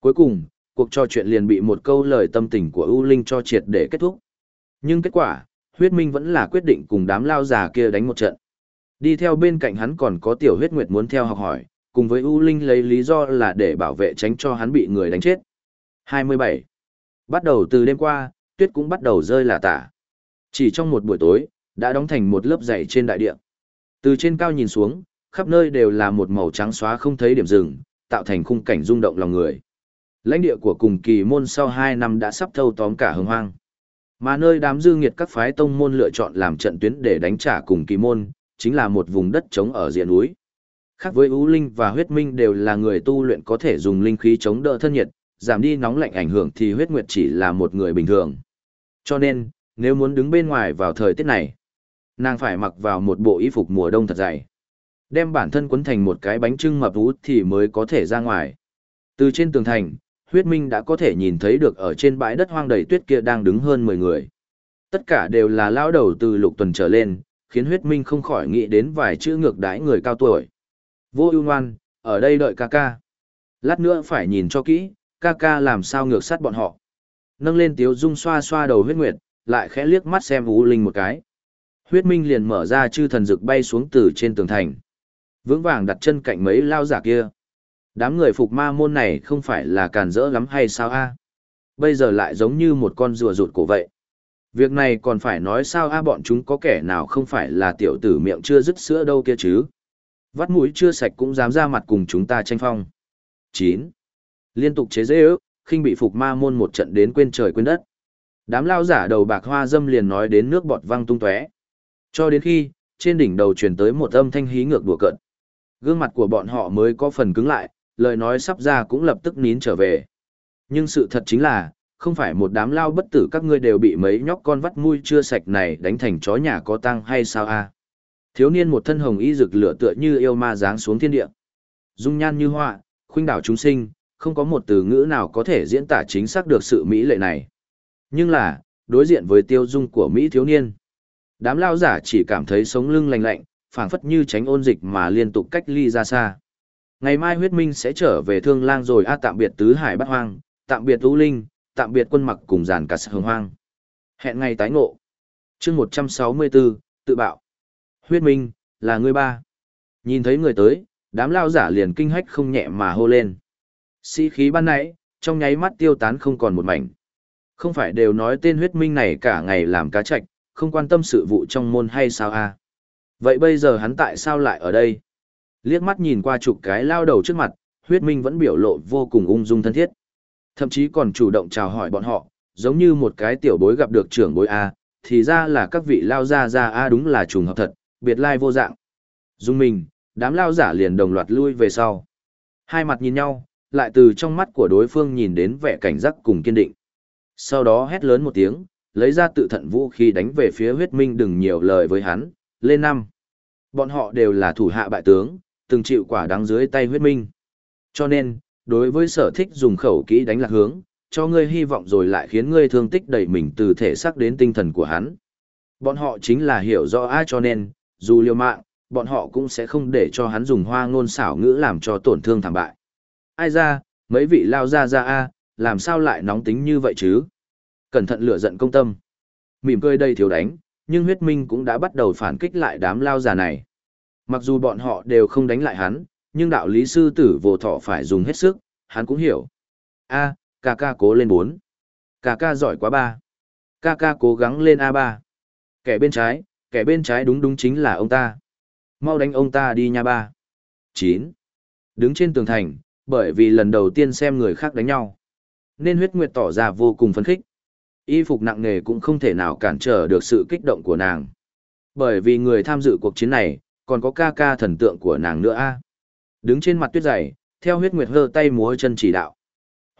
Cuối cùng, cuộc trò chuyện liền bị một câu lời tâm tình của U linh cho triệt để kết thúc. Nhưng kết quả, huyết minh vẫn là quyết định cùng đám lao già kia đánh một trận. Đi theo bên cạnh hắn còn có tiểu huyết nguyệt muốn theo học hỏi, cùng với U linh lấy lý do là để bảo vệ tránh cho hắn bị người đánh chết. 27. Bắt đầu từ đêm qua, tuyết cũng bắt đầu rơi là tả. Chỉ trong một buổi tối, đã đóng thành một lớp dày trên đại địa. Từ trên cao nhìn xuống, khắp nơi đều là một màu trắng xóa không thấy điểm dừng, tạo thành khung cảnh rung động lòng người. Lãnh địa của cùng kỳ môn sau 2 năm đã sắp thâu tóm cả hồng hoang. Mà nơi đám dư nghiệt các phái tông môn lựa chọn làm trận tuyến để đánh trả cùng kỳ môn, chính là một vùng đất trống ở diện núi. Khác với Ú linh và huyết minh đều là người tu luyện có thể dùng linh khí chống đỡ thân nhiệt, giảm đi nóng lạnh ảnh hưởng thì huyết nguyệt chỉ là một người bình thường. Cho nên, nếu muốn đứng bên ngoài vào thời tiết này, nàng phải mặc vào một bộ y phục mùa đông thật dày. Đem bản thân quấn thành một cái bánh trưng mập út thì mới có thể ra ngoài. Từ trên tường thành, huyết minh đã có thể nhìn thấy được ở trên bãi đất hoang đầy tuyết kia đang đứng hơn 10 người. Tất cả đều là lao đầu từ lục tuần trở lên, khiến huyết minh không khỏi nghĩ đến vài chữ ngược đãi người cao tuổi. Vô ưu ngoan, ở đây đợi ca ca. Lát nữa phải nhìn cho kỹ, ca ca làm sao ngược sát bọn họ. Nâng lên tiếu dung xoa xoa đầu huyết nguyệt, lại khẽ liếc mắt xem U Linh một cái. Huyết Minh liền mở ra chư thần dực bay xuống từ trên tường thành. Vững vàng đặt chân cạnh mấy lao giả kia. Đám người phục ma môn này không phải là càn rỡ lắm hay sao a? Bây giờ lại giống như một con rùa rụt cổ vậy. Việc này còn phải nói sao a bọn chúng có kẻ nào không phải là tiểu tử miệng chưa dứt sữa đâu kia chứ. Vắt mũi chưa sạch cũng dám ra mặt cùng chúng ta tranh phong. 9. Liên tục chế dễ ước, khinh bị phục ma môn một trận đến quên trời quên đất. Đám lao giả đầu bạc hoa dâm liền nói đến nước bọt văng tung tóe. Cho đến khi, trên đỉnh đầu truyền tới một âm thanh hí ngược đùa cợt. Gương mặt của bọn họ mới có phần cứng lại, lời nói sắp ra cũng lập tức nín trở về. Nhưng sự thật chính là, không phải một đám lao bất tử các ngươi đều bị mấy nhóc con vắt mũi chưa sạch này đánh thành chó nhà có tăng hay sao a? Thiếu niên một thân hồng y rực lửa tựa như yêu ma giáng xuống thiên địa. Dung nhan như họa, khuynh đảo chúng sinh, không có một từ ngữ nào có thể diễn tả chính xác được sự mỹ lệ này. Nhưng là, đối diện với tiêu dung của Mỹ thiếu niên. Đám lao giả chỉ cảm thấy sống lưng lạnh lạnh, phảng phất như tránh ôn dịch mà liên tục cách ly ra xa. Ngày mai huyết minh sẽ trở về thương lang rồi a tạm biệt tứ hải bát hoang, tạm biệt ưu linh, tạm biệt quân mặc cùng giàn cả sự hồng hoang. Hẹn ngày tái ngộ. chương 164, tự bạo. Huyết minh, là người ba. Nhìn thấy người tới, đám lao giả liền kinh hách không nhẹ mà hô lên. Sĩ khí ban nãy, trong nháy mắt tiêu tán không còn một mảnh. Không phải đều nói tên huyết minh này cả ngày làm cá chạch, không quan tâm sự vụ trong môn hay sao a? Vậy bây giờ hắn tại sao lại ở đây? Liếc mắt nhìn qua chục cái lao đầu trước mặt, huyết minh vẫn biểu lộ vô cùng ung dung thân thiết. Thậm chí còn chủ động chào hỏi bọn họ, giống như một cái tiểu bối gặp được trưởng bối A, thì ra là các vị lao ra ra A đúng là trùng hợp thật, biệt lai vô dạng. Dung mình, đám lao giả liền đồng loạt lui về sau. Hai mặt nhìn nhau, lại từ trong mắt của đối phương nhìn đến vẻ cảnh giác cùng kiên định. Sau đó hét lớn một tiếng, lấy ra tự thận vũ khí đánh về phía huyết minh đừng nhiều lời với hắn, lên năm. Bọn họ đều là thủ hạ bại tướng, từng chịu quả đáng dưới tay huyết minh. Cho nên, đối với sở thích dùng khẩu kỹ đánh lạc hướng, cho ngươi hy vọng rồi lại khiến ngươi thương tích đẩy mình từ thể xác đến tinh thần của hắn. Bọn họ chính là hiểu rõ ai cho nên, dù liều mạng, bọn họ cũng sẽ không để cho hắn dùng hoa ngôn xảo ngữ làm cho tổn thương thảm bại. Ai ra, mấy vị lao ra ra a, làm sao lại nóng tính như vậy chứ? Cẩn thận lửa giận công tâm. Mỉm cười đây thiếu đánh, nhưng huyết minh cũng đã bắt đầu phản kích lại đám lao già này. Mặc dù bọn họ đều không đánh lại hắn, nhưng đạo lý sư tử vô thọ phải dùng hết sức, hắn cũng hiểu. A, ca ca cố lên bốn. Ca ca giỏi quá ba. Ca ca cố gắng lên a ba. Kẻ bên trái, kẻ bên trái đúng đúng chính là ông ta. Mau đánh ông ta đi nha ba. Chín. Đứng trên tường thành, bởi vì lần đầu tiên xem người khác đánh nhau. Nên huyết nguyệt tỏ ra vô cùng phấn khích. Y phục nặng nề cũng không thể nào cản trở được sự kích động của nàng. Bởi vì người tham dự cuộc chiến này, còn có ca ca thần tượng của nàng nữa a. Đứng trên mặt tuyết dày, theo huyết nguyệt hơ tay múa chân chỉ đạo.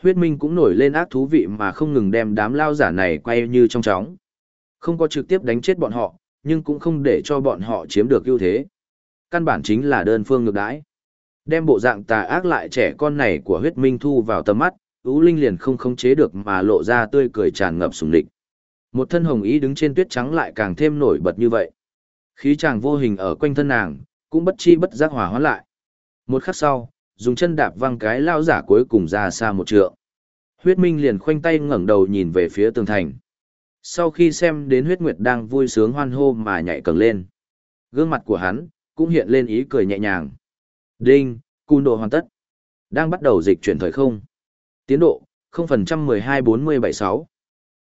Huyết minh cũng nổi lên ác thú vị mà không ngừng đem đám lao giả này quay như trong chóng. Không có trực tiếp đánh chết bọn họ, nhưng cũng không để cho bọn họ chiếm được ưu thế. Căn bản chính là đơn phương ngược đãi. Đem bộ dạng tà ác lại trẻ con này của huyết minh thu vào tầm mắt, Ú Linh liền không khống chế được mà lộ ra tươi cười tràn ngập sùng địch. Một thân hồng ý đứng trên tuyết trắng lại càng thêm nổi bật như vậy. Khí chàng vô hình ở quanh thân nàng, cũng bất chi bất giác hòa hóa lại. Một khắc sau, dùng chân đạp văng cái lao giả cuối cùng ra xa một trượng. Huyết Minh liền khoanh tay ngẩng đầu nhìn về phía tường thành. Sau khi xem đến huyết nguyệt đang vui sướng hoan hô mà nhảy cầng lên. Gương mặt của hắn, cũng hiện lên ý cười nhẹ nhàng. Đinh, cung độ hoàn tất. Đang bắt đầu dịch chuyển thời không. Tiến độ, 0%124076.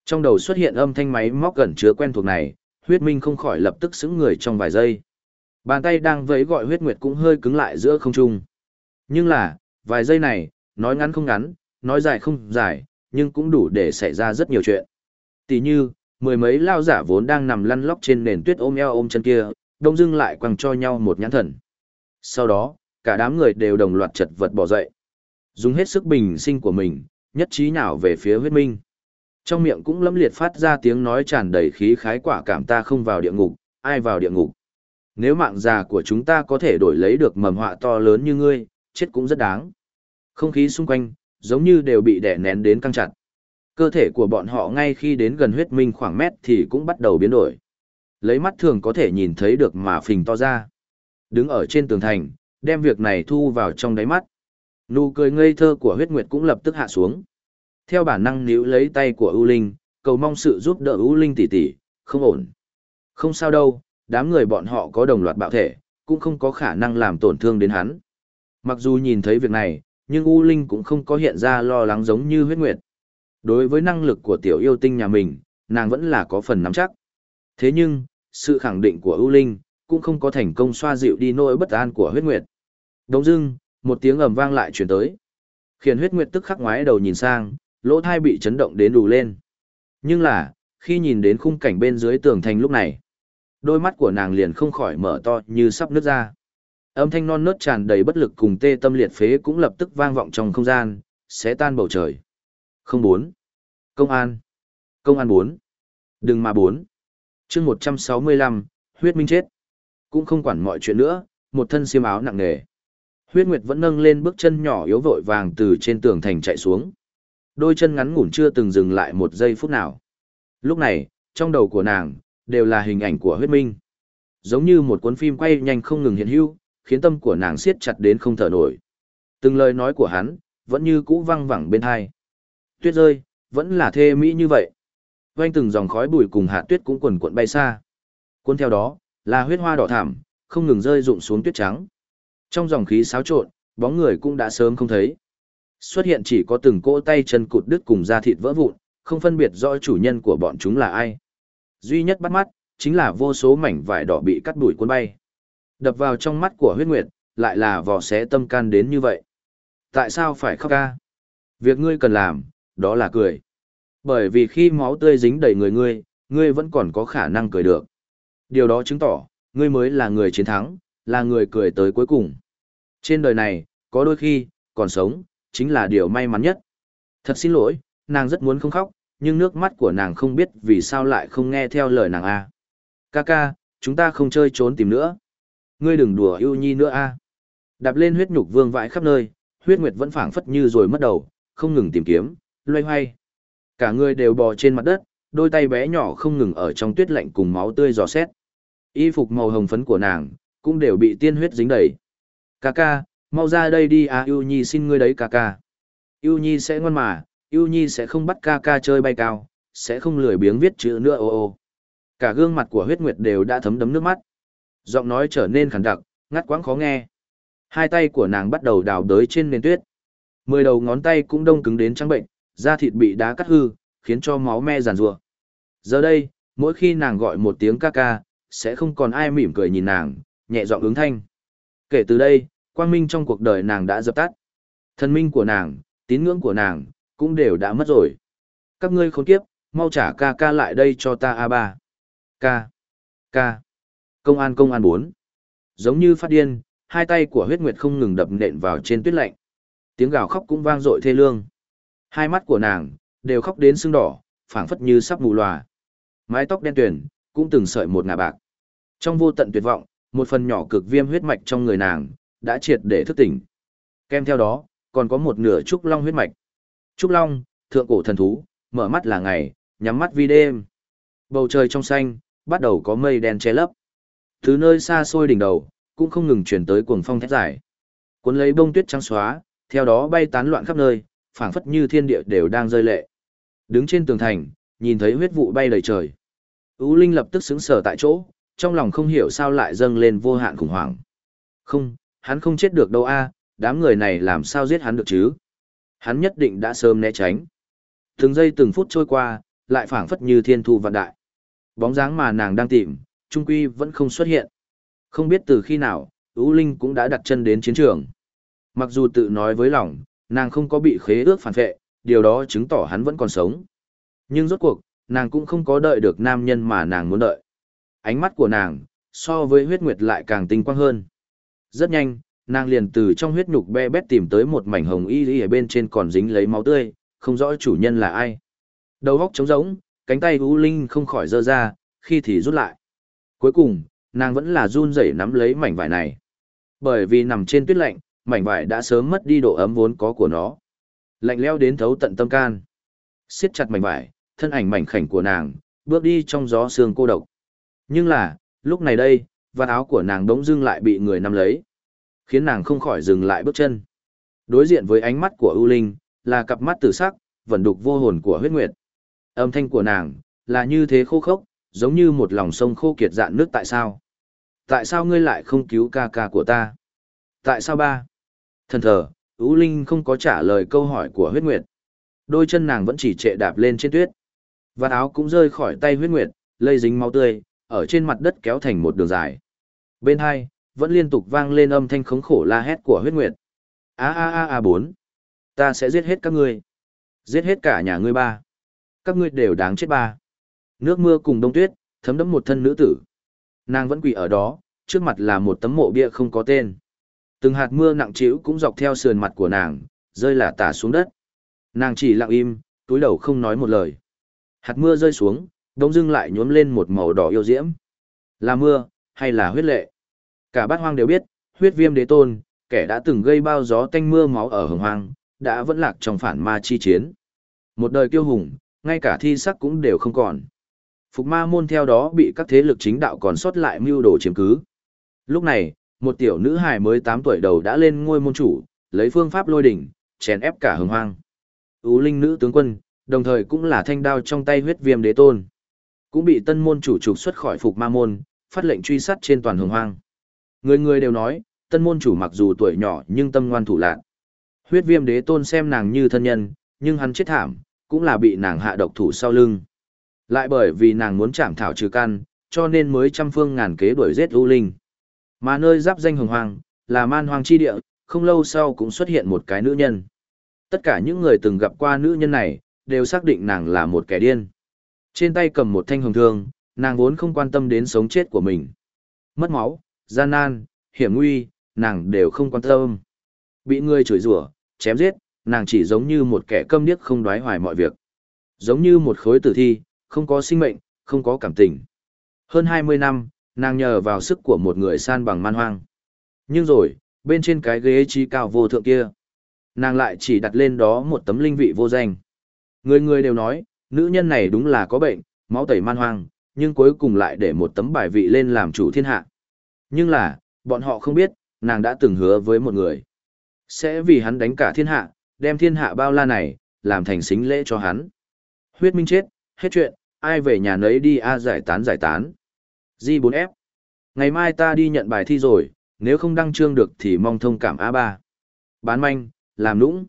Trong đầu xuất hiện âm thanh máy móc gần chứa quen thuộc này, huyết minh không khỏi lập tức xứng người trong vài giây. Bàn tay đang vẫy gọi huyết nguyệt cũng hơi cứng lại giữa không trung. Nhưng là, vài giây này, nói ngắn không ngắn, nói dài không dài, nhưng cũng đủ để xảy ra rất nhiều chuyện. Tỷ như, mười mấy lao giả vốn đang nằm lăn lóc trên nền tuyết ôm eo ôm chân kia, đông dưng lại quăng cho nhau một nhãn thần. Sau đó, cả đám người đều đồng loạt chật vật bỏ dậy. Dùng hết sức bình sinh của mình, nhất trí nhào về phía huyết minh. Trong miệng cũng lâm liệt phát ra tiếng nói tràn đầy khí khái quả cảm ta không vào địa ngục, ai vào địa ngục. Nếu mạng già của chúng ta có thể đổi lấy được mầm họa to lớn như ngươi, chết cũng rất đáng. Không khí xung quanh, giống như đều bị đè nén đến căng chặt. Cơ thể của bọn họ ngay khi đến gần huyết minh khoảng mét thì cũng bắt đầu biến đổi. Lấy mắt thường có thể nhìn thấy được mà phình to ra. Đứng ở trên tường thành, đem việc này thu vào trong đáy mắt. Nụ cười ngây thơ của huyết nguyệt cũng lập tức hạ xuống. Theo bản năng níu lấy tay của ưu linh, cầu mong sự giúp đỡ ưu linh tỷ tỷ, không ổn. Không sao đâu, đám người bọn họ có đồng loạt bạo thể, cũng không có khả năng làm tổn thương đến hắn. Mặc dù nhìn thấy việc này, nhưng U Linh cũng không có hiện ra lo lắng giống như huyết nguyệt. Đối với năng lực của tiểu yêu tinh nhà mình, nàng vẫn là có phần nắm chắc. Thế nhưng, sự khẳng định của U Linh, cũng không có thành công xoa dịu đi nỗi bất an của huyết nguyệt. Đống dưng, một tiếng ầm vang lại truyền tới. Khiến huyết nguyệt tức khắc ngoái đầu nhìn sang, lỗ thai bị chấn động đến đủ lên. Nhưng là, khi nhìn đến khung cảnh bên dưới tường thành lúc này, đôi mắt của nàng liền không khỏi mở to như sắp nứt ra. Âm thanh non nớt tràn đầy bất lực cùng tê tâm liệt phế cũng lập tức vang vọng trong không gian, xé tan bầu trời. Không bốn. Công an. Công an bốn. Đừng mà bốn. chương một trăm sáu mươi lăm huyết minh chết. Cũng không quản mọi chuyện nữa, một thân xiêm áo nặng nề. Huyết Nguyệt vẫn nâng lên bước chân nhỏ yếu vội vàng từ trên tường thành chạy xuống. Đôi chân ngắn ngủn chưa từng dừng lại một giây phút nào. Lúc này, trong đầu của nàng, đều là hình ảnh của huyết minh. Giống như một cuốn phim quay nhanh không ngừng hiện hữu, khiến tâm của nàng siết chặt đến không thở nổi. Từng lời nói của hắn, vẫn như cũ văng vẳng bên hai. Tuyết rơi, vẫn là thê mỹ như vậy. Quanh từng dòng khói bụi cùng hạt tuyết cũng quần cuộn bay xa. Cuốn theo đó, là huyết hoa đỏ thảm, không ngừng rơi rụng xuống tuyết trắng. Trong dòng khí xáo trộn, bóng người cũng đã sớm không thấy. Xuất hiện chỉ có từng cỗ tay chân cụt đứt cùng da thịt vỡ vụn, không phân biệt rõ chủ nhân của bọn chúng là ai. Duy nhất bắt mắt, chính là vô số mảnh vải đỏ bị cắt đuổi cuốn bay. Đập vào trong mắt của huyết nguyệt, lại là vò xé tâm can đến như vậy. Tại sao phải khóc ca? Việc ngươi cần làm, đó là cười. Bởi vì khi máu tươi dính đầy người ngươi, ngươi vẫn còn có khả năng cười được. Điều đó chứng tỏ, ngươi mới là người chiến thắng, là người cười tới cuối cùng. Trên đời này, có đôi khi, còn sống, chính là điều may mắn nhất. Thật xin lỗi, nàng rất muốn không khóc, nhưng nước mắt của nàng không biết vì sao lại không nghe theo lời nàng a. Ca ca, chúng ta không chơi trốn tìm nữa. Ngươi đừng đùa yêu nhi nữa a. Đạp lên huyết nhục vương vãi khắp nơi, huyết nguyệt vẫn phảng phất như rồi mất đầu, không ngừng tìm kiếm, loay hoay. Cả người đều bò trên mặt đất, đôi tay bé nhỏ không ngừng ở trong tuyết lạnh cùng máu tươi giò xét. Y phục màu hồng phấn của nàng, cũng đều bị tiên huyết dính đầy. Ca ca, mau ra đây đi à yêu nhi xin ngươi đấy ca ca. Yêu nhi sẽ ngoan mà, yêu nhi sẽ không bắt ca ca chơi bay cao, sẽ không lười biếng viết chữ nữa ô ô. Cả gương mặt của huyết nguyệt đều đã thấm đấm nước mắt. Giọng nói trở nên khẳng đặc, ngắt quãng khó nghe. Hai tay của nàng bắt đầu đào đới trên nền tuyết. Mười đầu ngón tay cũng đông cứng đến trắng bệnh, da thịt bị đá cắt hư, khiến cho máu me giàn rủa. Giờ đây, mỗi khi nàng gọi một tiếng ca ca, sẽ không còn ai mỉm cười nhìn nàng, nhẹ giọng ứng thanh. Kể từ đây, quang minh trong cuộc đời nàng đã dập tắt. Thần minh của nàng, tín ngưỡng của nàng, cũng đều đã mất rồi. Các ngươi khốn kiếp, mau trả ca ca lại đây cho ta a ba. Ca. Ca. Công an công an 4. Giống như phát điên, hai tay của huyết nguyệt không ngừng đập nện vào trên tuyết lạnh. Tiếng gào khóc cũng vang dội thê lương. Hai mắt của nàng, đều khóc đến sưng đỏ, phảng phất như sắp mù lòa. Mái tóc đen tuyền, cũng từng sợi một ngà bạc. Trong vô tận tuyệt vọng, một phần nhỏ cực viêm huyết mạch trong người nàng, đã triệt để thức tỉnh. Kèm theo đó, còn có một nửa trúc long huyết mạch. Trúc long, thượng cổ thần thú, mở mắt là ngày, nhắm mắt vì đêm. Bầu trời trong xanh, bắt đầu có mây đen che lấp. Từ nơi xa xôi đỉnh đầu, cũng không ngừng chuyển tới cuồng phong thét dài. Cuốn lấy bông tuyết trắng xóa, theo đó bay tán loạn khắp nơi, phảng phất như thiên địa đều đang rơi lệ. Đứng trên tường thành, nhìn thấy huyết vụ bay đầy trời. Ú Linh lập tức sững sờ tại chỗ, trong lòng không hiểu sao lại dâng lên vô hạn khủng hoảng. Không, hắn không chết được đâu a, đám người này làm sao giết hắn được chứ? Hắn nhất định đã sớm né tránh. Từng giây từng phút trôi qua, lại phảng phất như thiên thu vạn đại. Bóng dáng mà nàng đang tìm, trung quy vẫn không xuất hiện. Không biết từ khi nào, Ú Linh cũng đã đặt chân đến chiến trường. Mặc dù tự nói với lòng, nàng không có bị khế ước phản vệ, điều đó chứng tỏ hắn vẫn còn sống. Nhưng rốt cuộc, nàng cũng không có đợi được nam nhân mà nàng muốn đợi. Ánh mắt của nàng, so với huyết nguyệt lại càng tinh quang hơn. Rất nhanh, nàng liền từ trong huyết nhục be bét tìm tới một mảnh hồng y y ở bên trên còn dính lấy máu tươi, không rõ chủ nhân là ai. Đầu góc trống rỗng, cánh tay U Linh không khỏi giơ ra, khi thì rút lại. Cuối cùng, nàng vẫn là run rẩy nắm lấy mảnh vải này. Bởi vì nằm trên tuyết lạnh, mảnh vải đã sớm mất đi độ ấm vốn có của nó. Lạnh leo đến thấu tận tâm can. siết chặt mảnh vải, thân ảnh mảnh khảnh của nàng, bước đi trong gió sương cô độc. Nhưng là, lúc này đây, và áo của nàng đống dưng lại bị người nắm lấy, khiến nàng không khỏi dừng lại bước chân. Đối diện với ánh mắt của ưu linh, là cặp mắt tử sắc, vẫn đục vô hồn của huyết nguyệt. Âm thanh của nàng, là như thế khô khốc, giống như một lòng sông khô kiệt dạn nước tại sao? Tại sao ngươi lại không cứu ca ca của ta? Tại sao ba? Thần thờ, ưu linh không có trả lời câu hỏi của huyết nguyệt. Đôi chân nàng vẫn chỉ trệ đạp lên trên tuyết. Vạt áo cũng rơi khỏi tay huyết nguyệt, lây dính máu tươi, ở trên mặt đất kéo thành một đường dài. Bên hai, vẫn liên tục vang lên âm thanh khống khổ la hét của huyết nguyệt. A a a a bốn, ta sẽ giết hết các ngươi, giết hết cả nhà ngươi ba, các ngươi đều đáng chết ba. Nước mưa cùng đông tuyết, thấm đẫm một thân nữ tử. Nàng vẫn quỳ ở đó, trước mặt là một tấm mộ bia không có tên. Từng hạt mưa nặng trĩu cũng dọc theo sườn mặt của nàng, rơi là tả xuống đất. Nàng chỉ lặng im, túi đầu không nói một lời. Hạt mưa rơi xuống, đông dưng lại nhuốm lên một màu đỏ yêu diễm. Là mưa, hay là huyết lệ? Cả bát hoang đều biết, huyết viêm đế tôn, kẻ đã từng gây bao gió tanh mưa máu ở hồng hoang, đã vẫn lạc trong phản ma chi chiến. Một đời kiêu hùng, ngay cả thi sắc cũng đều không còn. Phục ma môn theo đó bị các thế lực chính đạo còn sót lại mưu đồ chiếm cứ. Lúc này, một tiểu nữ hài mới 8 tuổi đầu đã lên ngôi môn chủ, lấy phương pháp lôi đỉnh, chèn ép cả hồng hoang. Ú linh nữ tướng quân, đồng thời cũng là thanh đao trong tay huyết viêm đế tôn. Cũng bị tân môn chủ trục xuất khỏi phục ma môn, phát lệnh truy sát trên toàn hồng hoang. Người người đều nói, tân môn chủ mặc dù tuổi nhỏ nhưng tâm ngoan thủ lạc. Huyết viêm đế tôn xem nàng như thân nhân, nhưng hắn chết thảm, cũng là bị nàng hạ độc thủ sau lưng. Lại bởi vì nàng muốn chạm thảo trừ căn, cho nên mới trăm phương ngàn kế đuổi giết U Linh. Mà nơi giáp danh hồng hoàng là man hoàng chi địa, không lâu sau cũng xuất hiện một cái nữ nhân. Tất cả những người từng gặp qua nữ nhân này, đều xác định nàng là một kẻ điên. Trên tay cầm một thanh hồng thương, nàng vốn không quan tâm đến sống chết của mình. Mất máu, gian nan, hiểm nguy, nàng đều không quan tâm. Bị người chửi rủa, chém giết, nàng chỉ giống như một kẻ câm điếc không đoái hoài mọi việc. Giống như một khối tử thi, không có sinh mệnh, không có cảm tình. Hơn 20 năm, nàng nhờ vào sức của một người san bằng man hoang. Nhưng rồi, bên trên cái ghế trí cao vô thượng kia, nàng lại chỉ đặt lên đó một tấm linh vị vô danh. Người người đều nói, nữ nhân này đúng là có bệnh, máu tẩy man hoang, nhưng cuối cùng lại để một tấm bài vị lên làm chủ thiên hạ. Nhưng là, bọn họ không biết, nàng đã từng hứa với một người. Sẽ vì hắn đánh cả thiên hạ, đem thiên hạ bao la này, làm thành xính lễ cho hắn. Huyết minh chết, hết chuyện, ai về nhà nấy đi a giải tán giải tán. G4F. Ngày mai ta đi nhận bài thi rồi, nếu không đăng chương được thì mong thông cảm A3. Bán manh, làm nũng.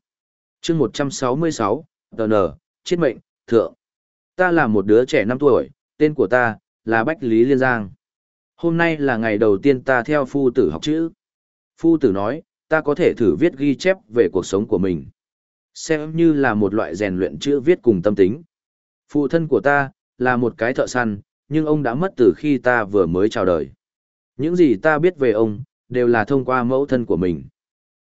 Chương 166, sáu nở, chết mệnh, thượng. Ta là một đứa trẻ 5 tuổi, tên của ta, là Bách Lý Liên Giang. Hôm nay là ngày đầu tiên ta theo phu tử học chữ. Phu tử nói, ta có thể thử viết ghi chép về cuộc sống của mình. Xem như là một loại rèn luyện chữ viết cùng tâm tính. Phụ thân của ta, là một cái thợ săn, nhưng ông đã mất từ khi ta vừa mới chào đời. Những gì ta biết về ông, đều là thông qua mẫu thân của mình.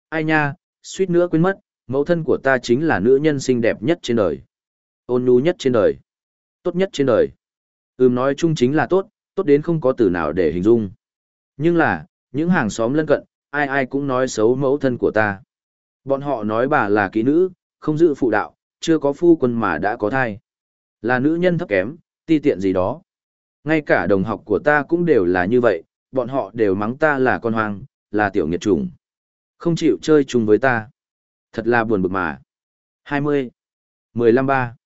Ai nha, suýt nữa quên mất, mẫu thân của ta chính là nữ nhân xinh đẹp nhất trên đời. Ôn nhu nhất trên đời. Tốt nhất trên đời. Ừm nói chung chính là tốt, tốt đến không có từ nào để hình dung. Nhưng là, những hàng xóm lân cận, ai ai cũng nói xấu mẫu thân của ta. Bọn họ nói bà là kỹ nữ, không giữ phụ đạo, chưa có phu quân mà đã có thai. Là nữ nhân thấp kém, ti tiện gì đó. Ngay cả đồng học của ta cũng đều là như vậy, bọn họ đều mắng ta là con hoang, là tiểu nghiệt trùng, Không chịu chơi chung với ta. Thật là buồn bực mà. 20. 15 ba.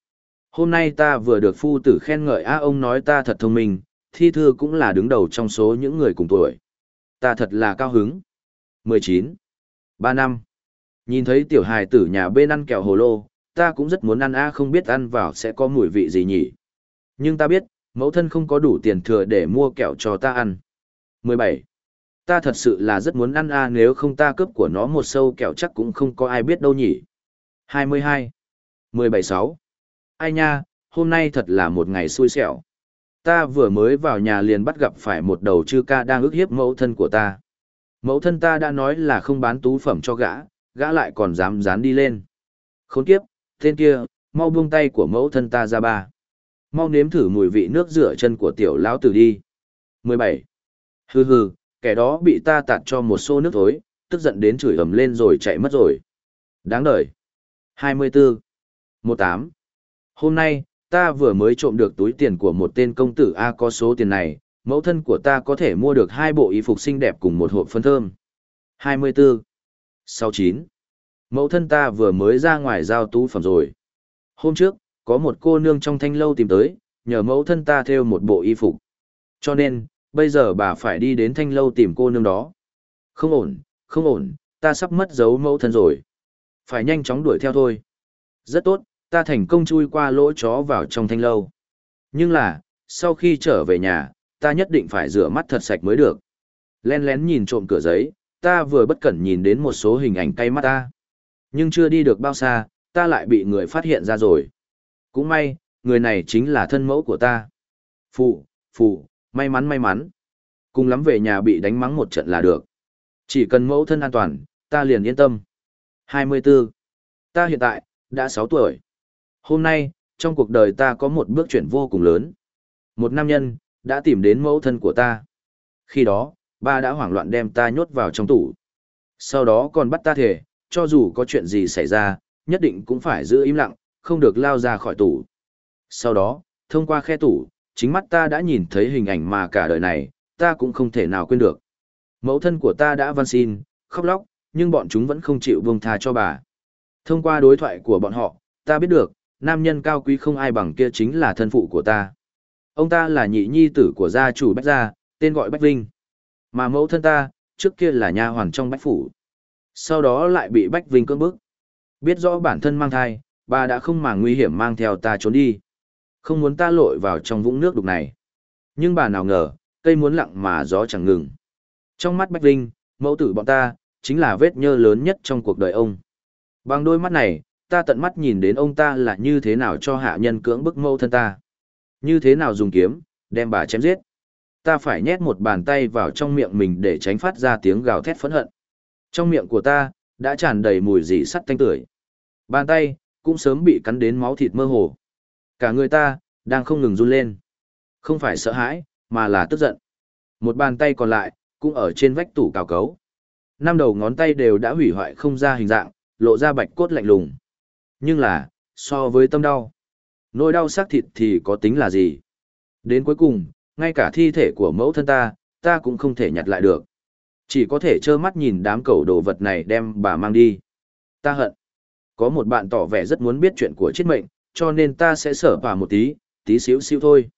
Hôm nay ta vừa được phu tử khen ngợi a ông nói ta thật thông minh, thi thư cũng là đứng đầu trong số những người cùng tuổi. Ta thật là cao hứng. 19. 3 năm. Nhìn thấy tiểu hài tử nhà bên ăn kẹo hồ lô, ta cũng rất muốn ăn a không biết ăn vào sẽ có mùi vị gì nhỉ. Nhưng ta biết, mẫu thân không có đủ tiền thừa để mua kẹo cho ta ăn. 17. Ta thật sự là rất muốn ăn a nếu không ta cướp của nó một sâu kẹo chắc cũng không có ai biết đâu nhỉ. 22. 17-6. Ai nha, hôm nay thật là một ngày xui xẻo. Ta vừa mới vào nhà liền bắt gặp phải một đầu chư ca đang ức hiếp mẫu thân của ta. Mẫu thân ta đã nói là không bán tú phẩm cho gã, gã lại còn dám dán đi lên. Khốn kiếp, tên kia, mau buông tay của mẫu thân ta ra ba. Mau nếm thử mùi vị nước rửa chân của tiểu lão tử đi. 17. Hừ hừ, kẻ đó bị ta tạt cho một xô nước thối, tức giận đến chửi ầm lên rồi chạy mất rồi. Đáng đời. 24. 18. Hôm nay, ta vừa mới trộm được túi tiền của một tên công tử A có số tiền này, mẫu thân của ta có thể mua được hai bộ y phục xinh đẹp cùng một hộp phân thơm. 24. 69. Mẫu thân ta vừa mới ra ngoài giao tú phẩm rồi. Hôm trước, có một cô nương trong thanh lâu tìm tới, nhờ mẫu thân ta theo một bộ y phục. Cho nên, bây giờ bà phải đi đến thanh lâu tìm cô nương đó. Không ổn, không ổn, ta sắp mất dấu mẫu thân rồi. Phải nhanh chóng đuổi theo thôi. Rất tốt, ta thành công chui qua lỗ chó vào trong thanh lâu. Nhưng là, sau khi trở về nhà, ta nhất định phải rửa mắt thật sạch mới được. Lén lén nhìn trộm cửa giấy, ta vừa bất cẩn nhìn đến một số hình ảnh cay mắt ta. Nhưng chưa đi được bao xa, ta lại bị người phát hiện ra rồi. Cũng may, người này chính là thân mẫu của ta. Phụ, phụ, may mắn may mắn. Cùng lắm về nhà bị đánh mắng một trận là được. Chỉ cần mẫu thân an toàn, ta liền yên tâm. 24. Ta hiện tại, đã 6 tuổi. Hôm nay, trong cuộc đời ta có một bước chuyển vô cùng lớn. Một nam nhân, đã tìm đến mẫu thân của ta. Khi đó, ba đã hoảng loạn đem ta nhốt vào trong tủ. Sau đó còn bắt ta thể, cho dù có chuyện gì xảy ra, nhất định cũng phải giữ im lặng, không được lao ra khỏi tủ. Sau đó, thông qua khe tủ, chính mắt ta đã nhìn thấy hình ảnh mà cả đời này, ta cũng không thể nào quên được. Mẫu thân của ta đã van xin, khóc lóc, nhưng bọn chúng vẫn không chịu buông tha cho bà. Thông qua đối thoại của bọn họ, ta biết được, nam nhân cao quý không ai bằng kia chính là thân phụ của ta. Ông ta là nhị nhi tử của gia chủ Bách Gia, tên gọi Bách Vinh. Mà mẫu thân ta, trước kia là nha hoàn trong Bách Phủ. Sau đó lại bị Bách Vinh cưỡng bức. Biết rõ bản thân mang thai, bà đã không màng nguy hiểm mang theo ta trốn đi. Không muốn ta lội vào trong vũng nước đục này. Nhưng bà nào ngờ, cây muốn lặng mà gió chẳng ngừng. Trong mắt Bách Vinh, mẫu tử bọn ta, chính là vết nhơ lớn nhất trong cuộc đời ông. Bằng đôi mắt này, ta tận mắt nhìn đến ông ta là như thế nào cho hạ nhân cưỡng bức mâu thân ta. Như thế nào dùng kiếm, đem bà chém giết. Ta phải nhét một bàn tay vào trong miệng mình để tránh phát ra tiếng gào thét phẫn hận. Trong miệng của ta, đã tràn đầy mùi dị sắt tanh tưởi. Bàn tay, cũng sớm bị cắn đến máu thịt mơ hồ. Cả người ta, đang không ngừng run lên. Không phải sợ hãi, mà là tức giận. Một bàn tay còn lại, cũng ở trên vách tủ cào cấu. Năm đầu ngón tay đều đã hủy hoại không ra hình dạng, lộ ra bạch cốt lạnh lùng. Nhưng là, so với tâm đau, nỗi đau xác thịt thì có tính là gì? Đến cuối cùng, ngay cả thi thể của mẫu thân ta, ta cũng không thể nhặt lại được. Chỉ có thể trơ mắt nhìn đám cẩu đồ vật này đem bà mang đi. Ta hận. Có một bạn tỏ vẻ rất muốn biết chuyện của chết mệnh, cho nên ta sẽ sở bà một tí, tí xíu xíu thôi.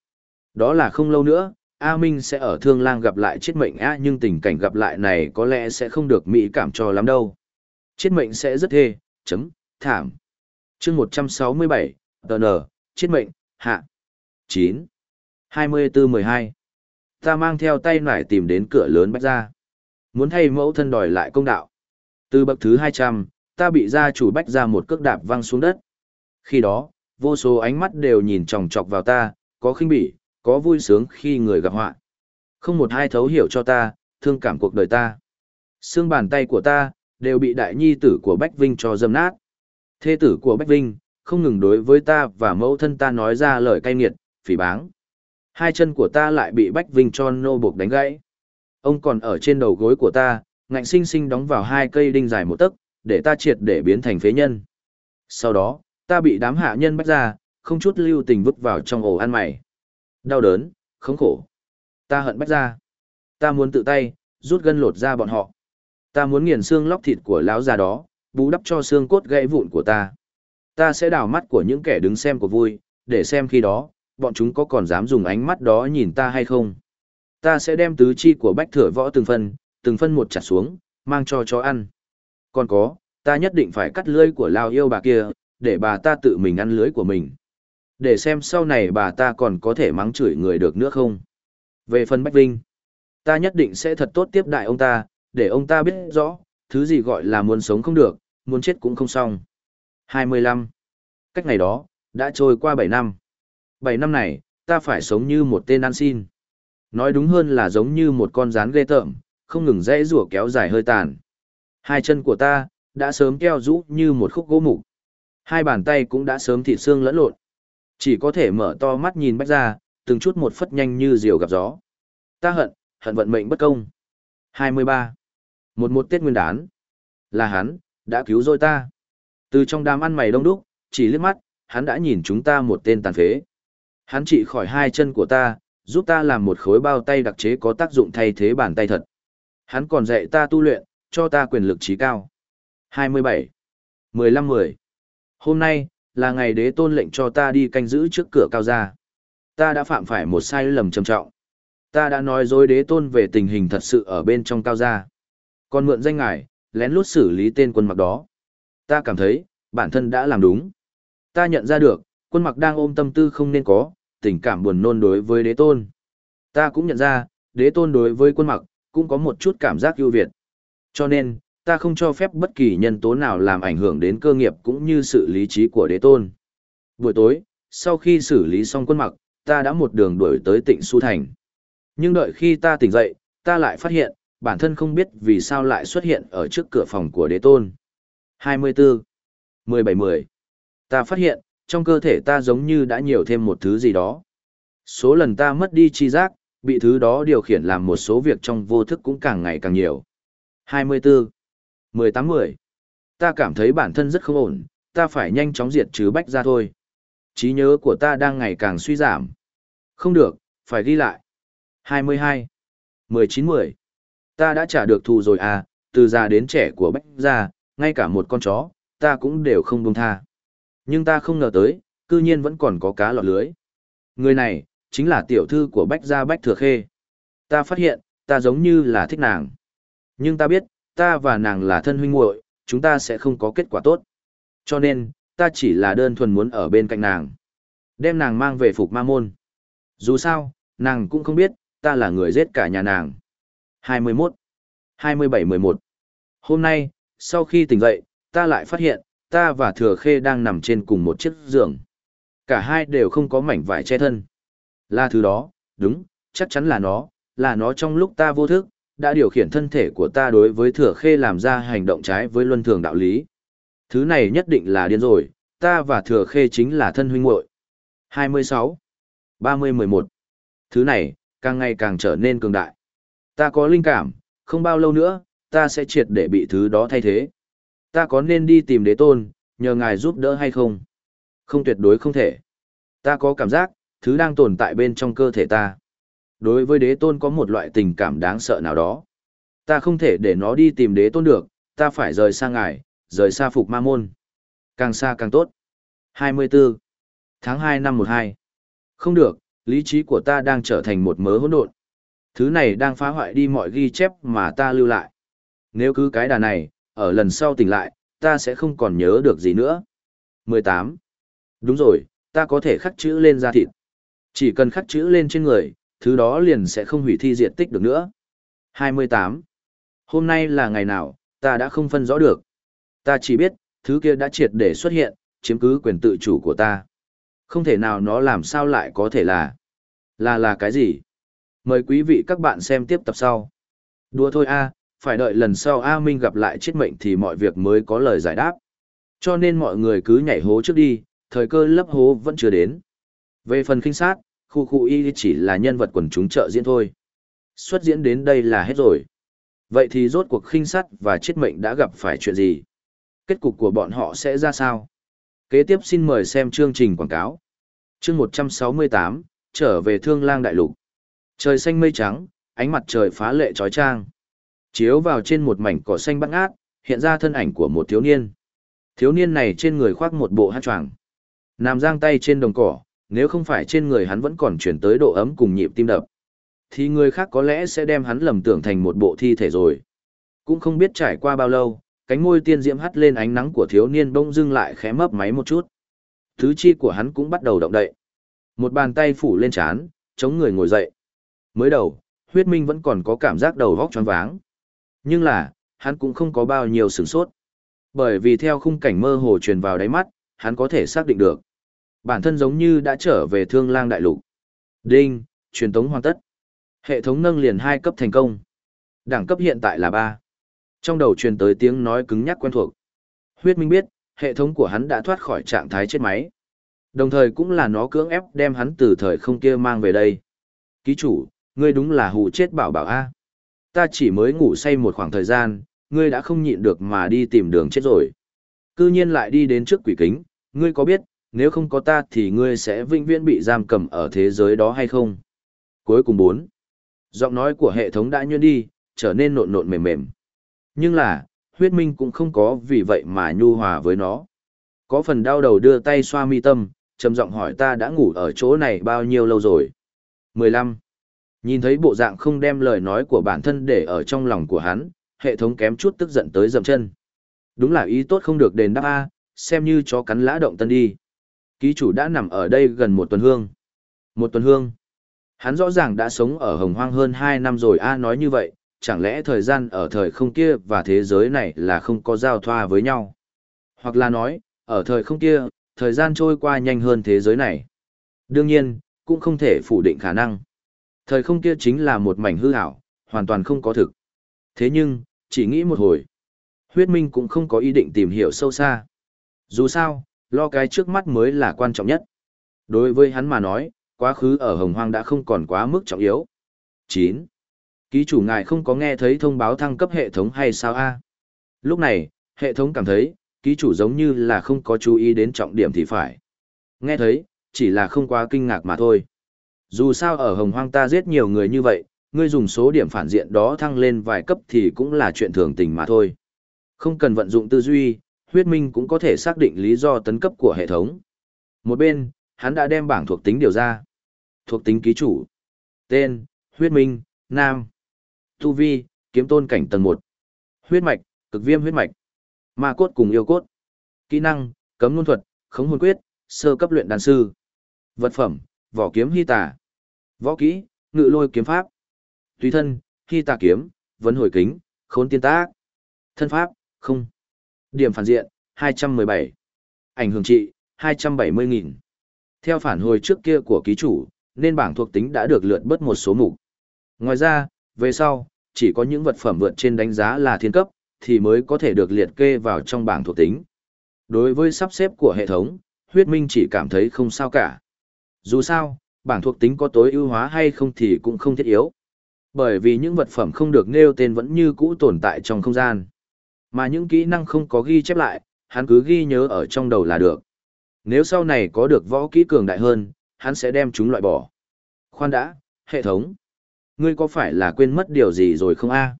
Đó là không lâu nữa, A Minh sẽ ở Thương Lang gặp lại chết mệnh A nhưng tình cảnh gặp lại này có lẽ sẽ không được mỹ cảm cho lắm đâu. Chết mệnh sẽ rất thê, chấm, thảm chương 167, tn, chết mệnh, hạ. 9. 24-12. Ta mang theo tay nải tìm đến cửa lớn bách ra. Muốn thay mẫu thân đòi lại công đạo. Từ bậc thứ 200, ta bị gia chủ bách ra một cước đạp văng xuống đất. Khi đó, vô số ánh mắt đều nhìn chòng chọc vào ta, có khinh bỉ, có vui sướng khi người gặp họa. Không một ai thấu hiểu cho ta, thương cảm cuộc đời ta. Xương bàn tay của ta, đều bị đại nhi tử của Bách Vinh cho dâm nát. Thê tử của Bách Vinh, không ngừng đối với ta và mẫu thân ta nói ra lời cay nghiệt, phỉ báng. Hai chân của ta lại bị Bách Vinh cho nô buộc đánh gãy. Ông còn ở trên đầu gối của ta, ngạnh sinh sinh đóng vào hai cây đinh dài một tấc, để ta triệt để biến thành phế nhân. Sau đó, ta bị đám hạ nhân bắt ra, không chút lưu tình vứt vào trong ổ ăn mày. Đau đớn, khống khổ. Ta hận bách ra. Ta muốn tự tay, rút gân lột ra bọn họ. Ta muốn nghiền xương lóc thịt của lão già đó, bù đắp cho xương cốt gãy vụn của ta. Ta sẽ đào mắt của những kẻ đứng xem của vui, để xem khi đó, bọn chúng có còn dám dùng ánh mắt đó nhìn ta hay không. Ta sẽ đem tứ chi của bách thừa võ từng phân, từng phân một chặt xuống, mang cho chó ăn. Còn có, ta nhất định phải cắt lưỡi của lao yêu bà kia, để bà ta tự mình ăn lưỡi của mình. Để xem sau này bà ta còn có thể mắng chửi người được nữa không. Về phần Bách Vinh, ta nhất định sẽ thật tốt tiếp đại ông ta, để ông ta biết rõ, thứ gì gọi là muốn sống không được, muốn chết cũng không xong. 25. Cách ngày đó, đã trôi qua 7 năm. 7 năm này, ta phải sống như một tên ăn xin. Nói đúng hơn là giống như một con rán ghê tởm, không ngừng dãy rủa kéo dài hơi tàn. Hai chân của ta, đã sớm keo rũ như một khúc gỗ mục. Hai bàn tay cũng đã sớm thịt xương lẫn lộn. Chỉ có thể mở to mắt nhìn bách ra, từng chút một phất nhanh như diều gặp gió. Ta hận, hận vận mệnh bất công. 23. Một một Tết Nguyên đán. Là hắn, đã cứu rồi ta. Từ trong đám ăn mày đông đúc, chỉ liếc mắt, hắn đã nhìn chúng ta một tên tàn phế. Hắn trị khỏi hai chân của ta, giúp ta làm một khối bao tay đặc chế có tác dụng thay thế bàn tay thật. Hắn còn dạy ta tu luyện, cho ta quyền lực trí cao. 27. 15-10. Hôm nay, là ngày đế tôn lệnh cho ta đi canh giữ trước cửa cao gia. Ta đã phạm phải một sai lầm trầm trọng. Ta đã nói dối đế tôn về tình hình thật sự ở bên trong cao gia. Còn mượn danh ngài, lén lút xử lý tên quân mặc đó. Ta cảm thấy, bản thân đã làm đúng. Ta nhận ra được, quân mặc đang ôm tâm tư không nên có, tình cảm buồn nôn đối với đế tôn. Ta cũng nhận ra, đế tôn đối với quân mặc, cũng có một chút cảm giác ưu việt. Cho nên, ta không cho phép bất kỳ nhân tố nào làm ảnh hưởng đến cơ nghiệp cũng như sự lý trí của đế tôn. Buổi tối, sau khi xử lý xong quân mặc, ta đã một đường đuổi tới tỉnh Su Thành. Nhưng đợi khi ta tỉnh dậy, ta lại phát hiện, bản thân không biết vì sao lại xuất hiện ở trước cửa phòng của đế tôn. 24. 17-10. Ta phát hiện, trong cơ thể ta giống như đã nhiều thêm một thứ gì đó. Số lần ta mất đi chi giác, bị thứ đó điều khiển làm một số việc trong vô thức cũng càng ngày càng nhiều. 24. 18-10. Ta cảm thấy bản thân rất không ổn, ta phải nhanh chóng diệt trừ bách ra thôi. trí nhớ của ta đang ngày càng suy giảm. Không được, phải ghi lại. 22. 19-10. Ta đã trả được thù rồi à, từ già đến trẻ của bách gia, ngay cả một con chó, ta cũng đều không buông tha. Nhưng ta không ngờ tới, cư nhiên vẫn còn có cá lọt lưới. Người này, chính là tiểu thư của bách gia bách thừa khê. Ta phát hiện, ta giống như là thích nàng. Nhưng ta biết, ta và nàng là thân huynh muội, chúng ta sẽ không có kết quả tốt. Cho nên, ta chỉ là đơn thuần muốn ở bên cạnh nàng. Đem nàng mang về phục ma môn. Dù sao, nàng cũng không biết, ta là người giết cả nhà nàng. 21. 27-11. Hôm nay, sau khi tỉnh dậy, ta lại phát hiện, ta và thừa khê đang nằm trên cùng một chiếc giường. Cả hai đều không có mảnh vải che thân. Là thứ đó, đúng, chắc chắn là nó, là nó trong lúc ta vô thức, đã điều khiển thân thể của ta đối với thừa khê làm ra hành động trái với luân thường đạo lý. Thứ này nhất định là điên rồi, ta và thừa khê chính là thân huynh muội. 26. 30-11. Thứ này, càng ngày càng trở nên cường đại. Ta có linh cảm, không bao lâu nữa, ta sẽ triệt để bị thứ đó thay thế. Ta có nên đi tìm đế tôn, nhờ ngài giúp đỡ hay không? Không tuyệt đối không thể. Ta có cảm giác, thứ đang tồn tại bên trong cơ thể ta. Đối với đế tôn có một loại tình cảm đáng sợ nào đó. Ta không thể để nó đi tìm đế tôn được, ta phải rời xa ngài, rời xa phục ma môn. Càng xa càng tốt. 24. Tháng 2 năm 12. Không được, lý trí của ta đang trở thành một mớ hỗn độn. Thứ này đang phá hoại đi mọi ghi chép mà ta lưu lại. Nếu cứ cái đà này, ở lần sau tỉnh lại, ta sẽ không còn nhớ được gì nữa. 18. Đúng rồi, ta có thể khắc chữ lên da thịt. Chỉ cần khắc chữ lên trên người, thứ đó liền sẽ không hủy thi diệt tích được nữa. 28. Hôm nay là ngày nào, ta đã không phân rõ được. Ta chỉ biết, thứ kia đã triệt để xuất hiện, chiếm cứ quyền tự chủ của ta. Không thể nào nó làm sao lại có thể là. Là là cái gì? Mời quý vị các bạn xem tiếp tập sau. Đùa thôi a, phải đợi lần sau A Minh gặp lại chết mệnh thì mọi việc mới có lời giải đáp. Cho nên mọi người cứ nhảy hố trước đi, thời cơ lấp hố vẫn chưa đến. Về phần kinh sát, khu khu y chỉ là nhân vật quần chúng trợ diễn thôi. Xuất diễn đến đây là hết rồi. Vậy thì rốt cuộc khinh sát và chết mệnh đã gặp phải chuyện gì? Kết cục của bọn họ sẽ ra sao? Kế tiếp xin mời xem chương trình quảng cáo. Chương 168, trở về thương lang đại lục. Trời xanh mây trắng, ánh mặt trời phá lệ trói trang. Chiếu vào trên một mảnh cỏ xanh bắt ngát, hiện ra thân ảnh của một thiếu niên. Thiếu niên này trên người khoác một bộ hát choàng Nằm giang tay trên đồng cỏ, nếu không phải trên người hắn vẫn còn chuyển tới độ ấm cùng nhịp tim đập, thì người khác có lẽ sẽ đem hắn lầm tưởng thành một bộ thi thể rồi. Cũng không biết trải qua bao lâu, cánh môi tiên diễm hắt lên ánh nắng của thiếu niên bỗng dưng lại khẽ mấp máy một chút. Thứ chi của hắn cũng bắt đầu động đậy. Một bàn tay phủ lên chán, chống người ngồi dậy. Mới đầu, huyết minh vẫn còn có cảm giác đầu vóc choáng váng. Nhưng là, hắn cũng không có bao nhiêu sửng sốt. Bởi vì theo khung cảnh mơ hồ truyền vào đáy mắt, hắn có thể xác định được. Bản thân giống như đã trở về thương lang đại lục. Đinh, truyền tống hoàn tất. Hệ thống nâng liền hai cấp thành công. Đẳng cấp hiện tại là ba. Trong đầu truyền tới tiếng nói cứng nhắc quen thuộc. Huyết Minh biết, hệ thống của hắn đã thoát khỏi trạng thái chết máy. Đồng thời cũng là nó cưỡng ép đem hắn từ thời không kia mang về đây. Ký chủ, ngươi đúng là hù chết bảo bảo A. Ta chỉ mới ngủ say một khoảng thời gian, ngươi đã không nhịn được mà đi tìm đường chết rồi. Cư nhiên lại đi đến trước quỷ kính, ngươi có biết, nếu không có ta thì ngươi sẽ vĩnh viễn bị giam cầm ở thế giới đó hay không? Cuối cùng bốn. Giọng nói của hệ thống đã nhuyễn đi, trở nên nộn nộn mềm mềm. Nhưng là, huyết minh cũng không có vì vậy mà nhu hòa với nó. Có phần đau đầu đưa tay xoa mi tâm, trầm giọng hỏi ta đã ngủ ở chỗ này bao nhiêu lâu rồi? 15. Nhìn thấy bộ dạng không đem lời nói của bản thân để ở trong lòng của hắn, hệ thống kém chút tức giận tới dậm chân. Đúng là ý tốt không được đền đáp A, xem như chó cắn lã động tân đi. Ký chủ đã nằm ở đây gần một tuần hương. Một tuần hương. Hắn rõ ràng đã sống ở hồng hoang hơn 2 năm rồi A nói như vậy, chẳng lẽ thời gian ở thời không kia và thế giới này là không có giao thoa với nhau? Hoặc là nói, ở thời không kia, thời gian trôi qua nhanh hơn thế giới này. Đương nhiên, cũng không thể phủ định khả năng. Thời không kia chính là một mảnh hư ảo, hoàn toàn không có thực. Thế nhưng, chỉ nghĩ một hồi, huyết minh cũng không có ý định tìm hiểu sâu xa. Dù sao, lo cái trước mắt mới là quan trọng nhất. Đối với hắn mà nói, quá khứ ở hồng hoang đã không còn quá mức trọng yếu. 9. Ký chủ ngài không có nghe thấy thông báo thăng cấp hệ thống hay sao a? Lúc này, hệ thống cảm thấy, ký chủ giống như là không có chú ý đến trọng điểm thì phải. Nghe thấy, chỉ là không quá kinh ngạc mà thôi. Dù sao ở hồng hoang ta giết nhiều người như vậy, ngươi dùng số điểm phản diện đó thăng lên vài cấp thì cũng là chuyện thường tình mà thôi. Không cần vận dụng tư duy, huyết minh cũng có thể xác định lý do tấn cấp của hệ thống. Một bên, hắn đã đem bảng thuộc tính điều ra. Thuộc tính ký chủ. Tên, huyết minh, nam. Tu vi, kiếm tôn cảnh tầng 1. Huyết mạch, cực viêm huyết mạch. Ma cốt cùng yêu cốt. Kỹ năng, cấm luân thuật, khống hồn quyết, sơ cấp luyện đan sư. Vật phẩm, vỏ kiếm hy tà. Võ kỹ, ngự lôi kiếm pháp. Tùy thân, khi tà kiếm, vấn hồi kính, khốn tiên tác. Thân pháp, không. Điểm phản diện, 217. Ảnh hưởng trị, 270.000. Theo phản hồi trước kia của ký chủ, nên bảng thuộc tính đã được lượt bớt một số mục. Ngoài ra, về sau, chỉ có những vật phẩm vượt trên đánh giá là thiên cấp, thì mới có thể được liệt kê vào trong bảng thuộc tính. Đối với sắp xếp của hệ thống, huyết minh chỉ cảm thấy không sao cả. Dù sao, bảng thuộc tính có tối ưu hóa hay không thì cũng không thiết yếu. Bởi vì những vật phẩm không được nêu tên vẫn như cũ tồn tại trong không gian. Mà những kỹ năng không có ghi chép lại, hắn cứ ghi nhớ ở trong đầu là được. Nếu sau này có được võ kỹ cường đại hơn, hắn sẽ đem chúng loại bỏ. Khoan đã, hệ thống. Ngươi có phải là quên mất điều gì rồi không a?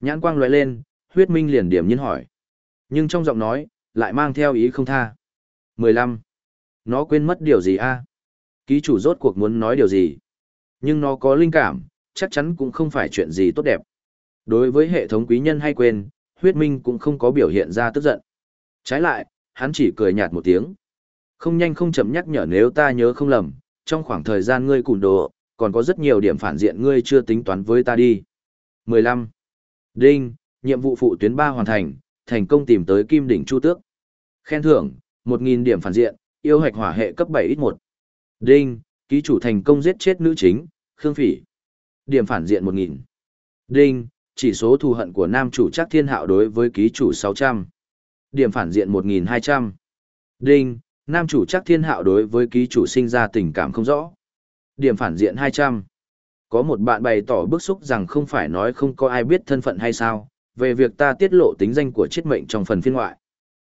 Nhãn quang loại lên, huyết minh liền điểm nhiên hỏi. Nhưng trong giọng nói, lại mang theo ý không tha. 15. Nó quên mất điều gì a? Ký chủ rốt cuộc muốn nói điều gì? Nhưng nó có linh cảm, chắc chắn cũng không phải chuyện gì tốt đẹp. Đối với hệ thống quý nhân hay quên, huyết minh cũng không có biểu hiện ra tức giận. Trái lại, hắn chỉ cười nhạt một tiếng. Không nhanh không chậm nhắc nhở nếu ta nhớ không lầm, trong khoảng thời gian ngươi cùn đồ, còn có rất nhiều điểm phản diện ngươi chưa tính toán với ta đi. 15. Đinh, nhiệm vụ phụ tuyến 3 hoàn thành, thành công tìm tới kim đỉnh chu tước. Khen thưởng, 1.000 điểm phản diện, yêu hạch hỏa hệ cấp 7 ít 1. Đinh, ký chủ thành công giết chết nữ chính, Khương Phỉ. Điểm phản diện 1.000. Đinh, chỉ số thù hận của nam chủ chắc thiên hạo đối với ký chủ 600. Điểm phản diện 1.200. Đinh, nam chủ chắc thiên hạo đối với ký chủ sinh ra tình cảm không rõ. Điểm phản diện 200. Có một bạn bày tỏ bức xúc rằng không phải nói không có ai biết thân phận hay sao, về việc ta tiết lộ tính danh của chết mệnh trong phần phiên ngoại.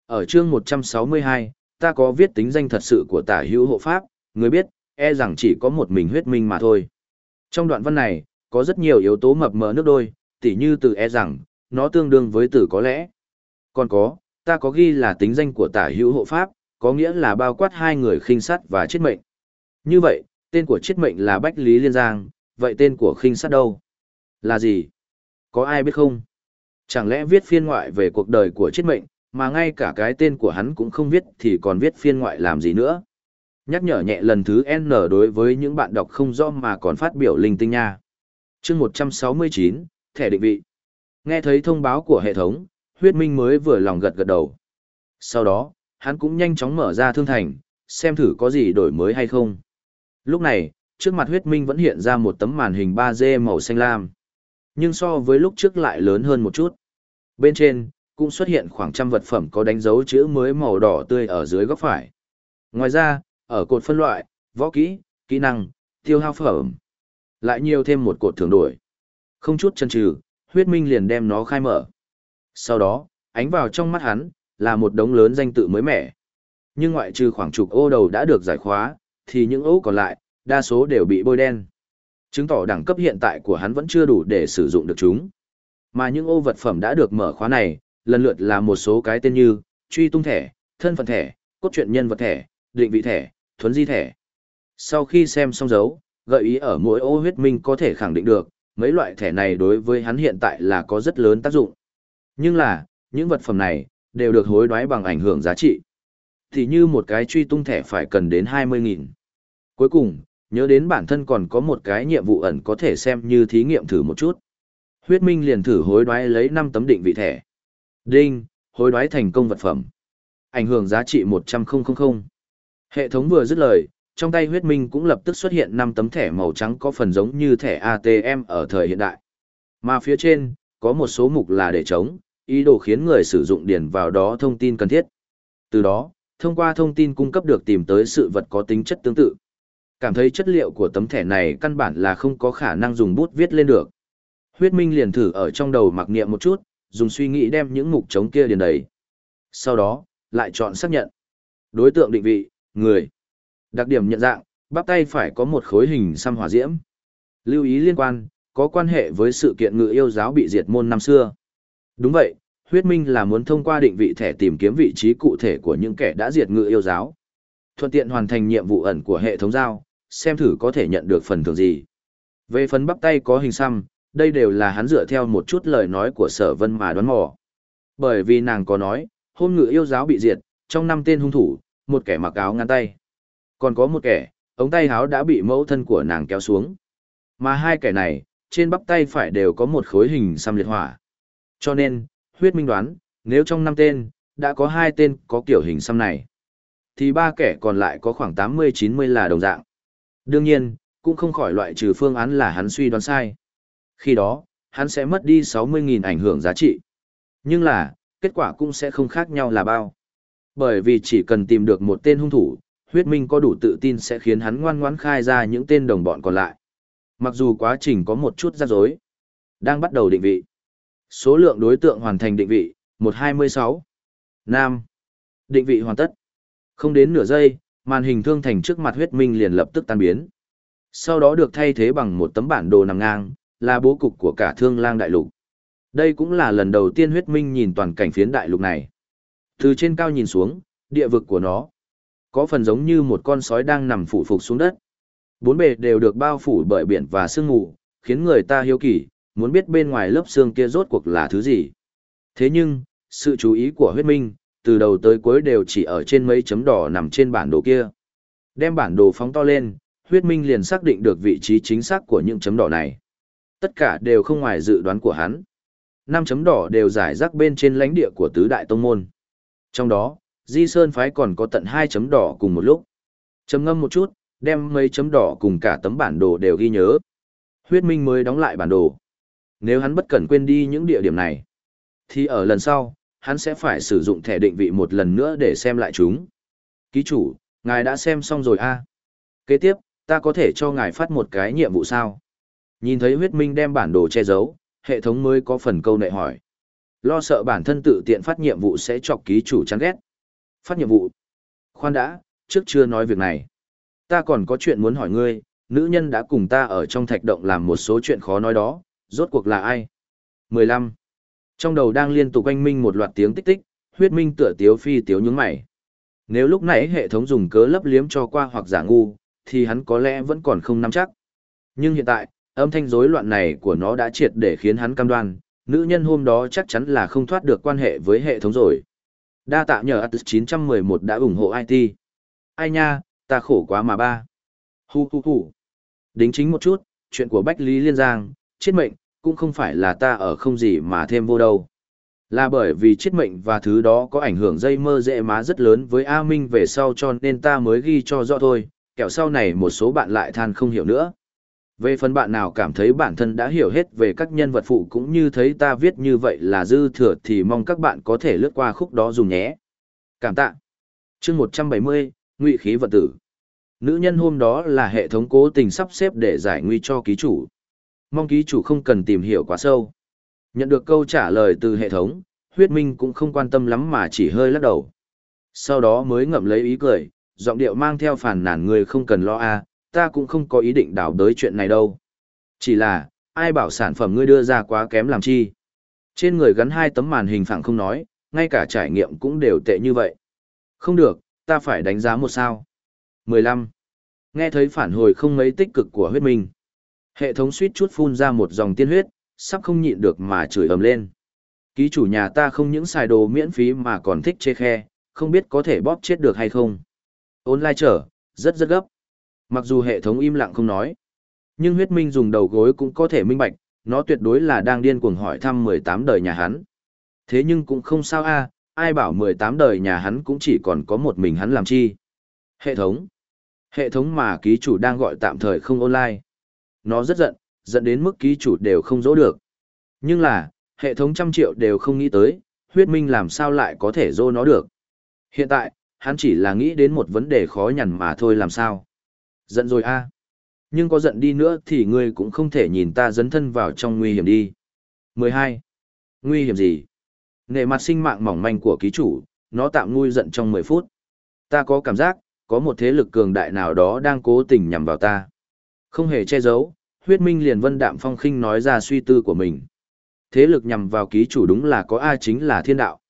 Ở chương 162, ta có viết tính danh thật sự của tả hữu hộ pháp, người biết, e rằng chỉ có một mình huyết minh mà thôi. Trong đoạn văn này, có rất nhiều yếu tố mập mờ nước đôi, tỉ như từ e rằng, nó tương đương với từ có lẽ. Còn có, ta có ghi là tính danh của tả hữu hộ pháp, có nghĩa là bao quát hai người khinh sát và chết mệnh. Như vậy, tên của chết mệnh là Bách Lý Liên Giang, vậy tên của khinh sát đâu? Là gì? Có ai biết không? Chẳng lẽ viết phiên ngoại về cuộc đời của chết mệnh, mà ngay cả cái tên của hắn cũng không viết thì còn viết phiên ngoại làm gì nữa? Nhắc nhở nhẹ lần thứ N đối với những bạn đọc không rõ mà còn phát biểu linh tinh nha. chương 169, thẻ định vị. Nghe thấy thông báo của hệ thống, huyết minh mới vừa lòng gật gật đầu. Sau đó, hắn cũng nhanh chóng mở ra thương thành, xem thử có gì đổi mới hay không. Lúc này, trước mặt huyết minh vẫn hiện ra một tấm màn hình 3D màu xanh lam. Nhưng so với lúc trước lại lớn hơn một chút. Bên trên, cũng xuất hiện khoảng trăm vật phẩm có đánh dấu chữ mới màu đỏ tươi ở dưới góc phải. Ngoài ra, ở cột phân loại, võ kỹ, kỹ năng, tiêu hao phẩm, lại nhiều thêm một cột thưởng đổi. Không chút chần chừ, huyết minh liền đem nó khai mở. Sau đó, ánh vào trong mắt hắn, là một đống lớn danh tự mới mẻ. Nhưng ngoại trừ khoảng chục ô đầu đã được giải khóa, thì những ô còn lại, đa số đều bị bôi đen. Chứng tỏ đẳng cấp hiện tại của hắn vẫn chưa đủ để sử dụng được chúng. Mà những ô vật phẩm đã được mở khóa này, lần lượt là một số cái tên như, truy tung thẻ, thân phận thẻ, cốt truyện nhân vật thẻ, định vị thẻ, thuấn di thẻ. Sau khi xem xong dấu, gợi ý ở mỗi ô huyết minh có thể khẳng định được, mấy loại thẻ này đối với hắn hiện tại là có rất lớn tác dụng. Nhưng là, những vật phẩm này, đều được hối đoái bằng ảnh hưởng giá trị. Thì như một cái truy tung thẻ phải cần đến 20.000. Cuối cùng, nhớ đến bản thân còn có một cái nhiệm vụ ẩn có thể xem như thí nghiệm thử một chút. Huyết Minh liền thử hối đoái lấy 5 tấm định vị thẻ. Đinh, hối đoái thành công vật phẩm. Ảnh hưởng giá trị 100.000. Hệ thống vừa dứt lời, trong tay huyết minh cũng lập tức xuất hiện 5 tấm thẻ màu trắng có phần giống như thẻ ATM ở thời hiện đại. Mà phía trên, có một số mục là để chống, ý đồ khiến người sử dụng điền vào đó thông tin cần thiết. Từ đó, thông qua thông tin cung cấp được tìm tới sự vật có tính chất tương tự. Cảm thấy chất liệu của tấm thẻ này căn bản là không có khả năng dùng bút viết lên được. Huyết Minh liền thử ở trong đầu mặc niệm một chút, dùng suy nghĩ đem những mục trống kia điền đầy. Sau đó, lại chọn xác nhận. Đối tượng định vị, người. Đặc điểm nhận dạng, bắp tay phải có một khối hình xăm hỏa diễm. Lưu ý liên quan, có quan hệ với sự kiện ngự yêu giáo bị diệt môn năm xưa. Đúng vậy, huyết minh là muốn thông qua định vị thẻ tìm kiếm vị trí cụ thể của những kẻ đã diệt ngự yêu giáo. Thuận tiện hoàn thành nhiệm vụ ẩn của hệ thống giao, xem thử có thể nhận được phần thưởng gì. Về phần bắp tay có hình xăm, đây đều là hắn dựa theo một chút lời nói của sở vân mà đoán mò. Bởi vì nàng có nói, hôm ngự yêu giáo bị diệt, trong năm tên hung thủ, một kẻ mặc áo ngăn tay. Còn có một kẻ, ống tay áo đã bị mẫu thân của nàng kéo xuống. Mà hai kẻ này, trên bắp tay phải đều có một khối hình xăm liệt hỏa. Cho nên, huyết minh đoán, nếu trong năm tên, đã có hai tên có kiểu hình xăm này, thì ba kẻ còn lại có khoảng 80-90 là đồng dạng. Đương nhiên, cũng không khỏi loại trừ phương án là hắn suy đoán sai. Khi đó, hắn sẽ mất đi 60.000 ảnh hưởng giá trị. Nhưng là, kết quả cũng sẽ không khác nhau là bao. Bởi vì chỉ cần tìm được một tên hung thủ, huyết minh có đủ tự tin sẽ khiến hắn ngoan ngoãn khai ra những tên đồng bọn còn lại. Mặc dù quá trình có một chút rắc rối. Đang bắt đầu định vị. Số lượng đối tượng hoàn thành định vị, 126. Nam. Định vị hoàn tất. Không đến nửa giây, màn hình thương thành trước mặt huyết minh liền lập tức tan biến. Sau đó được thay thế bằng một tấm bản đồ nằm ngang, là bố cục của cả thương lang đại lục. Đây cũng là lần đầu tiên huyết minh nhìn toàn cảnh phiến đại lục này. Từ trên cao nhìn xuống, địa vực của nó có phần giống như một con sói đang nằm phủ phục xuống đất. Bốn bề đều được bao phủ bởi biển và sương mù, khiến người ta hiếu kỳ, muốn biết bên ngoài lớp xương kia rốt cuộc là thứ gì. Thế nhưng, sự chú ý của huyết minh, từ đầu tới cuối đều chỉ ở trên mấy chấm đỏ nằm trên bản đồ kia. Đem bản đồ phóng to lên, huyết minh liền xác định được vị trí chính xác của những chấm đỏ này. Tất cả đều không ngoài dự đoán của hắn. Năm chấm đỏ đều giải rác bên trên lãnh địa của tứ đại tông môn. Trong đó, Di Sơn phái còn có tận hai chấm đỏ cùng một lúc. Chấm ngâm một chút, đem mấy chấm đỏ cùng cả tấm bản đồ đều ghi nhớ. Huyết Minh mới đóng lại bản đồ. Nếu hắn bất cẩn quên đi những địa điểm này, thì ở lần sau, hắn sẽ phải sử dụng thẻ định vị một lần nữa để xem lại chúng. Ký chủ, ngài đã xem xong rồi a à? Kế tiếp, ta có thể cho ngài phát một cái nhiệm vụ sao? Nhìn thấy huyết minh đem bản đồ che giấu, hệ thống mới có phần câu nệ hỏi. Lo sợ bản thân tự tiện phát nhiệm vụ sẽ chọc ký chủ chán ghét. Phát nhiệm vụ. Khoan đã, trước chưa nói việc này. Ta còn có chuyện muốn hỏi ngươi, nữ nhân đã cùng ta ở trong thạch động làm một số chuyện khó nói đó, rốt cuộc là ai? 15. Trong đầu đang liên tục quanh minh một loạt tiếng tích tích, huyết minh tựa tiếu phi tiếu nhướng mày. Nếu lúc nãy hệ thống dùng cớ lấp liếm cho qua hoặc giả ngu, thì hắn có lẽ vẫn còn không nắm chắc. Nhưng hiện tại, âm thanh rối loạn này của nó đã triệt để khiến hắn cam đoan, nữ nhân hôm đó chắc chắn là không thoát được quan hệ với hệ thống rồi. Đa tạ nhờ Atus 911 đã ủng hộ IT. Ai nha, ta khổ quá mà ba. Hu hu hu. Đính chính một chút, chuyện của Bách Lý Liên Giang, chết mệnh, cũng không phải là ta ở không gì mà thêm vô đâu. Là bởi vì chết mệnh và thứ đó có ảnh hưởng dây mơ dễ má rất lớn với A Minh về sau cho nên ta mới ghi cho rõ thôi, kẻo sau này một số bạn lại than không hiểu nữa. Về phần bạn nào cảm thấy bản thân đã hiểu hết về các nhân vật phụ cũng như thấy ta viết như vậy là dư thừa thì mong các bạn có thể lướt qua khúc đó dùng nhé. Cảm tạ. chương 170, Ngụy khí vật tử. Nữ nhân hôm đó là hệ thống cố tình sắp xếp để giải nguy cho ký chủ. Mong ký chủ không cần tìm hiểu quá sâu. Nhận được câu trả lời từ hệ thống, huyết minh cũng không quan tâm lắm mà chỉ hơi lắc đầu. Sau đó mới ngậm lấy ý cười, giọng điệu mang theo phản nản người không cần lo a ta cũng không có ý định đảo đới chuyện này đâu. Chỉ là, ai bảo sản phẩm ngươi đưa ra quá kém làm chi. Trên người gắn hai tấm màn hình phẳng không nói, ngay cả trải nghiệm cũng đều tệ như vậy. Không được, ta phải đánh giá một sao. 15. Nghe thấy phản hồi không mấy tích cực của huyết minh. Hệ thống suýt chút phun ra một dòng tiên huyết, sắp không nhịn được mà chửi ầm lên. Ký chủ nhà ta không những xài đồ miễn phí mà còn thích chê khe, không biết có thể bóp chết được hay không. Online trở, rất rất gấp. Mặc dù hệ thống im lặng không nói, nhưng huyết minh dùng đầu gối cũng có thể minh bạch, nó tuyệt đối là đang điên cuồng hỏi thăm 18 đời nhà hắn. Thế nhưng cũng không sao a, ai bảo 18 đời nhà hắn cũng chỉ còn có một mình hắn làm chi. Hệ thống. Hệ thống mà ký chủ đang gọi tạm thời không online. Nó rất giận, giận đến mức ký chủ đều không dỗ được. Nhưng là, hệ thống trăm triệu đều không nghĩ tới, huyết minh làm sao lại có thể dỗ nó được. Hiện tại, hắn chỉ là nghĩ đến một vấn đề khó nhằn mà thôi làm sao. Giận rồi a Nhưng có giận đi nữa thì ngươi cũng không thể nhìn ta dấn thân vào trong nguy hiểm đi. 12. Nguy hiểm gì? Nề mặt sinh mạng mỏng manh của ký chủ, nó tạm nguy giận trong 10 phút. Ta có cảm giác, có một thế lực cường đại nào đó đang cố tình nhằm vào ta. Không hề che giấu, huyết minh liền vân đạm phong khinh nói ra suy tư của mình. Thế lực nhằm vào ký chủ đúng là có ai chính là thiên đạo.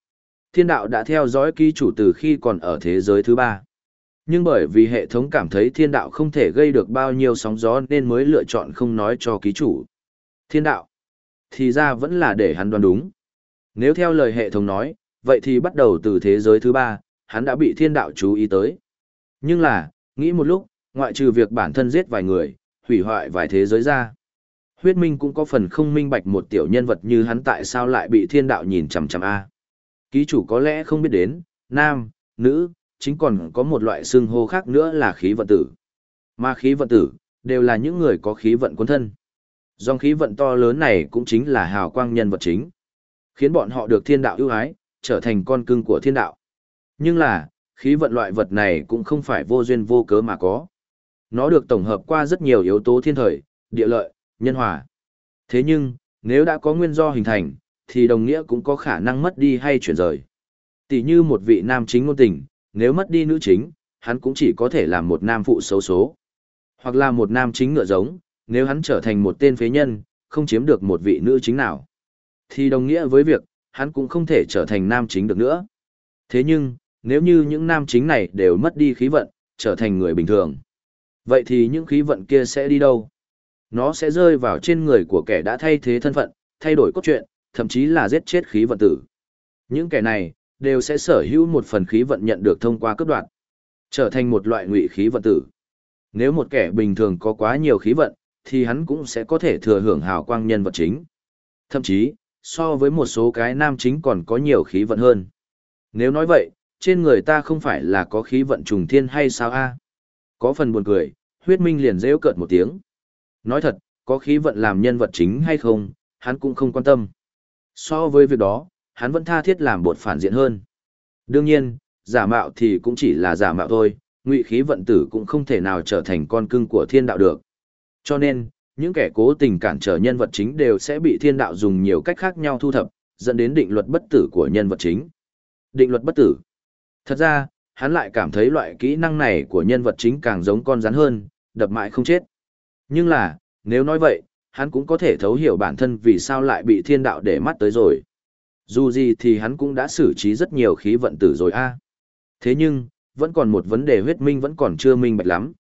Thiên đạo đã theo dõi ký chủ từ khi còn ở thế giới thứ ba. Nhưng bởi vì hệ thống cảm thấy thiên đạo không thể gây được bao nhiêu sóng gió nên mới lựa chọn không nói cho ký chủ. Thiên đạo. Thì ra vẫn là để hắn đoán đúng. Nếu theo lời hệ thống nói, vậy thì bắt đầu từ thế giới thứ ba, hắn đã bị thiên đạo chú ý tới. Nhưng là, nghĩ một lúc, ngoại trừ việc bản thân giết vài người, hủy hoại vài thế giới ra. Huyết Minh cũng có phần không minh bạch một tiểu nhân vật như hắn tại sao lại bị thiên đạo nhìn chằm chằm a. Ký chủ có lẽ không biết đến, nam, nữ, chính còn có một loại xương hô khác nữa là khí vận tử. Mà khí vận tử, đều là những người có khí vận quân thân. Dòng khí vận to lớn này cũng chính là hào quang nhân vật chính. Khiến bọn họ được thiên đạo ưu ái, trở thành con cưng của thiên đạo. Nhưng là, khí vận loại vật này cũng không phải vô duyên vô cớ mà có. Nó được tổng hợp qua rất nhiều yếu tố thiên thời, địa lợi, nhân hòa. Thế nhưng, nếu đã có nguyên do hình thành, thì đồng nghĩa cũng có khả năng mất đi hay chuyển rời. Tỷ như một vị nam chính ngôn tình, nếu mất đi nữ chính, hắn cũng chỉ có thể làm một nam phụ xấu số. Hoặc là một nam chính ngựa giống, nếu hắn trở thành một tên phế nhân, không chiếm được một vị nữ chính nào. Thì đồng nghĩa với việc, hắn cũng không thể trở thành nam chính được nữa. Thế nhưng, nếu như những nam chính này đều mất đi khí vận, trở thành người bình thường. Vậy thì những khí vận kia sẽ đi đâu? Nó sẽ rơi vào trên người của kẻ đã thay thế thân phận, thay đổi cốt truyện, thậm chí là giết chết khí vận tử. Những kẻ này, đều sẽ sở hữu một phần khí vận nhận được thông qua cấp đoạn, trở thành một loại ngụy khí vận tử. Nếu một kẻ bình thường có quá nhiều khí vận, thì hắn cũng sẽ có thể thừa hưởng hào quang nhân vật chính. Thậm chí, so với một số cái nam chính còn có nhiều khí vận hơn. Nếu nói vậy, trên người ta không phải là có khí vận trùng thiên hay sao a? Có phần buồn cười, huyết minh liền rêu cợt một tiếng. Nói thật, có khí vận làm nhân vật chính hay không, hắn cũng không quan tâm. So với việc đó, hắn vẫn tha thiết làm bột phản diện hơn. Đương nhiên, giả mạo thì cũng chỉ là giả mạo thôi, ngụy khí vận tử cũng không thể nào trở thành con cưng của thiên đạo được. Cho nên, những kẻ cố tình cản trở nhân vật chính đều sẽ bị thiên đạo dùng nhiều cách khác nhau thu thập, dẫn đến định luật bất tử của nhân vật chính. Định luật bất tử. Thật ra, hắn lại cảm thấy loại kỹ năng này của nhân vật chính càng giống con rắn hơn, đập mãi không chết. Nhưng là, nếu nói vậy, hắn cũng có thể thấu hiểu bản thân vì sao lại bị thiên đạo để mắt tới rồi. Dù gì thì hắn cũng đã xử trí rất nhiều khí vận tử rồi a. Thế nhưng, vẫn còn một vấn đề huyết minh vẫn còn chưa minh bạch lắm.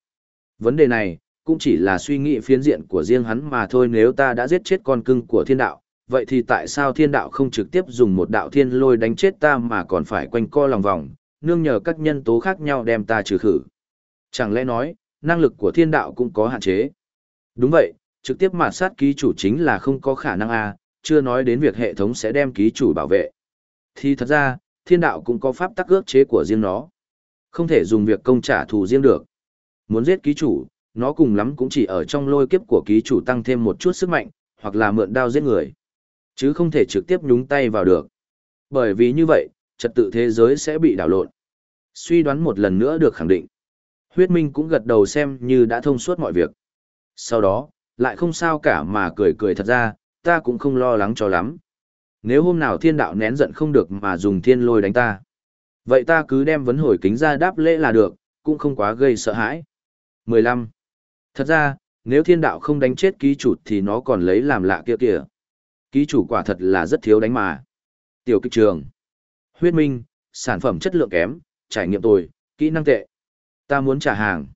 Vấn đề này, cũng chỉ là suy nghĩ phiến diện của riêng hắn mà thôi nếu ta đã giết chết con cưng của thiên đạo, vậy thì tại sao thiên đạo không trực tiếp dùng một đạo thiên lôi đánh chết ta mà còn phải quanh co lòng vòng, nương nhờ các nhân tố khác nhau đem ta trừ khử. Chẳng lẽ nói, năng lực của thiên đạo cũng có hạn chế. Đúng vậy, trực tiếp mà sát ký chủ chính là không có khả năng a chưa nói đến việc hệ thống sẽ đem ký chủ bảo vệ. Thì thật ra, thiên đạo cũng có pháp tắc ước chế của riêng nó. Không thể dùng việc công trả thù riêng được. Muốn giết ký chủ, nó cùng lắm cũng chỉ ở trong lôi kiếp của ký chủ tăng thêm một chút sức mạnh, hoặc là mượn đao giết người. Chứ không thể trực tiếp nhúng tay vào được. Bởi vì như vậy, trật tự thế giới sẽ bị đảo lộn. Suy đoán một lần nữa được khẳng định. Huyết Minh cũng gật đầu xem như đã thông suốt mọi việc. Sau đó, lại không sao cả mà cười cười thật ra, ta cũng không lo lắng cho lắm. Nếu hôm nào thiên đạo nén giận không được mà dùng thiên lôi đánh ta, vậy ta cứ đem vấn hồi kính ra đáp lễ là được, cũng không quá gây sợ hãi. 15. Thật ra, nếu thiên đạo không đánh chết ký chủ thì nó còn lấy làm lạ kia kìa. Ký chủ quả thật là rất thiếu đánh mà. Tiểu kích trường. Huyết minh, sản phẩm chất lượng kém, trải nghiệm tồi, kỹ năng tệ. Ta muốn trả hàng.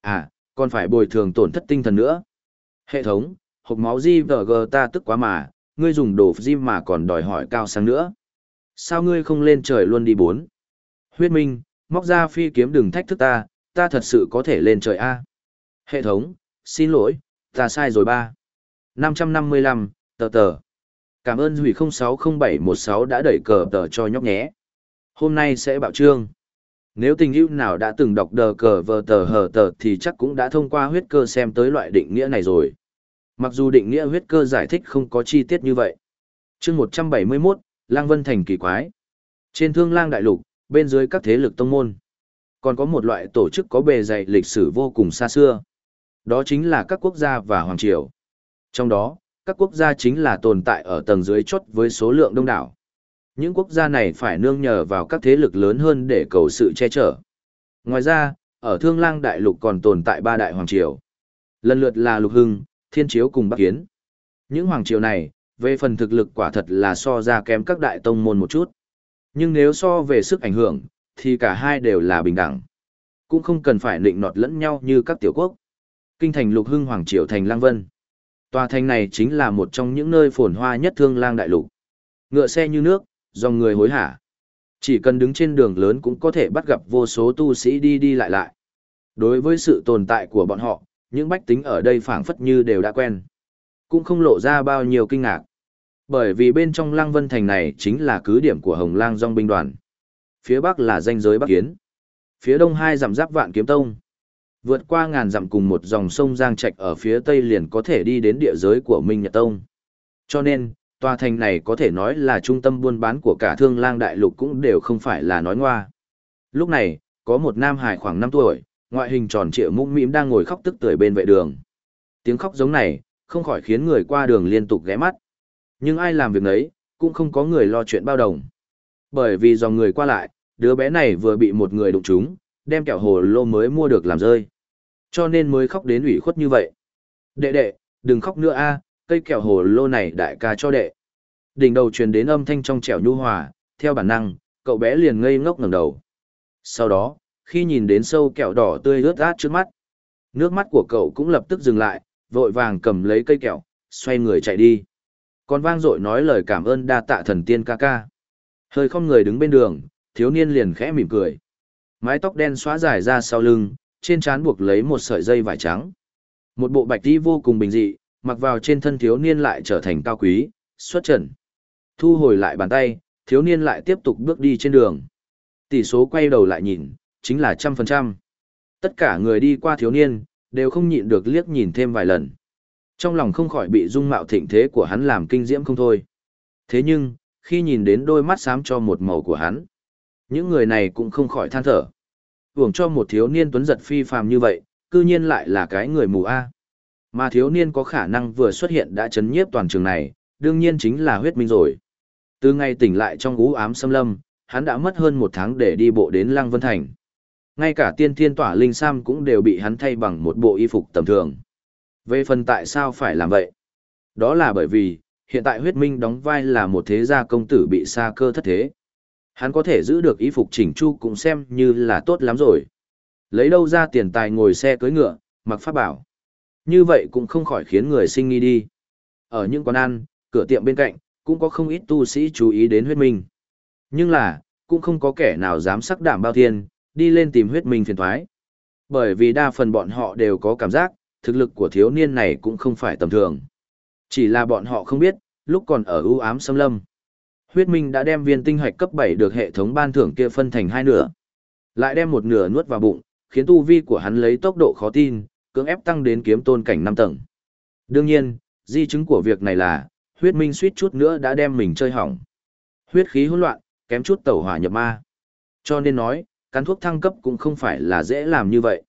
À, còn phải bồi thường tổn thất tinh thần nữa. Hệ thống, hộp máu GVG ta tức quá mà, ngươi dùng đồ gym mà còn đòi hỏi cao sang nữa. Sao ngươi không lên trời luôn đi bốn? Huyết Minh, móc ra phi kiếm đừng thách thức ta, ta thật sự có thể lên trời A. Hệ thống, xin lỗi, ta sai rồi ba. 555, tờ tờ. Cảm ơn hủy 060716 đã đẩy cờ tờ cho nhóc nhé. Hôm nay sẽ bạo trương. Nếu tình hữu nào đã từng đọc đờ cờ vờ tờ hờ tờ thì chắc cũng đã thông qua huyết cơ xem tới loại định nghĩa này rồi. Mặc dù định nghĩa huyết cơ giải thích không có chi tiết như vậy. chương 171, Lang Vân Thành kỳ quái. Trên thương lang đại lục, bên dưới các thế lực tông môn, còn có một loại tổ chức có bề dày lịch sử vô cùng xa xưa. Đó chính là các quốc gia và hoàng triều. Trong đó, các quốc gia chính là tồn tại ở tầng dưới chốt với số lượng đông đảo. Những quốc gia này phải nương nhờ vào các thế lực lớn hơn để cầu sự che chở. Ngoài ra, ở Thương Lang Đại Lục còn tồn tại ba đại hoàng triều. Lần lượt là Lục Hưng, Thiên Chiếu cùng Bắc Kiến. Những hoàng triều này, về phần thực lực quả thật là so ra kém các đại tông môn một chút. Nhưng nếu so về sức ảnh hưởng, thì cả hai đều là bình đẳng. Cũng không cần phải định nọt lẫn nhau như các tiểu quốc. Kinh thành Lục Hưng Hoàng Triều thành Lang Vân. Tòa thành này chính là một trong những nơi phồn hoa nhất thương lang đại lục. Ngựa xe như nước, dòng người hối hả. Chỉ cần đứng trên đường lớn cũng có thể bắt gặp vô số tu sĩ đi đi lại lại. Đối với sự tồn tại của bọn họ, những bách tính ở đây phảng phất như đều đã quen. Cũng không lộ ra bao nhiêu kinh ngạc. Bởi vì bên trong Lang Vân Thành này chính là cứ điểm của Hồng Lang Dòng binh đoàn. Phía bắc là danh giới Bắc Kiến. Phía đông hai dặm giáp vạn kiếm tông. Vượt qua ngàn dặm cùng một dòng sông Giang Trạch ở phía tây liền có thể đi đến địa giới của Minh Nhật Tông. Cho nên, tòa thành này có thể nói là trung tâm buôn bán của cả thương lang đại lục cũng đều không phải là nói ngoa. Lúc này, có một nam hải khoảng 5 tuổi, ngoại hình tròn trịa mũm mĩm đang ngồi khóc tức tưởi bên vệ đường. Tiếng khóc giống này, không khỏi khiến người qua đường liên tục ghé mắt. Nhưng ai làm việc nấy, cũng không có người lo chuyện bao đồng. Bởi vì dòng người qua lại, đứa bé này vừa bị một người đụng trúng, đem kẹo hồ lô mới mua được làm rơi. Cho nên mới khóc đến ủy khuất như vậy. Đệ đệ, đừng khóc nữa a, cây kẹo hồ lô này đại ca cho đệ. Đỉnh đầu truyền đến âm thanh trong trẻo nhu hòa, theo bản năng, cậu bé liền ngây ngốc ngẩng đầu. Sau đó, khi nhìn đến sâu kẹo đỏ tươi ướt át trước mắt, nước mắt của cậu cũng lập tức dừng lại, vội vàng cầm lấy cây kẹo, xoay người chạy đi. Còn vang dội nói lời cảm ơn đa tạ thần tiên ca ca. Hơi không người đứng bên đường, thiếu niên liền khẽ mỉm cười. Mái tóc đen xóa dài ra sau lưng, trên trán buộc lấy một sợi dây vải trắng. Một bộ bạch tí vô cùng bình dị, mặc vào trên thân thiếu niên lại trở thành cao quý, xuất trần. Thu hồi lại bàn tay, thiếu niên lại tiếp tục bước đi trên đường. Tỷ số quay đầu lại nhìn, chính là trăm phần trăm. Tất cả người đi qua thiếu niên, đều không nhịn được liếc nhìn thêm vài lần. Trong lòng không khỏi bị dung mạo thịnh thế của hắn làm kinh diễm không thôi. Thế nhưng, khi nhìn đến đôi mắt xám cho một màu của hắn, những người này cũng không khỏi than thở. Hưởng cho một thiếu niên tuấn giật phi phàm như vậy, cư nhiên lại là cái người mù A. Mà thiếu niên có khả năng vừa xuất hiện đã chấn nhiếp toàn trường này, đương nhiên chính là huyết minh rồi. Từ ngày tỉnh lại trong ú ám xâm lâm, hắn đã mất hơn một tháng để đi bộ đến Lăng Vân Thành. Ngay cả tiên thiên tỏa linh sam cũng đều bị hắn thay bằng một bộ y phục tầm thường. Về phần tại sao phải làm vậy, Đó là bởi vì, hiện tại huyết minh đóng vai là một thế gia công tử bị sa cơ thất thế. Hắn có thể giữ được y phục chỉnh chu cũng xem như là tốt lắm rồi. Lấy đâu ra tiền tài ngồi xe cưới ngựa, mặc pháp bảo. Như vậy cũng không khỏi khiến người sinh nghi đi. Ở những quán ăn, cửa tiệm bên cạnh, cũng có không ít tu sĩ chú ý đến huyết minh. Nhưng là, cũng không có kẻ nào dám sắc đảm bao thiên, đi lên tìm huyết minh phiền thoái. Bởi vì đa phần bọn họ đều có cảm giác, thực lực của thiếu niên này cũng không phải tầm thường. Chỉ là bọn họ không biết, lúc còn ở ưu ám xâm lâm. Huyết Minh đã đem viên tinh hạch cấp 7 được hệ thống ban thưởng kia phân thành hai nửa. Lại đem một nửa nuốt vào bụng, khiến tu vi của hắn lấy tốc độ khó tin, cưỡng ép tăng đến kiếm tôn cảnh 5 tầng. Đương nhiên, di chứng của việc này là, huyết minh suýt chút nữa đã đem mình chơi hỏng. Huyết khí hỗn loạn, kém chút tẩu hỏa nhập ma. Cho nên nói, cán thuốc thăng cấp cũng không phải là dễ làm như vậy.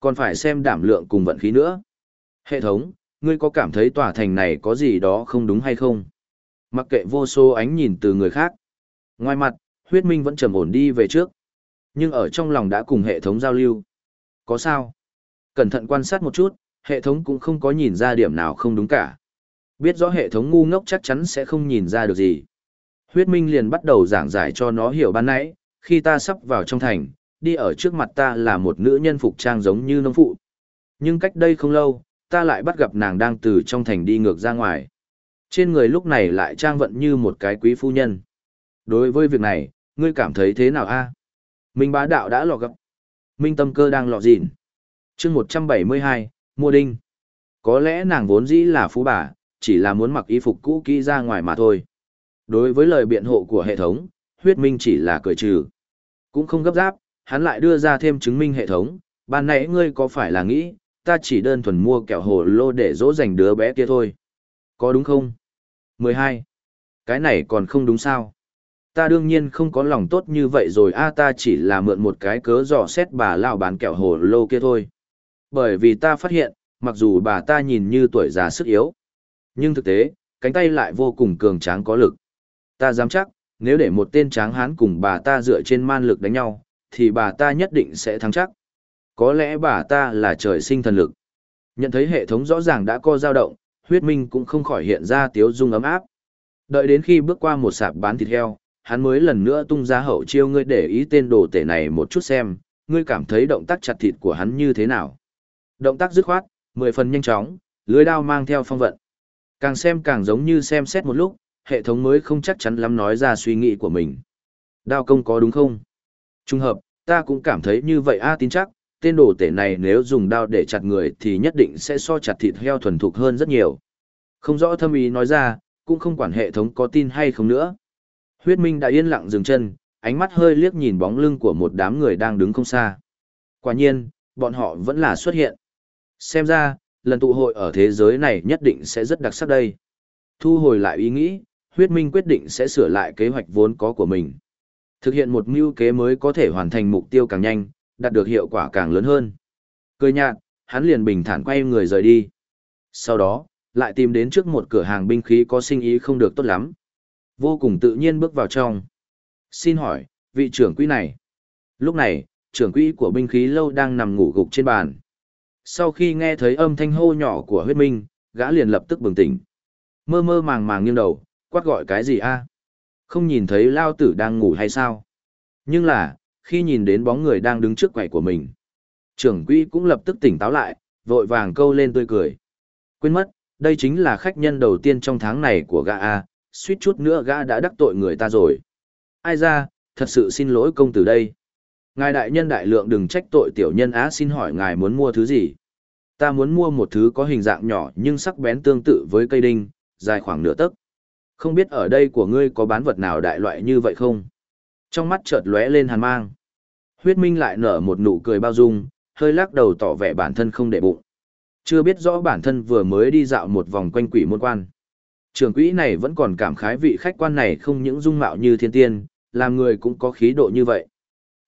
Còn phải xem đảm lượng cùng vận khí nữa. Hệ thống, ngươi có cảm thấy tòa thành này có gì đó không đúng hay không? Mặc kệ vô số ánh nhìn từ người khác. Ngoài mặt, huyết minh vẫn trầm ổn đi về trước. Nhưng ở trong lòng đã cùng hệ thống giao lưu. Có sao? Cẩn thận quan sát một chút, hệ thống cũng không có nhìn ra điểm nào không đúng cả. Biết rõ hệ thống ngu ngốc chắc chắn sẽ không nhìn ra được gì. Huyết Minh liền bắt đầu giảng giải cho nó hiểu ban nãy, khi ta sắp vào trong thành, đi ở trước mặt ta là một nữ nhân phục trang giống như nông phụ. Nhưng cách đây không lâu, ta lại bắt gặp nàng đang từ trong thành đi ngược ra ngoài. Trên người lúc này lại trang vận như một cái quý phu nhân. Đối với việc này, ngươi cảm thấy thế nào a? Minh bá đạo đã lọ gặp. Minh tâm cơ đang lọ dịn. chương 172, mua đinh. Có lẽ nàng vốn dĩ là phú bà, chỉ là muốn mặc y phục cũ kỹ ra ngoài mà thôi. Đối với lời biện hộ của hệ thống, huyết minh chỉ là cười trừ. Cũng không gấp gáp, hắn lại đưa ra thêm chứng minh hệ thống, ban nãy ngươi có phải là nghĩ, ta chỉ đơn thuần mua kẹo hồ lô để dỗ dành đứa bé kia thôi. Có đúng không? 12. Cái này còn không đúng sao? Ta đương nhiên không có lòng tốt như vậy rồi a ta chỉ là mượn một cái cớ dò xét bà lão bán kẹo hồ lô kia thôi. Bởi vì ta phát hiện, mặc dù bà ta nhìn như tuổi già sức yếu, nhưng thực tế, cánh tay lại vô cùng cường tráng có lực. Ta dám chắc, nếu để một tên tráng hán cùng bà ta dựa trên man lực đánh nhau, thì bà ta nhất định sẽ thắng chắc. Có lẽ bà ta là trời sinh thần lực. Nhận thấy hệ thống rõ ràng đã co dao động, huyết minh cũng không khỏi hiện ra tiếu dung ấm áp. Đợi đến khi bước qua một sạp bán thịt heo, hắn mới lần nữa tung ra hậu chiêu ngươi để ý tên đồ tể này một chút xem, ngươi cảm thấy động tác chặt thịt của hắn như thế nào. Động tác dứt khoát, mười phần nhanh chóng, lưới đao mang theo phong vận. Càng xem càng giống như xem xét một lúc, hệ thống mới không chắc chắn lắm nói ra suy nghĩ của mình. Đao công có đúng không? Trung hợp, ta cũng cảm thấy như vậy a tin chắc, tên đồ tể này nếu dùng đao để chặt người thì nhất định sẽ so chặt thịt heo thuần thục hơn rất nhiều. Không rõ thâm ý nói ra, cũng không quản hệ thống có tin hay không nữa. Huyết Minh đã yên lặng dừng chân, ánh mắt hơi liếc nhìn bóng lưng của một đám người đang đứng không xa. Quả nhiên, bọn họ vẫn là xuất hiện. Xem ra, lần tụ hội ở thế giới này nhất định sẽ rất đặc sắc đây. Thu hồi lại ý nghĩ, huyết minh quyết định sẽ sửa lại kế hoạch vốn có của mình. Thực hiện một mưu kế mới có thể hoàn thành mục tiêu càng nhanh, đạt được hiệu quả càng lớn hơn. Cười nhạt, hắn liền bình thản quay người rời đi. Sau đó, lại tìm đến trước một cửa hàng binh khí có sinh ý không được tốt lắm. Vô cùng tự nhiên bước vào trong. Xin hỏi, vị trưởng quỹ này. Lúc này, trưởng quỹ của binh khí lâu đang nằm ngủ gục trên bàn. Sau khi nghe thấy âm thanh hô nhỏ của huyết minh, gã liền lập tức bừng tỉnh. Mơ mơ màng màng nghiêng đầu, quát gọi cái gì a? Không nhìn thấy lao tử đang ngủ hay sao? Nhưng là, khi nhìn đến bóng người đang đứng trước quầy của mình, trưởng quỹ cũng lập tức tỉnh táo lại, vội vàng câu lên tươi cười. Quên mất, đây chính là khách nhân đầu tiên trong tháng này của gã A, suýt chút nữa gã đã đắc tội người ta rồi. Ai ra, thật sự xin lỗi công tử đây. Ngài đại nhân đại lượng đừng trách tội tiểu nhân á xin hỏi ngài muốn mua thứ gì. Ta muốn mua một thứ có hình dạng nhỏ nhưng sắc bén tương tự với cây đinh, dài khoảng nửa tấc. Không biết ở đây của ngươi có bán vật nào đại loại như vậy không? Trong mắt chợt lóe lên hàn mang. Huyết Minh lại nở một nụ cười bao dung, hơi lắc đầu tỏ vẻ bản thân không để bụng. Chưa biết rõ bản thân vừa mới đi dạo một vòng quanh quỷ môn quan. Trường quỹ này vẫn còn cảm khái vị khách quan này không những dung mạo như thiên tiên, làm người cũng có khí độ như vậy.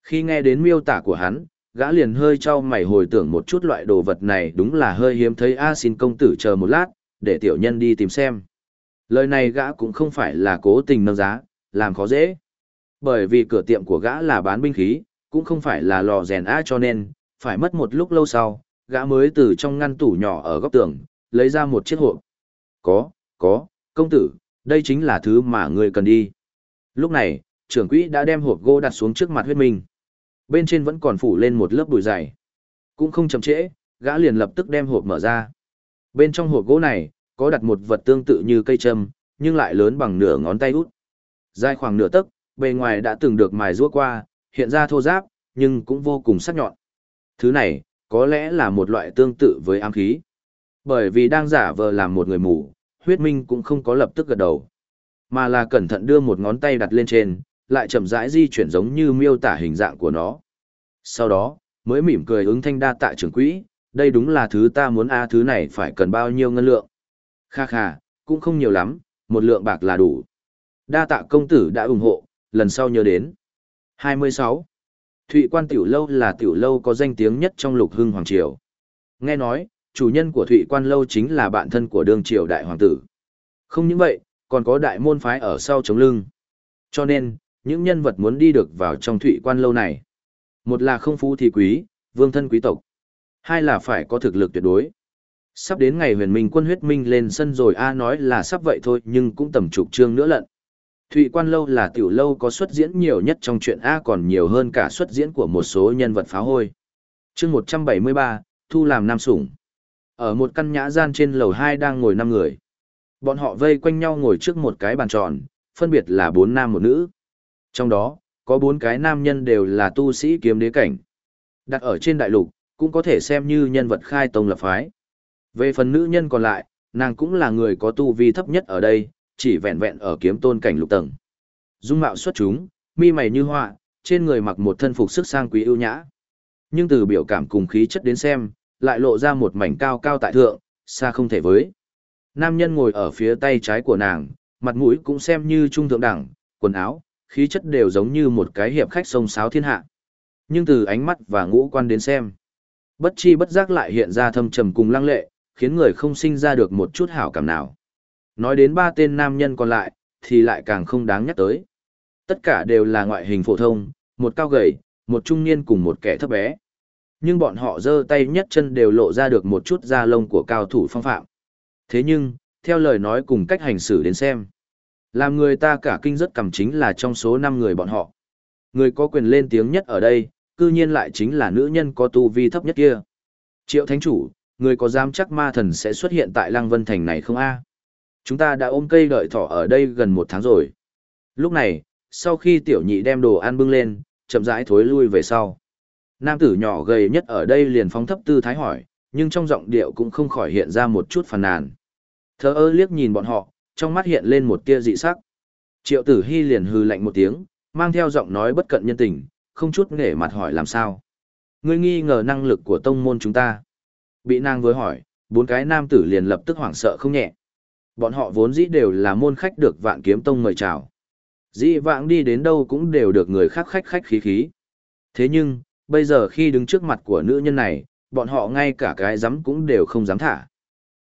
Khi nghe đến miêu tả của hắn, gã liền hơi trao mày hồi tưởng một chút loại đồ vật này đúng là hơi hiếm thấy a xin công tử chờ một lát, để tiểu nhân đi tìm xem. Lời này gã cũng không phải là cố tình nâng giá, làm khó dễ. Bởi vì cửa tiệm của gã là bán binh khí, cũng không phải là lò rèn a cho nên, phải mất một lúc lâu sau, gã mới từ trong ngăn tủ nhỏ ở góc tường, lấy ra một chiếc hộp. Có, có, công tử, đây chính là thứ mà người cần đi. Lúc này, trưởng quỹ đã đem hộp gỗ đặt xuống trước mặt huyết minh. Bên trên vẫn còn phủ lên một lớp bụi dày. Cũng không chậm trễ, gã liền lập tức đem hộp mở ra. Bên trong hộp gỗ này, có đặt một vật tương tự như cây châm, nhưng lại lớn bằng nửa ngón tay út. Dài khoảng nửa tấc, bề ngoài đã từng được mài rũa qua, hiện ra thô ráp, nhưng cũng vô cùng sắc nhọn. Thứ này, có lẽ là một loại tương tự với ám khí. Bởi vì đang giả vờ làm một người mù, huyết minh cũng không có lập tức gật đầu, mà là cẩn thận đưa một ngón tay đặt lên trên, lại chậm rãi di chuyển giống như miêu tả hình dạng của nó. Sau đó, mới mỉm cười ứng thanh đa tạ trưởng quỹ, đây đúng là thứ ta muốn a thứ này phải cần bao nhiêu ngân lượng. Kha kha, cũng không nhiều lắm, một lượng bạc là đủ. Đa tạ công tử đã ủng hộ, lần sau nhớ đến. 26. Thụy quan tiểu lâu là tiểu lâu có danh tiếng nhất trong lục hưng hoàng triều. Nghe nói, chủ nhân của Thụy quan lâu chính là bạn thân của đương triều đại hoàng tử. Không những vậy, còn có đại môn phái ở sau chống lưng. Cho nên, những nhân vật muốn đi được vào trong Thụy quan lâu này. Một là không phú thì quý, vương thân quý tộc. Hai là phải có thực lực tuyệt đối. Sắp đến ngày huyền minh quân huyết minh lên sân rồi A nói là sắp vậy thôi nhưng cũng tầm chục chương nữa lận. Thụy quan lâu là tiểu lâu có xuất diễn nhiều nhất trong chuyện A còn nhiều hơn cả xuất diễn của một số nhân vật phá hôi. chương 173, Thu làm nam sủng. Ở một căn nhã gian trên lầu 2 đang ngồi 5 người. Bọn họ vây quanh nhau ngồi trước một cái bàn tròn, phân biệt là 4 nam một nữ. Trong đó, có 4 cái nam nhân đều là tu sĩ kiếm đế cảnh. Đặt ở trên đại lục, cũng có thể xem như nhân vật khai tông lập phái. Về phần nữ nhân còn lại, nàng cũng là người có tu vi thấp nhất ở đây, chỉ vẹn vẹn ở kiếm tôn cảnh lục tầng. Dung mạo xuất chúng, mi mày như họa, trên người mặc một thân phục sức sang quý ưu nhã. Nhưng từ biểu cảm cùng khí chất đến xem, lại lộ ra một mảnh cao cao tại thượng, xa không thể với. Nam nhân ngồi ở phía tay trái của nàng, mặt mũi cũng xem như trung thượng đẳng, quần áo, khí chất đều giống như một cái hiệp khách sông sáo thiên hạ. Nhưng từ ánh mắt và ngũ quan đến xem, bất chi bất giác lại hiện ra thâm trầm cùng lăng lệ, khiến người không sinh ra được một chút hảo cảm nào. Nói đến ba tên nam nhân còn lại, thì lại càng không đáng nhắc tới. Tất cả đều là ngoại hình phổ thông, một cao gầy, một trung niên cùng một kẻ thấp bé. Nhưng bọn họ giơ tay nhất chân đều lộ ra được một chút da lông của cao thủ phong phạm. Thế nhưng, theo lời nói cùng cách hành xử đến xem, làm người ta cả kinh rất cầm chính là trong số 5 người bọn họ. Người có quyền lên tiếng nhất ở đây, cư nhiên lại chính là nữ nhân có tu vi thấp nhất kia. Triệu Thánh Chủ, người có dám chắc ma thần sẽ xuất hiện tại Lăng Vân Thành này không a? Chúng ta đã ôm cây đợi thỏ ở đây gần một tháng rồi. Lúc này, sau khi tiểu nhị đem đồ ăn bưng lên, chậm rãi thối lui về sau. Nam tử nhỏ gầy nhất ở đây liền phóng thấp tư thái hỏi, nhưng trong giọng điệu cũng không khỏi hiện ra một chút phàn nàn. Thơ ơ liếc nhìn bọn họ, trong mắt hiện lên một tia dị sắc. Triệu tử hy liền hư lạnh một tiếng, mang theo giọng nói bất cận nhân tình, không chút nghề mặt hỏi làm sao. Ngươi nghi ngờ năng lực của tông môn chúng ta. Bị nàng với hỏi, bốn cái nam tử liền lập tức hoảng sợ không nhẹ. Bọn họ vốn dĩ đều là môn khách được vạn kiếm tông mời chào. Dĩ vãng đi đến đâu cũng đều được người khác khách khách khí khí. Thế nhưng, bây giờ khi đứng trước mặt của nữ nhân này, bọn họ ngay cả cái dám cũng đều không dám thả.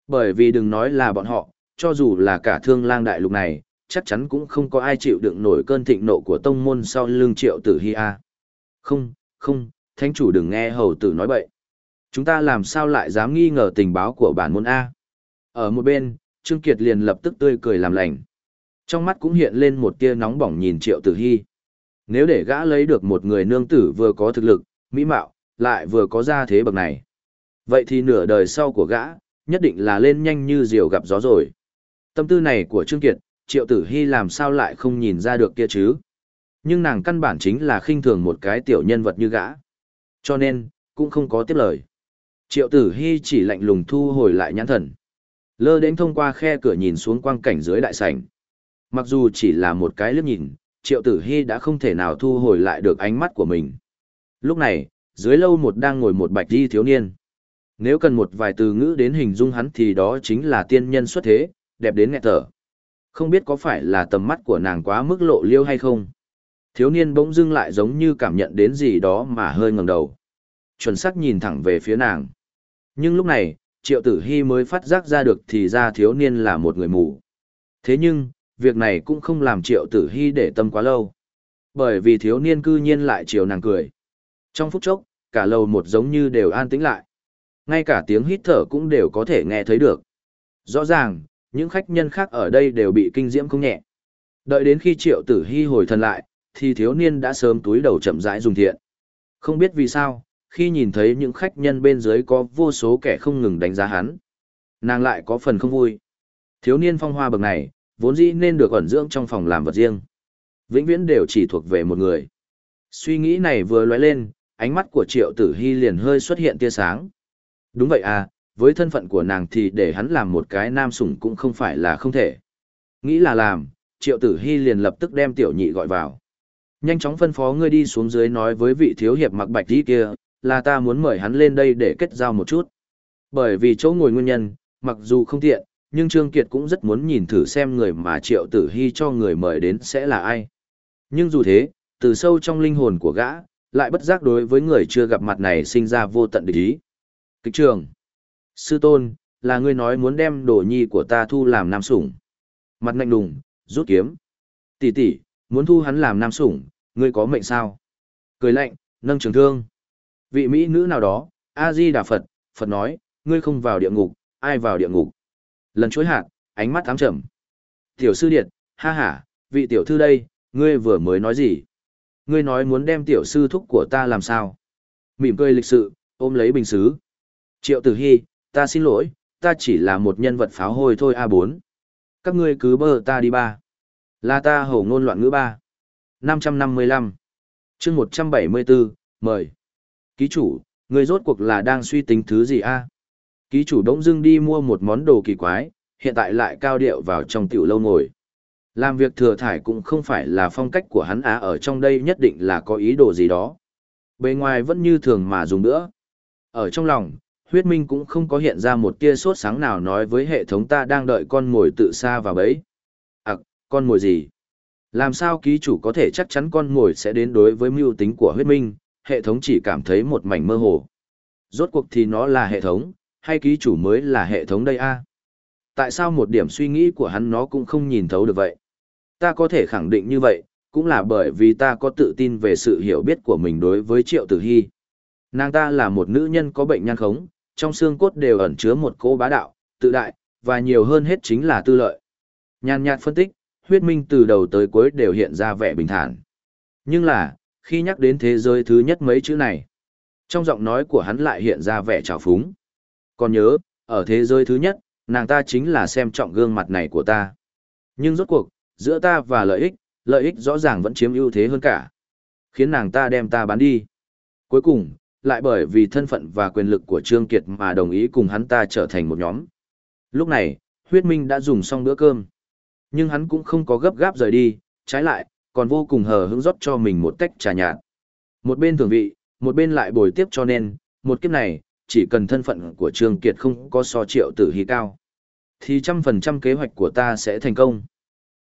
Bởi vì đừng nói là bọn họ, cho dù là cả thương lang đại lục này, chắc chắn cũng không có ai chịu đựng nổi cơn thịnh nộ của tông môn sau lưng triệu tử hi a. Không, không, thánh chủ đừng nghe hầu tử nói bậy. Chúng ta làm sao lại dám nghi ngờ tình báo của bản môn A. Ở một bên, Trương Kiệt liền lập tức tươi cười làm lành. Trong mắt cũng hiện lên một tia nóng bỏng nhìn Triệu Tử Hy. Nếu để gã lấy được một người nương tử vừa có thực lực, mỹ mạo, lại vừa có gia thế bậc này. Vậy thì nửa đời sau của gã, nhất định là lên nhanh như diều gặp gió rồi. Tâm tư này của Trương Kiệt, Triệu Tử Hy làm sao lại không nhìn ra được kia chứ? Nhưng nàng căn bản chính là khinh thường một cái tiểu nhân vật như gã. Cho nên, cũng không có tiếp lời. Triệu Tử Hy chỉ lạnh lùng thu hồi lại nhãn thần. Lơ đến thông qua khe cửa nhìn xuống quang cảnh dưới đại sảnh. Mặc dù chỉ là một cái liếc nhìn, Triệu Tử Hy đã không thể nào thu hồi lại được ánh mắt của mình. Lúc này, dưới lâu một đang ngồi một bạch di thiếu niên. Nếu cần một vài từ ngữ đến hình dung hắn thì đó chính là tiên nhân xuất thế, đẹp đến nghẹt thở. Không biết có phải là tầm mắt của nàng quá mức lộ liêu hay không? Thiếu niên bỗng dưng lại giống như cảm nhận đến gì đó mà hơi ngẩng đầu. Chuẩn xác nhìn thẳng về phía nàng. Nhưng lúc này, triệu tử hy mới phát giác ra được thì ra thiếu niên là một người mù. Thế nhưng, việc này cũng không làm triệu tử hy để tâm quá lâu. Bởi vì thiếu niên cư nhiên lại chiều nàng cười. Trong phút chốc, cả lầu một giống như đều an tĩnh lại. Ngay cả tiếng hít thở cũng đều có thể nghe thấy được. Rõ ràng, những khách nhân khác ở đây đều bị kinh diễm không nhẹ. Đợi đến khi triệu tử hy hồi thần lại, thì thiếu niên đã sớm túi đầu chậm rãi dùng thiện. Không biết vì sao, khi nhìn thấy những khách nhân bên dưới có vô số kẻ không ngừng đánh giá hắn. Nàng lại có phần không vui. Thiếu niên phong hoa bậc này, vốn dĩ nên được ẩn dưỡng trong phòng làm vật riêng. Vĩnh viễn đều chỉ thuộc về một người. Suy nghĩ này vừa lóe lên, ánh mắt của triệu tử hy liền hơi xuất hiện tia sáng. Đúng vậy à, với thân phận của nàng thì để hắn làm một cái nam sủng cũng không phải là không thể. Nghĩ là làm, triệu tử hy liền lập tức đem tiểu nhị gọi vào. Nhanh chóng phân phó ngươi đi xuống dưới nói với vị thiếu hiệp mặc bạch đi kia, là ta muốn mời hắn lên đây để kết giao một chút. Bởi vì chỗ ngồi nguyên nhân, mặc dù không tiện, nhưng Trương Kiệt cũng rất muốn nhìn thử xem người mà Triệu Tử Hy cho người mời đến sẽ là ai. Nhưng dù thế, từ sâu trong linh hồn của gã, lại bất giác đối với người chưa gặp mặt này sinh ra vô tận địch ý. Kịch trường. Sư tôn, là ngươi nói muốn đem đồ nhi của ta thu làm nam sủng. Mặt ngạnh đùng, rút kiếm. Tỷ tỷ, muốn thu hắn làm nam sủng, ngươi có mệnh sao? Cười lạnh, nâng trường thương. Vị mỹ nữ nào đó, A-di Đà Phật, Phật nói, ngươi không vào địa ngục, ai vào địa ngục? Lần chối hạt, ánh mắt ám trầm. Tiểu sư điện, ha ha, vị tiểu thư đây, ngươi vừa mới nói gì? Ngươi nói muốn đem tiểu sư thúc của ta làm sao? Mỉm cười lịch sự, ôm lấy bình xứ. Triệu tử hy, ta xin lỗi, ta chỉ là một nhân vật pháo hôi thôi A4. Các ngươi cứ bơ ta đi ba. Là ta hổ ngôn loạn ngữ ba. 555. chương 174, mời. Ký chủ, người rốt cuộc là đang suy tính thứ gì a? Ký chủ đống dưng đi mua một món đồ kỳ quái, hiện tại lại cao điệu vào trong tiểu lâu ngồi. Làm việc thừa thải cũng không phải là phong cách của hắn á ở trong đây nhất định là có ý đồ gì đó. Bề ngoài vẫn như thường mà dùng nữa. Ở trong lòng, huyết minh cũng không có hiện ra một tia sốt sáng nào nói với hệ thống ta đang đợi con mồi tự xa vào bấy. À, con mồi gì? Làm sao ký chủ có thể chắc chắn con mồi sẽ đến đối với mưu tính của huyết minh, hệ thống chỉ cảm thấy một mảnh mơ hồ. Rốt cuộc thì nó là hệ thống, hay ký chủ mới là hệ thống đây a? Tại sao một điểm suy nghĩ của hắn nó cũng không nhìn thấu được vậy? Ta có thể khẳng định như vậy, cũng là bởi vì ta có tự tin về sự hiểu biết của mình đối với Triệu Tử Hy. Nàng ta là một nữ nhân có bệnh nhan khống, trong xương cốt đều ẩn chứa một cô bá đạo, tự đại, và nhiều hơn hết chính là tư lợi. Nhàn nhạt phân tích, huyết minh từ đầu tới cuối đều hiện ra vẻ bình thản. Nhưng là, khi nhắc đến thế giới thứ nhất mấy chữ này, trong giọng nói của hắn lại hiện ra vẻ trào phúng. Còn nhớ, ở thế giới thứ nhất, nàng ta chính là xem trọng gương mặt này của ta. Nhưng rốt cuộc, giữa ta và lợi ích, lợi ích rõ ràng vẫn chiếm ưu thế hơn cả. Khiến nàng ta đem ta bán đi. Cuối cùng, lại bởi vì thân phận và quyền lực của Trương Kiệt mà đồng ý cùng hắn ta trở thành một nhóm. Lúc này, huyết minh đã dùng xong bữa cơm. Nhưng hắn cũng không có gấp gáp rời đi, trái lại, còn vô cùng hờ hững rót cho mình một tách trà nhạt. Một bên thường vị, một bên lại bồi tiếp cho nên, một kiếp này, chỉ cần thân phận của Trương Kiệt không có so triệu tử hy cao, thì trăm phần trăm kế hoạch của ta sẽ thành công.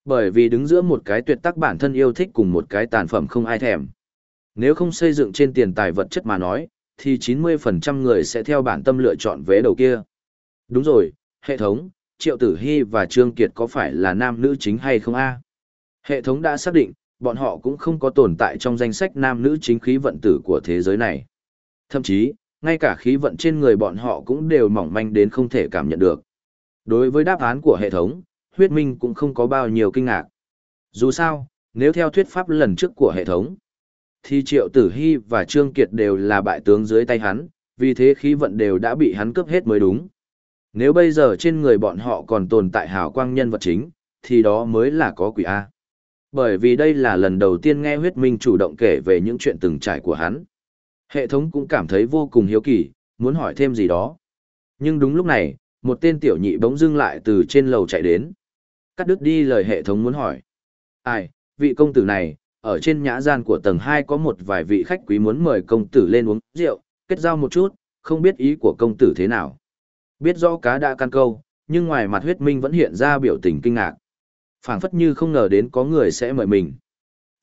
Bởi vì đứng giữa một cái tuyệt tác bản thân yêu thích cùng một cái tàn phẩm không ai thèm. Nếu không xây dựng trên tiền tài vật chất mà nói, thì 90% người sẽ theo bản tâm lựa chọn vé đầu kia. Đúng rồi, hệ thống, Triệu Tử Hy và Trương Kiệt có phải là nam nữ chính hay không a? Hệ thống đã xác định, bọn họ cũng không có tồn tại trong danh sách nam nữ chính khí vận tử của thế giới này. Thậm chí, ngay cả khí vận trên người bọn họ cũng đều mỏng manh đến không thể cảm nhận được. Đối với đáp án của hệ thống, huyết minh cũng không có bao nhiêu kinh ngạc. Dù sao, nếu theo thuyết pháp lần trước của hệ thống, thì Triệu Tử Hy và Trương Kiệt đều là bại tướng dưới tay hắn, vì thế khí vận đều đã bị hắn cướp hết mới đúng. Nếu bây giờ trên người bọn họ còn tồn tại hào quang nhân vật chính, thì đó mới là có quỷ A. Bởi vì đây là lần đầu tiên nghe huyết minh chủ động kể về những chuyện từng trải của hắn. Hệ thống cũng cảm thấy vô cùng hiếu kỳ, muốn hỏi thêm gì đó. Nhưng đúng lúc này, một tên tiểu nhị bỗng dưng lại từ trên lầu chạy đến. Cắt đứt đi lời hệ thống muốn hỏi. Ai, vị công tử này, ở trên nhã gian của tầng 2 có một vài vị khách quý muốn mời công tử lên uống rượu, kết giao một chút, không biết ý của công tử thế nào. Biết rõ cá đã căn câu, nhưng ngoài mặt huyết minh vẫn hiện ra biểu tình kinh ngạc phảng phất như không ngờ đến có người sẽ mời mình.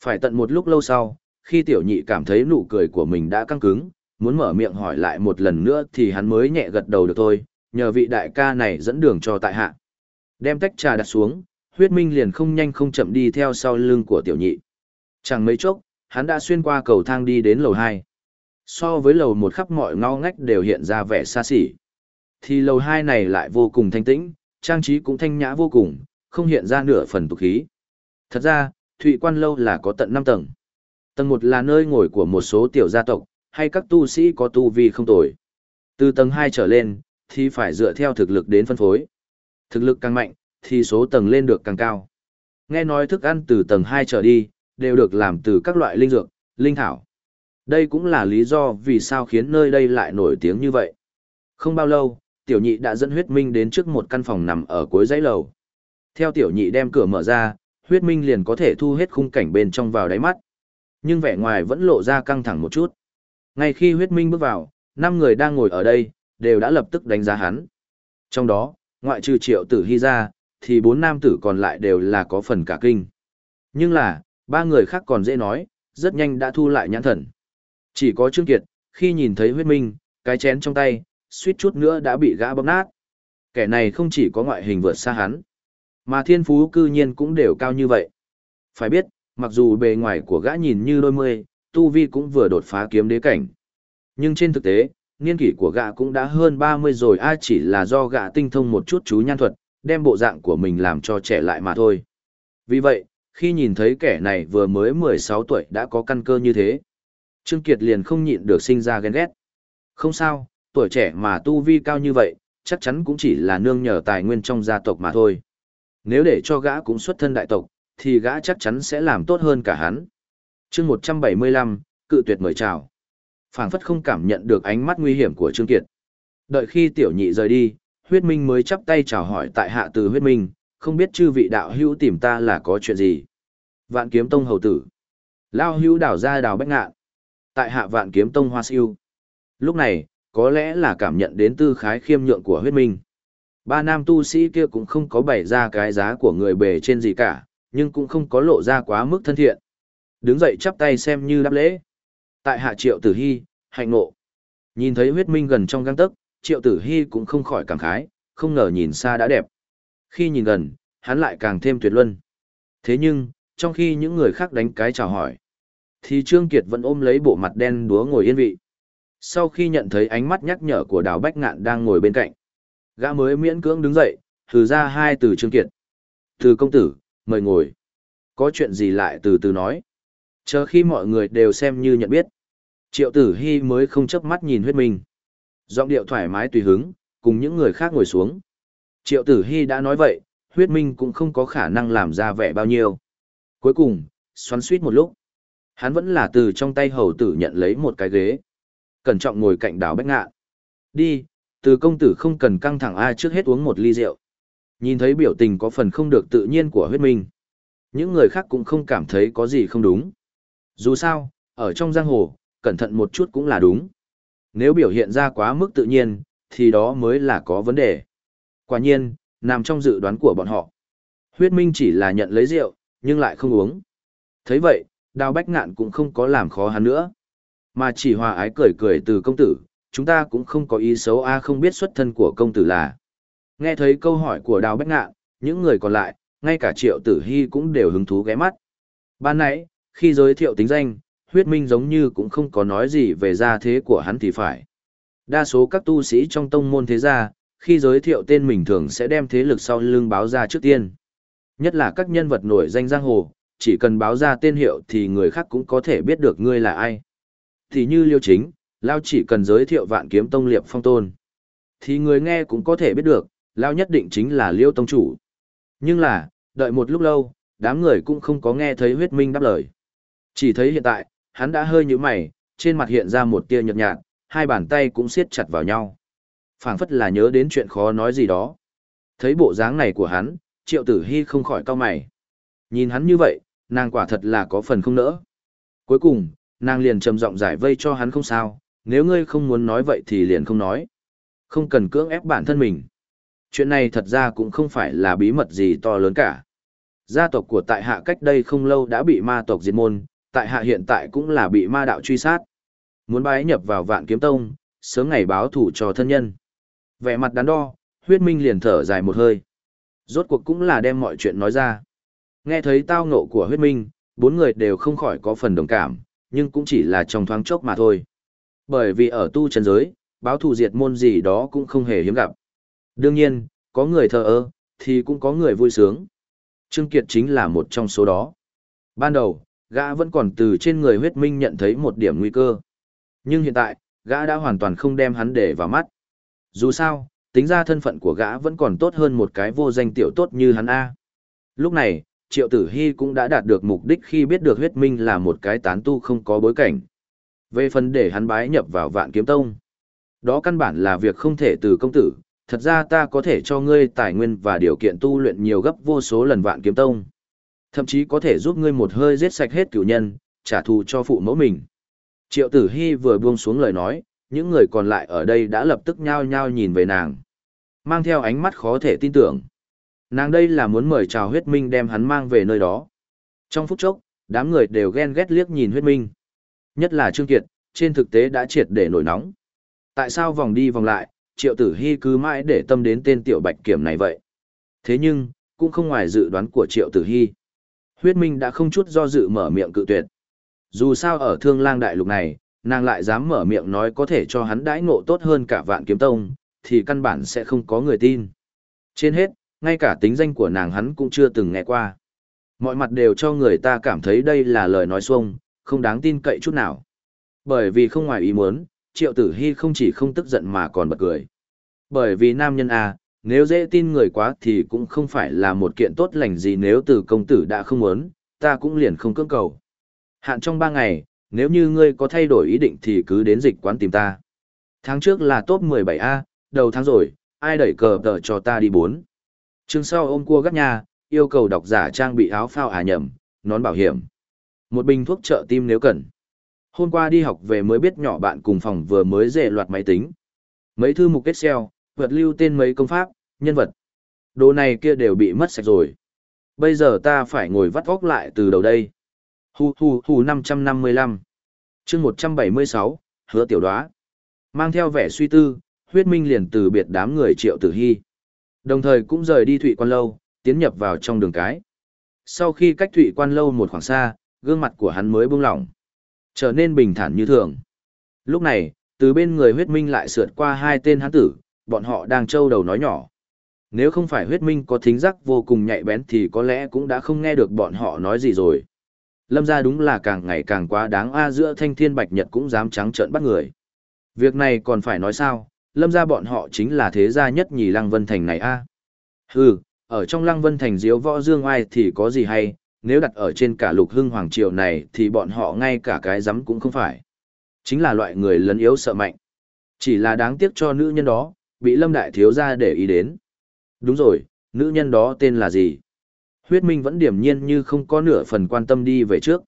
Phải tận một lúc lâu sau, khi tiểu nhị cảm thấy nụ cười của mình đã căng cứng, muốn mở miệng hỏi lại một lần nữa thì hắn mới nhẹ gật đầu được thôi, nhờ vị đại ca này dẫn đường cho tại hạ. Đem tách trà đặt xuống, huyết minh liền không nhanh không chậm đi theo sau lưng của tiểu nhị. Chẳng mấy chốc, hắn đã xuyên qua cầu thang đi đến lầu 2. So với lầu một khắp mọi ngõ ngách đều hiện ra vẻ xa xỉ. Thì lầu 2 này lại vô cùng thanh tĩnh, trang trí cũng thanh nhã vô cùng, không hiện ra nửa phần tục khí. Thật ra, Thụy Quan Lâu là có tận 5 tầng. Tầng 1 là nơi ngồi của một số tiểu gia tộc, hay các tu sĩ có tu vi không tồi. Từ tầng 2 trở lên, thì phải dựa theo thực lực đến phân phối. Thực lực càng mạnh, thì số tầng lên được càng cao. Nghe nói thức ăn từ tầng 2 trở đi, đều được làm từ các loại linh dược, linh thảo. Đây cũng là lý do vì sao khiến nơi đây lại nổi tiếng như vậy. Không bao lâu, tiểu nhị đã dẫn huyết minh đến trước một căn phòng nằm ở cuối dãy lầu. Theo tiểu nhị đem cửa mở ra, huyết minh liền có thể thu hết khung cảnh bên trong vào đáy mắt. Nhưng vẻ ngoài vẫn lộ ra căng thẳng một chút. Ngay khi huyết minh bước vào, năm người đang ngồi ở đây, đều đã lập tức đánh giá hắn. Trong đó, ngoại trừ triệu tử hy ra, thì bốn nam tử còn lại đều là có phần cả kinh. Nhưng là, ba người khác còn dễ nói, rất nhanh đã thu lại nhãn thần. Chỉ có Trương Kiệt, khi nhìn thấy huyết minh, cái chén trong tay, suýt chút nữa đã bị gã bóp nát. Kẻ này không chỉ có ngoại hình vượt xa hắn, mà thiên phú cư nhiên cũng đều cao như vậy. Phải biết, mặc dù bề ngoài của gã nhìn như đôi mươi, tu vi cũng vừa đột phá kiếm đế cảnh. Nhưng trên thực tế, niên kỷ của gã cũng đã hơn 30 rồi ai chỉ là do gã tinh thông một chút chú nhan thuật, đem bộ dạng của mình làm cho trẻ lại mà thôi. Vì vậy, khi nhìn thấy kẻ này vừa mới 16 tuổi đã có căn cơ như thế, Trương Kiệt liền không nhịn được sinh ra ghen ghét. Không sao, tuổi trẻ mà tu vi cao như vậy, chắc chắn cũng chỉ là nương nhờ tài nguyên trong gia tộc mà thôi. Nếu để cho gã cũng xuất thân đại tộc, thì gã chắc chắn sẽ làm tốt hơn cả hắn. chương 175, cự tuyệt mời chào. phảng phất không cảm nhận được ánh mắt nguy hiểm của Trương Kiệt. Đợi khi tiểu nhị rời đi, huyết minh mới chắp tay chào hỏi tại hạ từ huyết minh, không biết chư vị đạo hữu tìm ta là có chuyện gì. Vạn kiếm tông hầu tử. Lao hữu đảo ra đào bách ngạn. Tại hạ vạn kiếm tông hoa siêu. Lúc này, có lẽ là cảm nhận đến tư khái khiêm nhượng của huyết minh. Ba nam tu sĩ kia cũng không có bày ra cái giá của người bề trên gì cả, nhưng cũng không có lộ ra quá mức thân thiện. Đứng dậy chắp tay xem như đáp lễ. Tại hạ triệu tử hy, hạnh nộ. Nhìn thấy huyết minh gần trong găng tấc, triệu tử hy cũng không khỏi cảm khái, không ngờ nhìn xa đã đẹp. Khi nhìn gần, hắn lại càng thêm tuyệt luân. Thế nhưng, trong khi những người khác đánh cái chào hỏi, thì Trương Kiệt vẫn ôm lấy bộ mặt đen đúa ngồi yên vị. Sau khi nhận thấy ánh mắt nhắc nhở của Đào Bách Ngạn đang ngồi bên cạnh, gã mới miễn cưỡng đứng dậy, thử ra hai từ Trương Kiệt. Từ công tử, mời ngồi. Có chuyện gì lại từ từ nói. Chờ khi mọi người đều xem như nhận biết. Triệu tử hy mới không chớp mắt nhìn huyết minh. Giọng điệu thoải mái tùy hứng, cùng những người khác ngồi xuống. Triệu tử hy đã nói vậy, huyết minh cũng không có khả năng làm ra vẻ bao nhiêu. Cuối cùng, xoắn suýt một lúc. Hắn vẫn là từ trong tay hầu tử nhận lấy một cái ghế. Cẩn trọng ngồi cạnh đảo bách ngạ. Đi, từ công tử không cần căng thẳng ai trước hết uống một ly rượu. Nhìn thấy biểu tình có phần không được tự nhiên của huyết minh. Những người khác cũng không cảm thấy có gì không đúng. Dù sao, ở trong giang hồ, cẩn thận một chút cũng là đúng. Nếu biểu hiện ra quá mức tự nhiên, thì đó mới là có vấn đề. Quả nhiên, nằm trong dự đoán của bọn họ. Huyết minh chỉ là nhận lấy rượu, nhưng lại không uống. thấy vậy, đào bách ngạn cũng không có làm khó hắn nữa. Mà chỉ hòa ái cười cười từ công tử, chúng ta cũng không có ý xấu a không biết xuất thân của công tử là. Nghe thấy câu hỏi của đào bách ngạn, những người còn lại, ngay cả triệu tử hy cũng đều hứng thú ghé mắt. Ban nãy, khi giới thiệu tính danh, huyết minh giống như cũng không có nói gì về gia thế của hắn thì phải. Đa số các tu sĩ trong tông môn thế gia, khi giới thiệu tên mình thường sẽ đem thế lực sau lưng báo ra trước tiên. Nhất là các nhân vật nổi danh giang hồ, chỉ cần báo ra tên hiệu thì người khác cũng có thể biết được ngươi là ai. Thì như liêu chính, Lao chỉ cần giới thiệu vạn kiếm tông liệp phong tôn. Thì người nghe cũng có thể biết được, Lao nhất định chính là liêu tông chủ. Nhưng là, đợi một lúc lâu, đám người cũng không có nghe thấy huyết minh đáp lời. Chỉ thấy hiện tại, hắn đã hơi như mày, trên mặt hiện ra một tia nhợt nhạt, hai bàn tay cũng siết chặt vào nhau. phảng phất là nhớ đến chuyện khó nói gì đó. Thấy bộ dáng này của hắn, triệu tử hy không khỏi cau mày. Nhìn hắn như vậy, nàng quả thật là có phần không nỡ. Cuối cùng, nàng liền trầm giọng giải vây cho hắn không sao, nếu ngươi không muốn nói vậy thì liền không nói. Không cần cưỡng ép bản thân mình. Chuyện này thật ra cũng không phải là bí mật gì to lớn cả. Gia tộc của tại hạ cách đây không lâu đã bị ma tộc diệt môn, tại hạ hiện tại cũng là bị ma đạo truy sát. Muốn bái nhập vào vạn kiếm tông, sớm ngày báo thủ cho thân nhân. Vẻ mặt đắn đo, huyết minh liền thở dài một hơi. Rốt cuộc cũng là đem mọi chuyện nói ra. Nghe thấy tao ngộ của huyết minh, bốn người đều không khỏi có phần đồng cảm, nhưng cũng chỉ là trong thoáng chốc mà thôi. Bởi vì ở tu chân giới, báo thù diệt môn gì đó cũng không hề hiếm gặp. Đương nhiên, có người thờ ơ, thì cũng có người vui sướng. Trương Kiệt chính là một trong số đó. Ban đầu, gã vẫn còn từ trên người huyết minh nhận thấy một điểm nguy cơ. Nhưng hiện tại, gã đã hoàn toàn không đem hắn để vào mắt. Dù sao, tính ra thân phận của gã vẫn còn tốt hơn một cái vô danh tiểu tốt như hắn A. Lúc này, Triệu Tử Hy cũng đã đạt được mục đích khi biết được huyết minh là một cái tán tu không có bối cảnh. Về phần để hắn bái nhập vào vạn kiếm tông. Đó căn bản là việc không thể từ công tử, thật ra ta có thể cho ngươi tài nguyên và điều kiện tu luyện nhiều gấp vô số lần vạn kiếm tông. Thậm chí có thể giúp ngươi một hơi giết sạch hết cửu nhân, trả thù cho phụ mẫu mình. Triệu tử hy vừa buông xuống lời nói, những người còn lại ở đây đã lập tức nhao nhao nhìn về nàng. Mang theo ánh mắt khó thể tin tưởng. Nàng đây là muốn mời chào huyết minh đem hắn mang về nơi đó. Trong phút chốc, đám người đều ghen ghét liếc nhìn huyết minh. Nhất là Trương Kiệt, trên thực tế đã triệt để nổi nóng. Tại sao vòng đi vòng lại, triệu tử hy cứ mãi để tâm đến tên tiểu bạch kiểm này vậy? Thế nhưng, cũng không ngoài dự đoán của triệu tử hy. Huyết minh đã không chút do dự mở miệng cự tuyệt. Dù sao ở thương lang đại lục này, nàng lại dám mở miệng nói có thể cho hắn đãi ngộ tốt hơn cả vạn kiếm tông, thì căn bản sẽ không có người tin. Trên hết, ngay cả tính danh của nàng hắn cũng chưa từng nghe qua. Mọi mặt đều cho người ta cảm thấy đây là lời nói xuông, không đáng tin cậy chút nào. Bởi vì không ngoài ý muốn, triệu tử hy không chỉ không tức giận mà còn bật cười. Bởi vì nam nhân A, nếu dễ tin người quá thì cũng không phải là một kiện tốt lành gì nếu từ công tử đã không muốn, ta cũng liền không cưỡng cầu. Hạn trong ba ngày, nếu như ngươi có thay đổi ý định thì cứ đến dịch quán tìm ta. Tháng trước là top 17A, đầu tháng rồi, ai đẩy cờ tờ cho ta đi bốn. Chương sau ôm cua gắt nhà, yêu cầu độc giả trang bị áo phao à nhầm, nón bảo hiểm. Một bình thuốc trợ tim nếu cần. Hôm qua đi học về mới biết nhỏ bạn cùng phòng vừa mới dễ loạt máy tính. Mấy thư mục Excel, vượt lưu tên mấy công pháp, nhân vật. Đồ này kia đều bị mất sạch rồi. Bây giờ ta phải ngồi vắt vóc lại từ đầu đây. Hù hù hù 555. chương 176, hứa tiểu đoá. Mang theo vẻ suy tư, huyết minh liền từ biệt đám người triệu tử hy. Đồng thời cũng rời đi thụy quan lâu, tiến nhập vào trong đường cái. Sau khi cách thụy quan lâu một khoảng xa, gương mặt của hắn mới buông lỏng. Trở nên bình thản như thường. Lúc này, từ bên người huyết minh lại sượt qua hai tên hắn tử, bọn họ đang trâu đầu nói nhỏ. Nếu không phải huyết minh có thính giác vô cùng nhạy bén thì có lẽ cũng đã không nghe được bọn họ nói gì rồi. Lâm ra đúng là càng ngày càng quá đáng a giữa thanh thiên bạch nhật cũng dám trắng trợn bắt người. Việc này còn phải nói sao, lâm ra bọn họ chính là thế gia nhất nhì lăng vân thành này a Hừ, ở trong lăng vân thành diếu võ dương ai thì có gì hay, nếu đặt ở trên cả lục hưng hoàng triều này thì bọn họ ngay cả cái rắm cũng không phải. Chính là loại người lấn yếu sợ mạnh. Chỉ là đáng tiếc cho nữ nhân đó, bị lâm đại thiếu gia để ý đến. Đúng rồi, nữ nhân đó tên là gì? Huyết Minh vẫn điểm nhiên như không có nửa phần quan tâm đi về trước.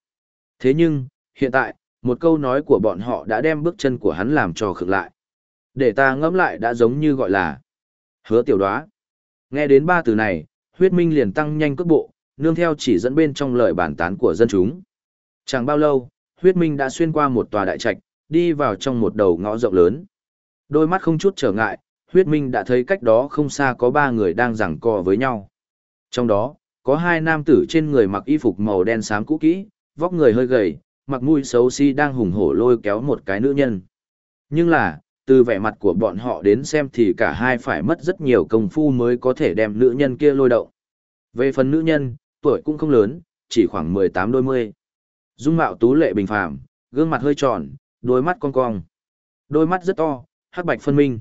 Thế nhưng, hiện tại, một câu nói của bọn họ đã đem bước chân của hắn làm cho khựng lại. Để ta ngẫm lại đã giống như gọi là hứa tiểu đoá. Nghe đến ba từ này, huyết minh liền tăng nhanh cước bộ, nương theo chỉ dẫn bên trong lời bàn tán của dân chúng. Chẳng bao lâu, huyết minh đã xuyên qua một tòa đại trạch, đi vào trong một đầu ngõ rộng lớn. Đôi mắt không chút trở ngại, huyết minh đã thấy cách đó không xa có ba người đang giằng co với nhau. Trong đó, có hai nam tử trên người mặc y phục màu đen xám cũ kỹ, vóc người hơi gầy, mặc mũi xấu xí si đang hùng hổ lôi kéo một cái nữ nhân. Nhưng là, từ vẻ mặt của bọn họ đến xem thì cả hai phải mất rất nhiều công phu mới có thể đem nữ nhân kia lôi động. Về phần nữ nhân, tuổi cũng không lớn, chỉ khoảng 18 đôi mươi. Dung mạo tú lệ bình phàm, gương mặt hơi tròn, đôi mắt cong cong. Đôi mắt rất to, hắc bạch phân minh.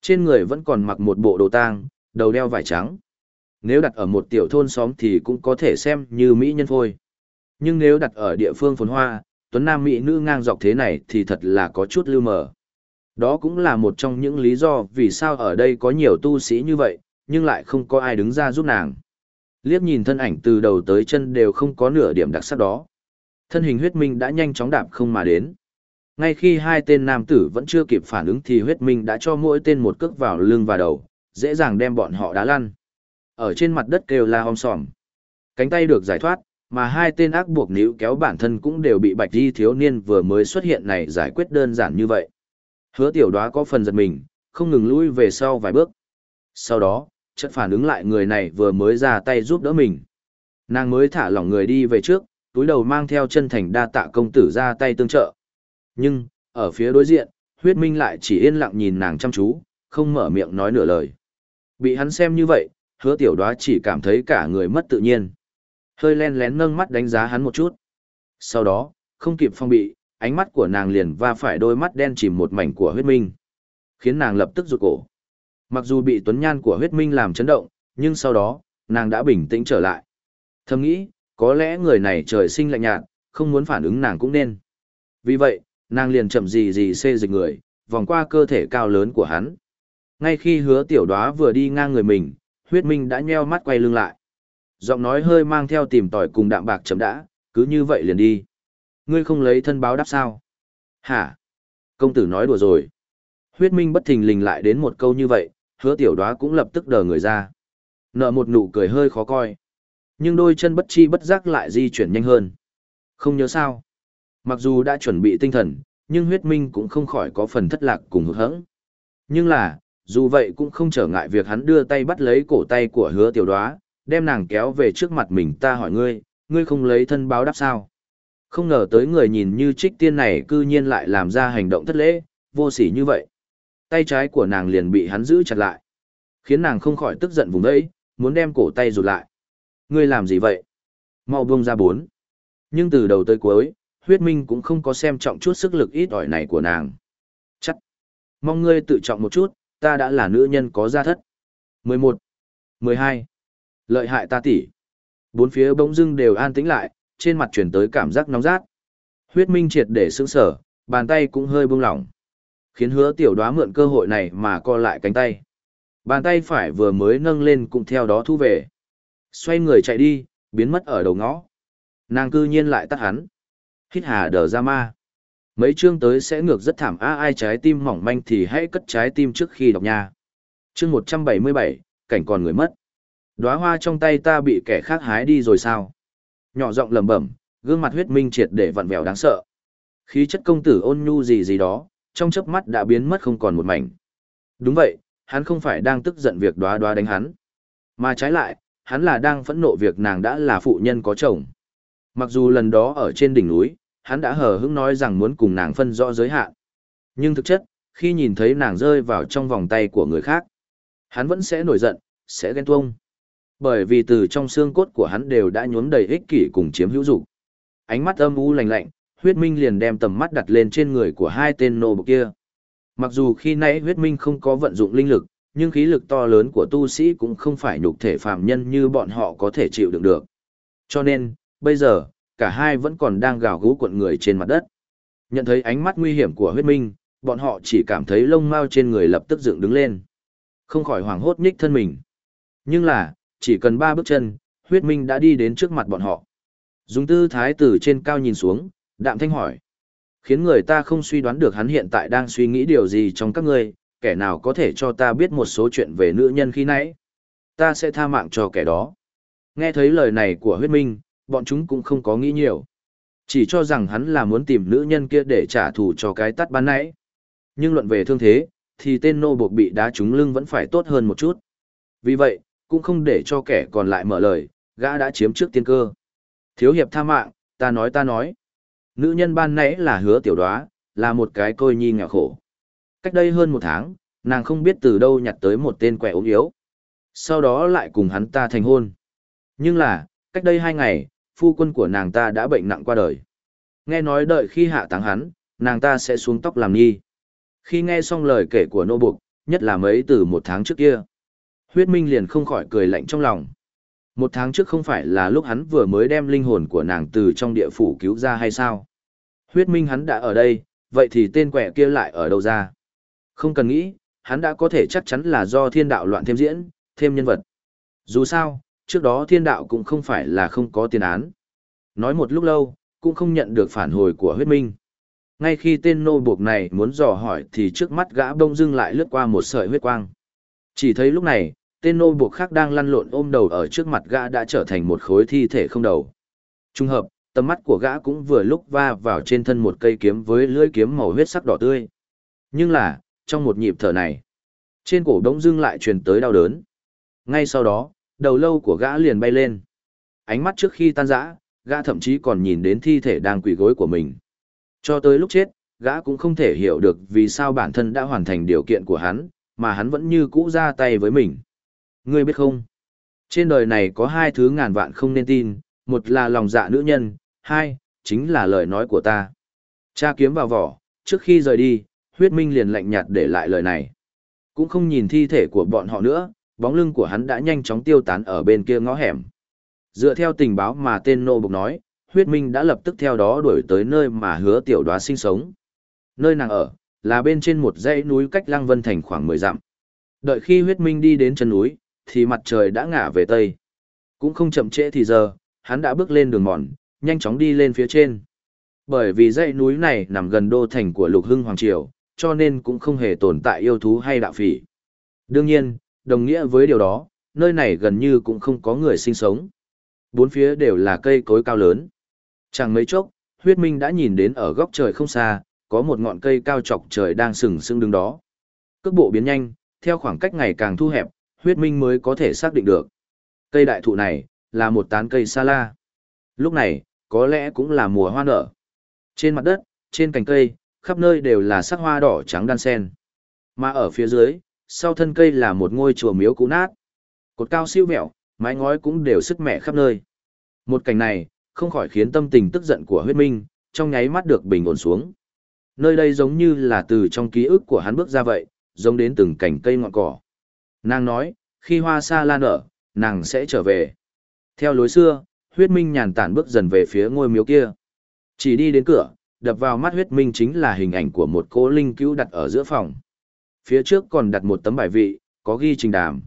Trên người vẫn còn mặc một bộ đồ tang, đầu đeo vải trắng. Nếu đặt ở một tiểu thôn xóm thì cũng có thể xem như mỹ nhân phôi. Nhưng nếu đặt ở địa phương phồn hoa, tuấn nam mỹ nữ ngang dọc thế này thì thật là có chút lưu mờ. Đó cũng là một trong những lý do vì sao ở đây có nhiều tu sĩ như vậy, nhưng lại không có ai đứng ra giúp nàng. Liếc nhìn thân ảnh từ đầu tới chân đều không có nửa điểm đặc sắc đó. Thân hình huyết minh đã nhanh chóng đạp không mà đến. Ngay khi hai tên nam tử vẫn chưa kịp phản ứng thì huyết minh đã cho mỗi tên một cước vào lưng và đầu, dễ dàng đem bọn họ đá lăn. Ở trên mặt đất kêu la om sòm. Cánh tay được giải thoát, mà hai tên ác buộc níu kéo bản thân cũng đều bị bạch di thiếu niên vừa mới xuất hiện này giải quyết đơn giản như vậy. Hứa tiểu đoá có phần giật mình, không ngừng lui về sau vài bước. Sau đó, chợt phản ứng lại người này vừa mới ra tay giúp đỡ mình. Nàng mới thả lỏng người đi về trước, túi đầu mang theo chân thành đa tạ công tử ra tay tương trợ. Nhưng, ở phía đối diện, huyết minh lại chỉ yên lặng nhìn nàng chăm chú, không mở miệng nói nửa lời. Bị hắn xem như vậy, hứa tiểu đoá chỉ cảm thấy cả người mất tự nhiên. Hơi len lén nâng mắt đánh giá hắn một chút. Sau đó, không kịp phong bị, ánh mắt của nàng liền va phải đôi mắt đen chìm một mảnh của huyết minh. Khiến nàng lập tức rụt cổ. Mặc dù bị tuấn nhan của huyết minh làm chấn động, nhưng sau đó, nàng đã bình tĩnh trở lại. Thầm nghĩ, có lẽ người này trời sinh lạnh nhạt, không muốn phản ứng nàng cũng nên. Vì vậy, nàng liền chậm gì gì xê dịch người, vòng qua cơ thể cao lớn của hắn. Ngay khi hứa tiểu đoá vừa đi ngang người mình, huyết minh đã nheo mắt quay lưng lại. Giọng nói hơi mang theo tìm tỏi cùng đạm bạc chấm đã, cứ như vậy liền đi. Ngươi không lấy thân báo đáp sao? Hả? Công tử nói đùa rồi. Huyết minh bất thình lình lại đến một câu như vậy, hứa tiểu đoá cũng lập tức đờ người ra. Nợ một nụ cười hơi khó coi. Nhưng đôi chân bất chi bất giác lại di chuyển nhanh hơn. Không nhớ sao. Mặc dù đã chuẩn bị tinh thần, nhưng huyết minh cũng không khỏi có phần thất lạc cùng hữu hẫng. Nhưng là, dù vậy cũng không trở ngại việc hắn đưa tay bắt lấy cổ tay của hứa tiểu đoá, đem nàng kéo về trước mặt mình ta hỏi ngươi, ngươi không lấy thân báo đáp sao? Không ngờ tới người nhìn như trích tiên này cư nhiên lại làm ra hành động thất lễ, vô sỉ như vậy. Tay trái của nàng liền bị hắn giữ chặt lại. Khiến nàng không khỏi tức giận vùng ấy, muốn đem cổ tay rụt lại. Ngươi làm gì vậy? Mau buông ra bốn. Nhưng từ đầu tới cuối, huyết minh cũng không có xem trọng chút sức lực ít ỏi này của nàng. Chắc. Mong ngươi tự trọng một chút, ta đã là nữ nhân có gia thất. 11. 12. Lợi hại ta tỷ. Bốn phía bỗng dưng đều an tĩnh lại, trên mặt chuyển tới cảm giác nóng rát. Huyết minh triệt để sững sở, bàn tay cũng hơi buông lỏng. Khiến hứa tiểu đoá mượn cơ hội này mà co lại cánh tay. Bàn tay phải vừa mới nâng lên cũng theo đó thu về. Xoay người chạy đi, biến mất ở đầu ngõ. Nàng cư nhiên lại tắt hắn. Hít hà đờ ra ma. Mấy chương tới sẽ ngược rất thảm a ai trái tim mỏng manh thì hãy cất trái tim trước khi đọc nha. Chương 177, cảnh còn người mất. Đóa hoa trong tay ta bị kẻ khác hái đi rồi sao? Nhỏ giọng lẩm bẩm, gương mặt huyết minh triệt để vặn vẹo đáng sợ. Khí chất công tử ôn nhu gì gì đó, trong chớp mắt đã biến mất không còn một mảnh. Đúng vậy, hắn không phải đang tức giận việc đóa đóa đánh hắn, mà trái lại, hắn là đang phẫn nộ việc nàng đã là phụ nhân có chồng. Mặc dù lần đó ở trên đỉnh núi, hắn đã hờ hững nói rằng muốn cùng nàng phân rõ giới hạn. Nhưng thực chất, khi nhìn thấy nàng rơi vào trong vòng tay của người khác, hắn vẫn sẽ nổi giận, sẽ ghen tuông. Bởi vì từ trong xương cốt của hắn đều đã nhuốm đầy ích kỷ cùng chiếm hữu dục. Ánh mắt âm u lạnh lạnh, huyết minh liền đem tầm mắt đặt lên trên người của hai tên nô bộc kia. Mặc dù khi nãy huyết minh không có vận dụng linh lực, nhưng khí lực to lớn của tu sĩ cũng không phải nhục thể phàm nhân như bọn họ có thể chịu đựng được. Cho nên, bây giờ, cả hai vẫn còn đang gào gú cuộn người trên mặt đất. Nhận thấy ánh mắt nguy hiểm của huyết minh, bọn họ chỉ cảm thấy lông mao trên người lập tức dựng đứng lên. Không khỏi hoảng hốt nhích thân mình. Nhưng là, chỉ cần ba bước chân, huyết minh đã đi đến trước mặt bọn họ. Dùng tư thái từ trên cao nhìn xuống, đạm thanh hỏi. Khiến người ta không suy đoán được hắn hiện tại đang suy nghĩ điều gì trong các ngươi, kẻ nào có thể cho ta biết một số chuyện về nữ nhân khi nãy. Ta sẽ tha mạng cho kẻ đó. Nghe thấy lời này của huyết minh, bọn chúng cũng không có nghĩ nhiều. Chỉ cho rằng hắn là muốn tìm nữ nhân kia để trả thù cho cái tắt ban nãy. Nhưng luận về thương thế, thì tên nô buộc bị đá trúng lưng vẫn phải tốt hơn một chút. Vì vậy, cũng không để cho kẻ còn lại mở lời, gã đã chiếm trước tiên cơ. Thiếu hiệp tha mạng, ta nói ta nói. Nữ nhân ban nãy là hứa tiểu đoá, là một cái côi nhi nghèo khổ. Cách đây hơn một tháng, nàng không biết từ đâu nhặt tới một tên quẻ ốm yếu. Sau đó lại cùng hắn ta thành hôn. Nhưng là, cách đây hai ngày, phu quân của nàng ta đã bệnh nặng qua đời. Nghe nói đợi khi hạ táng hắn, nàng ta sẽ xuống tóc làm nghi. Khi nghe xong lời kể của nô buộc, nhất là mấy từ một tháng trước kia, huyết minh liền không khỏi cười lạnh trong lòng. Một tháng trước không phải là lúc hắn vừa mới đem linh hồn của nàng từ trong địa phủ cứu ra hay sao? Huyết minh hắn đã ở đây, vậy thì tên quẻ kia lại ở đâu ra? Không cần nghĩ, hắn đã có thể chắc chắn là do thiên đạo loạn thêm diễn, thêm nhân vật. Dù sao, trước đó thiên đạo cũng không phải là không có tiền án. Nói một lúc lâu, cũng không nhận được phản hồi của huyết minh. Ngay khi tên nô buộc này muốn dò hỏi thì trước mắt gã bông dưng lại lướt qua một sợi huyết quang. Chỉ thấy lúc này, tên nô buộc khác đang lăn lộn ôm đầu ở trước mặt gã đã trở thành một khối thi thể không đầu. Trung hợp, tầm mắt của gã cũng vừa lúc va vào trên thân một cây kiếm với lưỡi kiếm màu huyết sắc đỏ tươi. Nhưng là, trong một nhịp thở này, trên cổ đống dưng lại truyền tới đau đớn. Ngay sau đó, đầu lâu của gã liền bay lên. Ánh mắt trước khi tan rã, gã thậm chí còn nhìn đến thi thể đang quỳ gối của mình. Cho tới lúc chết, gã cũng không thể hiểu được vì sao bản thân đã hoàn thành điều kiện của hắn, mà hắn vẫn như cũ ra tay với mình. Ngươi biết không? Trên đời này có hai thứ ngàn vạn không nên tin, một là lòng dạ nữ nhân, hai, chính là lời nói của ta. Cha kiếm vào vỏ, trước khi rời đi, huyết minh liền lạnh nhạt để lại lời này. Cũng không nhìn thi thể của bọn họ nữa, bóng lưng của hắn đã nhanh chóng tiêu tán ở bên kia ngõ hẻm. Dựa theo tình báo mà tên nô bục nói, huyết minh đã lập tức theo đó đuổi tới nơi mà hứa tiểu đoá sinh sống. Nơi nàng ở, là bên trên một dãy núi cách Lăng Vân Thành khoảng 10 dặm. Đợi khi huyết minh đi đến chân núi, thì mặt trời đã ngả về tây. Cũng không chậm trễ thì giờ, hắn đã bước lên đường mòn, nhanh chóng đi lên phía trên. Bởi vì dãy núi này nằm gần đô thành của Lục Hưng Hoàng Triều, cho nên cũng không hề tồn tại yêu thú hay đạo phỉ. Đương nhiên, đồng nghĩa với điều đó, nơi này gần như cũng không có người sinh sống. Bốn phía đều là cây cối cao lớn. Chẳng mấy chốc, huyết minh đã nhìn đến ở góc trời không xa, có một ngọn cây cao chọc trời đang sừng sững đứng đó. Cước bộ biến nhanh, theo khoảng cách ngày càng thu hẹp, huyết minh mới có thể xác định được. Cây đại thụ này, là một tán cây sa la. Lúc này, có lẽ cũng là mùa hoa nở. Trên mặt đất, trên cành cây, khắp nơi đều là sắc hoa đỏ trắng đan sen. Mà ở phía dưới, sau thân cây là một ngôi chùa miếu cũ nát. Cột cao siêu mẹo, mái ngói cũng đều sức mẹ khắp nơi. Một cảnh này, không khỏi khiến tâm tình tức giận của huyết minh, trong nháy mắt được bình ổn xuống. Nơi đây giống như là từ trong ký ức của hắn bước ra vậy, giống đến từng cảnh cây ngọn cỏ. Nàng nói, khi hoa sa lan nở, nàng sẽ trở về. Theo lối xưa, huyết minh nhàn tản bước dần về phía ngôi miếu kia. Chỉ đi đến cửa, đập vào mắt huyết minh chính là hình ảnh của một cố linh cứu đặt ở giữa phòng. Phía trước còn đặt một tấm bài vị, có ghi trình đàm.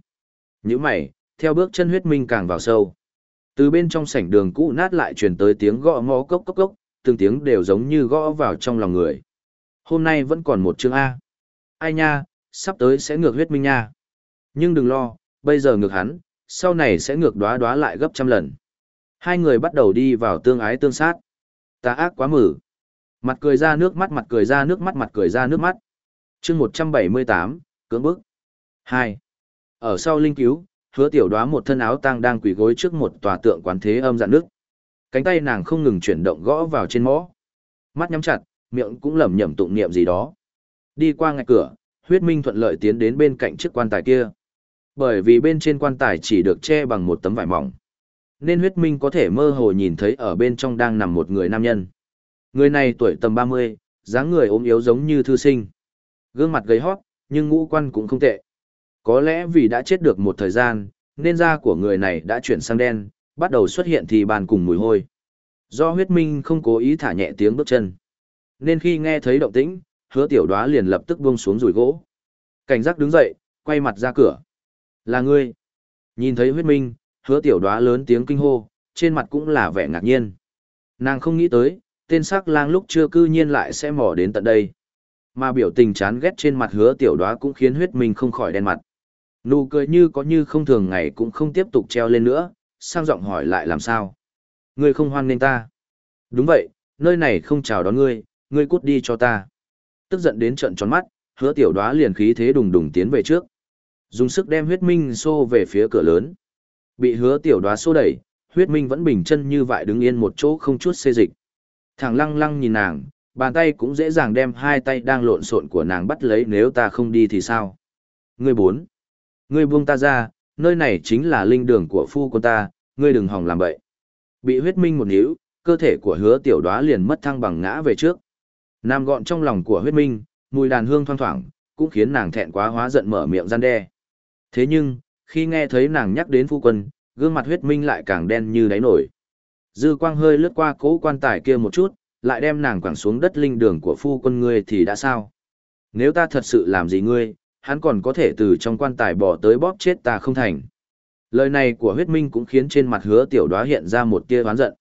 Những mày, theo bước chân huyết minh càng vào sâu. Từ bên trong sảnh đường cũ nát lại truyền tới tiếng gõ ngõ cốc cốc cốc, từng tiếng đều giống như gõ vào trong lòng người. Hôm nay vẫn còn một chương A. Ai nha, sắp tới sẽ ngược huyết minh nha. Nhưng đừng lo, bây giờ ngược hắn, sau này sẽ ngược đóa đóa lại gấp trăm lần. Hai người bắt đầu đi vào tương ái tương sát. Ta ác quá mử. Mặt cười ra nước mắt mặt cười ra nước mắt mặt cười ra nước mắt. chương 178, cưỡng bức. 2. Ở sau linh cứu, hứa tiểu đoá một thân áo tang đang quỳ gối trước một tòa tượng quán thế âm dạn nước. Cánh tay nàng không ngừng chuyển động gõ vào trên mõ. Mắt nhắm chặt, miệng cũng lẩm nhẩm tụng niệm gì đó. Đi qua ngạch cửa, huyết minh thuận lợi tiến đến bên cạnh chiếc quan tài kia. Bởi vì bên trên quan tài chỉ được che bằng một tấm vải mỏng. Nên huyết minh có thể mơ hồ nhìn thấy ở bên trong đang nằm một người nam nhân. Người này tuổi tầm 30, dáng người ốm yếu giống như thư sinh. Gương mặt gầy hót, nhưng ngũ quan cũng không tệ. Có lẽ vì đã chết được một thời gian, nên da của người này đã chuyển sang đen, bắt đầu xuất hiện thì bàn cùng mùi hôi. Do huyết minh không cố ý thả nhẹ tiếng bước chân. Nên khi nghe thấy động tĩnh, hứa tiểu đoá liền lập tức buông xuống rùi gỗ. Cảnh giác đứng dậy, quay mặt ra cửa. Là ngươi. Nhìn thấy huyết minh, hứa tiểu đoá lớn tiếng kinh hô, trên mặt cũng là vẻ ngạc nhiên. Nàng không nghĩ tới, tên sắc lang lúc chưa cư nhiên lại sẽ mò đến tận đây. Mà biểu tình chán ghét trên mặt hứa tiểu đoá cũng khiến huyết minh không khỏi đen mặt. Nụ cười như có như không thường ngày cũng không tiếp tục treo lên nữa, sang giọng hỏi lại làm sao. Ngươi không hoan nên ta. Đúng vậy, nơi này không chào đón ngươi, ngươi cút đi cho ta. Tức giận đến trận tròn mắt, hứa tiểu đoá liền khí thế đùng đùng tiến về trước. Dùng sức đem huyết minh xô về phía cửa lớn. Bị hứa tiểu đoá xô đẩy, huyết minh vẫn bình chân như vậy đứng yên một chỗ không chút xê dịch. Thằng lăng lăng nhìn nàng, bàn tay cũng dễ dàng đem hai tay đang lộn xộn của nàng bắt lấy nếu ta không đi thì sao. Ngươi bốn. Ngươi buông ta ra, nơi này chính là linh đường của phu quân ta, ngươi đừng hòng làm bậy. Bị huyết minh một níu, cơ thể của hứa tiểu đoá liền mất thăng bằng ngã về trước. Nam gọn trong lòng của huyết minh, mùi đàn hương thoang thoảng, cũng khiến nàng thẹn quá hóa giận mở miệng gian đe. Thế nhưng, khi nghe thấy nàng nhắc đến phu quân, gương mặt huyết minh lại càng đen như đáy nổi. Dư quang hơi lướt qua cố quan tài kia một chút, lại đem nàng quẳng xuống đất linh đường của phu quân ngươi thì đã sao? Nếu ta thật sự làm gì ngươi, hắn còn có thể từ trong quan tài bỏ tới bóp chết ta không thành. Lời này của huyết minh cũng khiến trên mặt hứa tiểu đoá hiện ra một tia oán giận.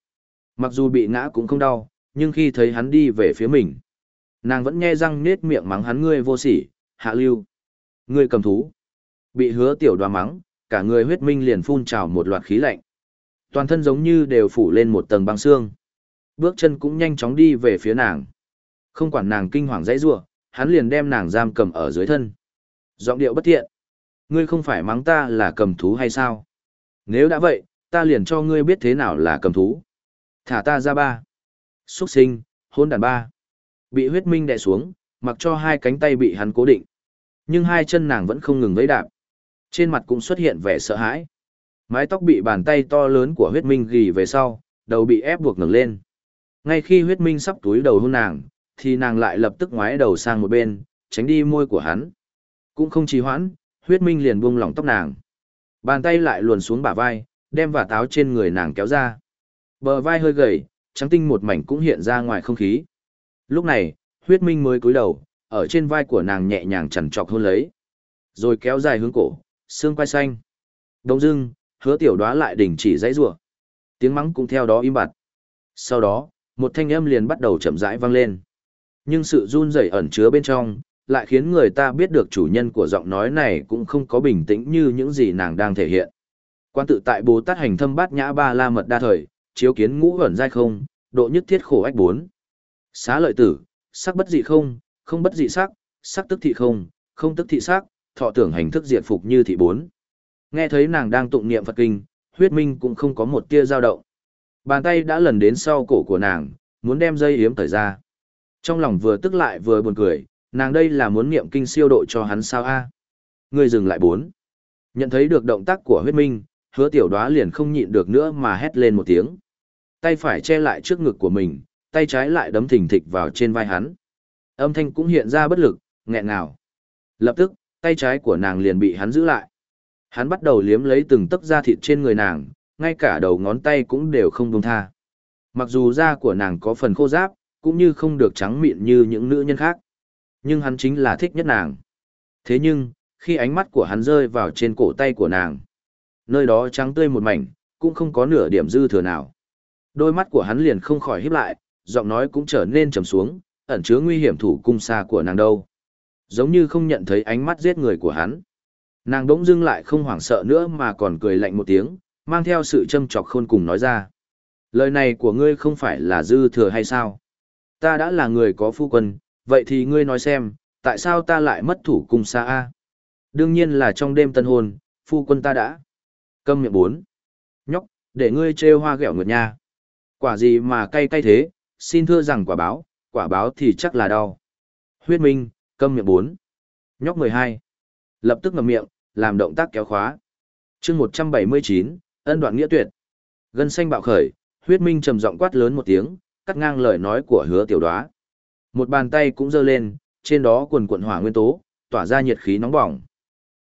Mặc dù bị ngã cũng không đau, nhưng khi thấy hắn đi về phía mình, nàng vẫn nghe răng nết miệng mắng hắn ngươi vô sỉ, hạ lưu. Ngươi cầm thú. Bị hứa tiểu đoá mắng, cả người huyết minh liền phun trào một loạt khí lạnh. Toàn thân giống như đều phủ lên một tầng băng xương. Bước chân cũng nhanh chóng đi về phía nàng. Không quản nàng kinh hoàng dãy rủa, hắn liền đem nàng giam cầm ở dưới thân. Giọng điệu bất thiện. Ngươi không phải mắng ta là cầm thú hay sao? Nếu đã vậy, ta liền cho ngươi biết thế nào là cầm thú. Thả ta ra ba. Xuất sinh, hôn đàn ba. Bị huyết minh đè xuống, mặc cho hai cánh tay bị hắn cố định. Nhưng hai chân nàng vẫn không ngừng vẫy đạp. Trên mặt cũng xuất hiện vẻ sợ hãi. Mái tóc bị bàn tay to lớn của huyết minh ghi về sau, đầu bị ép buộc ngẩng lên. Ngay khi huyết minh sắp túi đầu hôn nàng, thì nàng lại lập tức ngoái đầu sang một bên, tránh đi môi của hắn. Cũng không trì hoãn, huyết minh liền buông lỏng tóc nàng. Bàn tay lại luồn xuống bả vai, đem vả táo trên người nàng kéo ra. Bờ vai hơi gầy, trắng tinh một mảnh cũng hiện ra ngoài không khí. Lúc này, huyết minh mới cúi đầu, ở trên vai của nàng nhẹ nhàng chằn trọc hôn lấy. Rồi kéo dài hướng cổ, xương quai xanh. Đông dưng, hứa tiểu đoá lại đình chỉ dãy rủa Tiếng mắng cũng theo đó im bặt. Sau đó, một thanh âm liền bắt đầu chậm rãi vang lên. Nhưng sự run rẩy ẩn chứa bên trong, lại khiến người ta biết được chủ nhân của giọng nói này cũng không có bình tĩnh như những gì nàng đang thể hiện. Quan tự tại Bồ Tát hành thâm bát nhã ba la mật đa thời, chiếu kiến ngũ ẩn giai không, độ nhất thiết khổ ách bốn. Xá lợi tử, sắc bất dị không, không bất dị sắc, sắc tức thị không, không tức thị sắc, thọ tưởng hành thức diện phục như thị bốn. Nghe thấy nàng đang tụng niệm Phật kinh, huyết minh cũng không có một tia dao động. Bàn tay đã lần đến sau cổ của nàng, muốn đem dây yếm thời ra. Trong lòng vừa tức lại vừa buồn cười, nàng đây là muốn niệm kinh siêu độ cho hắn sao a? Người dừng lại bốn. Nhận thấy được động tác của huyết minh, hứa tiểu đoá liền không nhịn được nữa mà hét lên một tiếng. Tay phải che lại trước ngực của mình, tay trái lại đấm thình thịch vào trên vai hắn. Âm thanh cũng hiện ra bất lực, nghẹn ngào. Lập tức, tay trái của nàng liền bị hắn giữ lại. Hắn bắt đầu liếm lấy từng tấc da thịt trên người nàng, ngay cả đầu ngón tay cũng đều không buông tha. Mặc dù da của nàng có phần khô ráp, cũng như không được trắng mịn như những nữ nhân khác. Nhưng hắn chính là thích nhất nàng. Thế nhưng, khi ánh mắt của hắn rơi vào trên cổ tay của nàng, nơi đó trắng tươi một mảnh, cũng không có nửa điểm dư thừa nào. Đôi mắt của hắn liền không khỏi híp lại, giọng nói cũng trở nên trầm xuống, ẩn chứa nguy hiểm thủ cung xa của nàng đâu. Giống như không nhận thấy ánh mắt giết người của hắn. Nàng đỗng dưng lại không hoảng sợ nữa mà còn cười lạnh một tiếng, mang theo sự châm chọc khôn cùng nói ra. Lời này của ngươi không phải là dư thừa hay sao? Ta đã là người có phu quân, vậy thì ngươi nói xem, tại sao ta lại mất thủ cung xa A? Đương nhiên là trong đêm tân hôn, phu quân ta đã. Câm miệng bốn. Nhóc, để ngươi trêu hoa ghẹo ngược nha. Quả gì mà cay cay thế, xin thưa rằng quả báo, quả báo thì chắc là đau. Huyết minh, câm miệng bốn. Nhóc mười hai. Lập tức ngậm miệng, làm động tác kéo khóa. chương một trăm bảy mươi chín, ân đoạn nghĩa tuyệt. Gân xanh bạo khởi, huyết minh trầm giọng quát lớn một tiếng, cắt ngang lời nói của hứa tiểu đoá. Một bàn tay cũng giơ lên, trên đó quần quận hỏa nguyên tố, tỏa ra nhiệt khí nóng bỏng.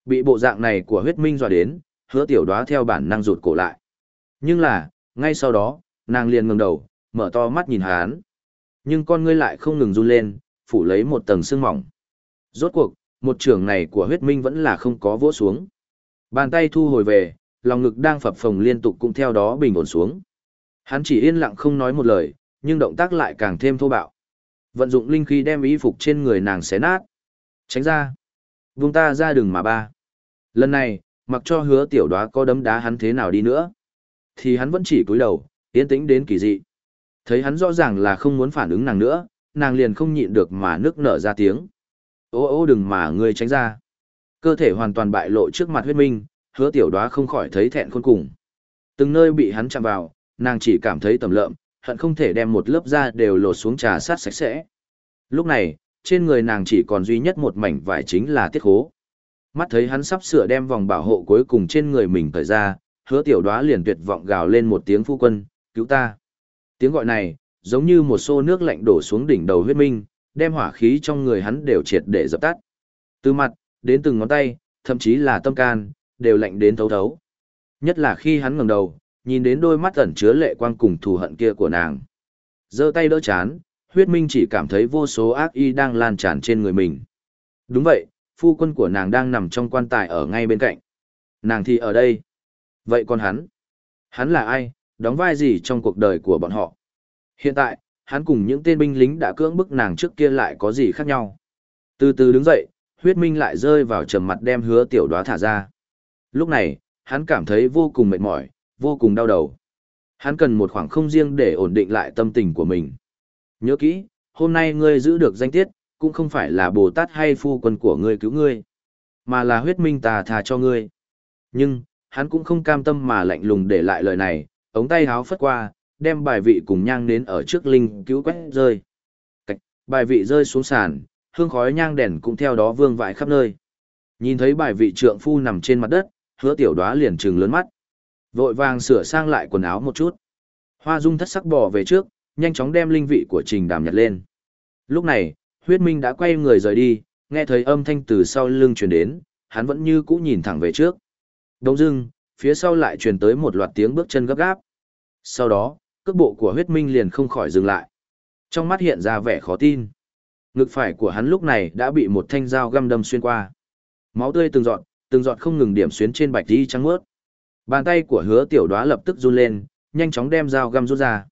Bị bộ dạng này của huyết minh dọa đến, hứa tiểu đoá theo bản năng rụt cổ lại. Nhưng là, ngay sau đó, nàng liền ngẩng đầu, mở to mắt nhìn hắn. Nhưng con ngươi lại không ngừng run lên, phủ lấy một tầng sương mỏng. Rốt cuộc, một trường này của huyết minh vẫn là không có vỗ xuống. Bàn tay thu hồi về, lòng ngực đang phập phồng liên tục cũng theo đó bình ổn xuống. Hắn chỉ yên lặng không nói một lời, nhưng động tác lại càng thêm thô bạo. Vận dụng linh khí đem y phục trên người nàng xé nát. Tránh ra. Vung ta ra đường mà ba. Lần này, mặc cho hứa tiểu đoá có đấm đá hắn thế nào đi nữa. Thì hắn vẫn chỉ cúi đầu, yên tĩnh đến kỳ dị. Thấy hắn rõ ràng là không muốn phản ứng nàng nữa, nàng liền không nhịn được mà nước nở ra tiếng. Ô ô đừng mà ngươi tránh ra. Cơ thể hoàn toàn bại lộ trước mặt huyết minh, hứa tiểu đoá không khỏi thấy thẹn khôn cùng. Từng nơi bị hắn chạm vào, nàng chỉ cảm thấy tầm lợm, hận không thể đem một lớp da đều lột xuống trà sát sạch sẽ. Lúc này, trên người nàng chỉ còn duy nhất một mảnh vải chính là tiết khố. Mắt thấy hắn sắp sửa đem vòng bảo hộ cuối cùng trên người mình thời ra, hứa tiểu đoá liền tuyệt vọng gào lên một tiếng phu quân, cứu ta. Tiếng gọi này, giống như một xô nước lạnh đổ xuống đỉnh đầu huyết minh, đem hỏa khí trong người hắn đều triệt để dập tắt. Từ mặt, đến từng ngón tay, thậm chí là tâm can, đều lạnh đến thấu thấu. Nhất là khi hắn ngẩng đầu, nhìn đến đôi mắt ẩn chứa lệ quang cùng thù hận kia của nàng. giơ tay đỡ chán, huyết minh chỉ cảm thấy vô số ác y đang lan tràn trên người mình. Đúng vậy, phu quân của nàng đang nằm trong quan tài ở ngay bên cạnh. Nàng thì ở đây. Vậy còn hắn? Hắn là ai, đóng vai gì trong cuộc đời của bọn họ? Hiện tại, hắn cùng những tên binh lính đã cưỡng bức nàng trước kia lại có gì khác nhau? Từ từ đứng dậy, huyết minh lại rơi vào trầm mặt đem hứa tiểu đoá thả ra. Lúc này, hắn cảm thấy vô cùng mệt mỏi, vô cùng đau đầu. Hắn cần một khoảng không riêng để ổn định lại tâm tình của mình. Nhớ kỹ, hôm nay ngươi giữ được danh tiết, cũng không phải là Bồ Tát hay phu quân của ngươi cứu ngươi, mà là huyết minh tà thà cho ngươi. Nhưng, hắn cũng không cam tâm mà lạnh lùng để lại lời này, ống tay háo phất qua, đem bài vị cùng nhang nến ở trước linh cứu quét rơi. Cách, bài vị rơi xuống sàn, hương khói nhang đèn cũng theo đó vương vãi khắp nơi. Nhìn thấy bài vị trượng phu nằm trên mặt đất, hứa tiểu đoá liền trừng lớn mắt. Vội vàng sửa sang lại quần áo một chút. Hoa dung thất sắc bỏ về trước, nhanh chóng đem linh vị của trình đàm nhặt lên. Lúc này, huyết minh đã quay người rời đi, nghe thấy âm thanh từ sau lưng truyền đến, hắn vẫn như cũ nhìn thẳng về trước. Đông dưng, phía sau lại truyền tới một loạt tiếng bước chân gấp gáp. Sau đó, cước bộ của huyết minh liền không khỏi dừng lại. Trong mắt hiện ra vẻ khó tin. Ngực phải của hắn lúc này đã bị một thanh dao găm đâm xuyên qua. Máu tươi từng giọt, từng giọt không ngừng điểm xuyến trên bạch đi trắng mướt. Bàn tay của hứa tiểu đoá lập tức run lên, nhanh chóng đem dao găm rút ra.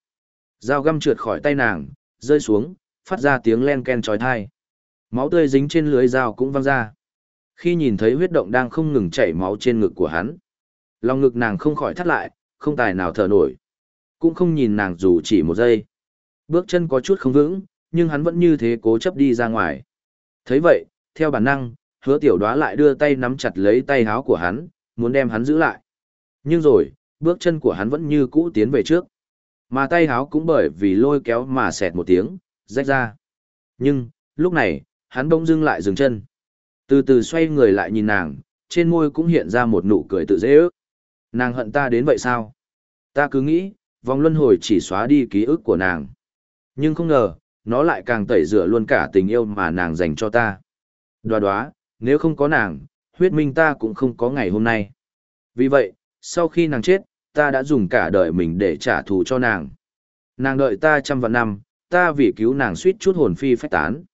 Dao găm trượt khỏi tay nàng, rơi xuống, phát ra tiếng len ken trói thai. Máu tươi dính trên lưới dao cũng văng ra. Khi nhìn thấy huyết động đang không ngừng chảy máu trên ngực của hắn, lòng ngực nàng không khỏi thắt lại, không tài nào thở nổi. Cũng không nhìn nàng dù chỉ một giây. Bước chân có chút không vững, nhưng hắn vẫn như thế cố chấp đi ra ngoài. thấy vậy, theo bản năng, hứa tiểu đoá lại đưa tay nắm chặt lấy tay háo của hắn, muốn đem hắn giữ lại. Nhưng rồi, bước chân của hắn vẫn như cũ tiến về trước. Mà tay háo cũng bởi vì lôi kéo mà xẹt một tiếng, rách ra. Nhưng, lúc này, hắn bỗng dưng lại dừng chân. Từ từ xoay người lại nhìn nàng, trên môi cũng hiện ra một nụ cười tự dễ ước. Nàng hận ta đến vậy sao? Ta cứ nghĩ, vòng luân hồi chỉ xóa đi ký ức của nàng. Nhưng không ngờ, nó lại càng tẩy rửa luôn cả tình yêu mà nàng dành cho ta. Đoá đoá, nếu không có nàng, huyết minh ta cũng không có ngày hôm nay. Vì vậy, sau khi nàng chết, ta đã dùng cả đời mình để trả thù cho nàng. Nàng đợi ta trăm vạn năm, ta vì cứu nàng suýt chút hồn phi phách tán.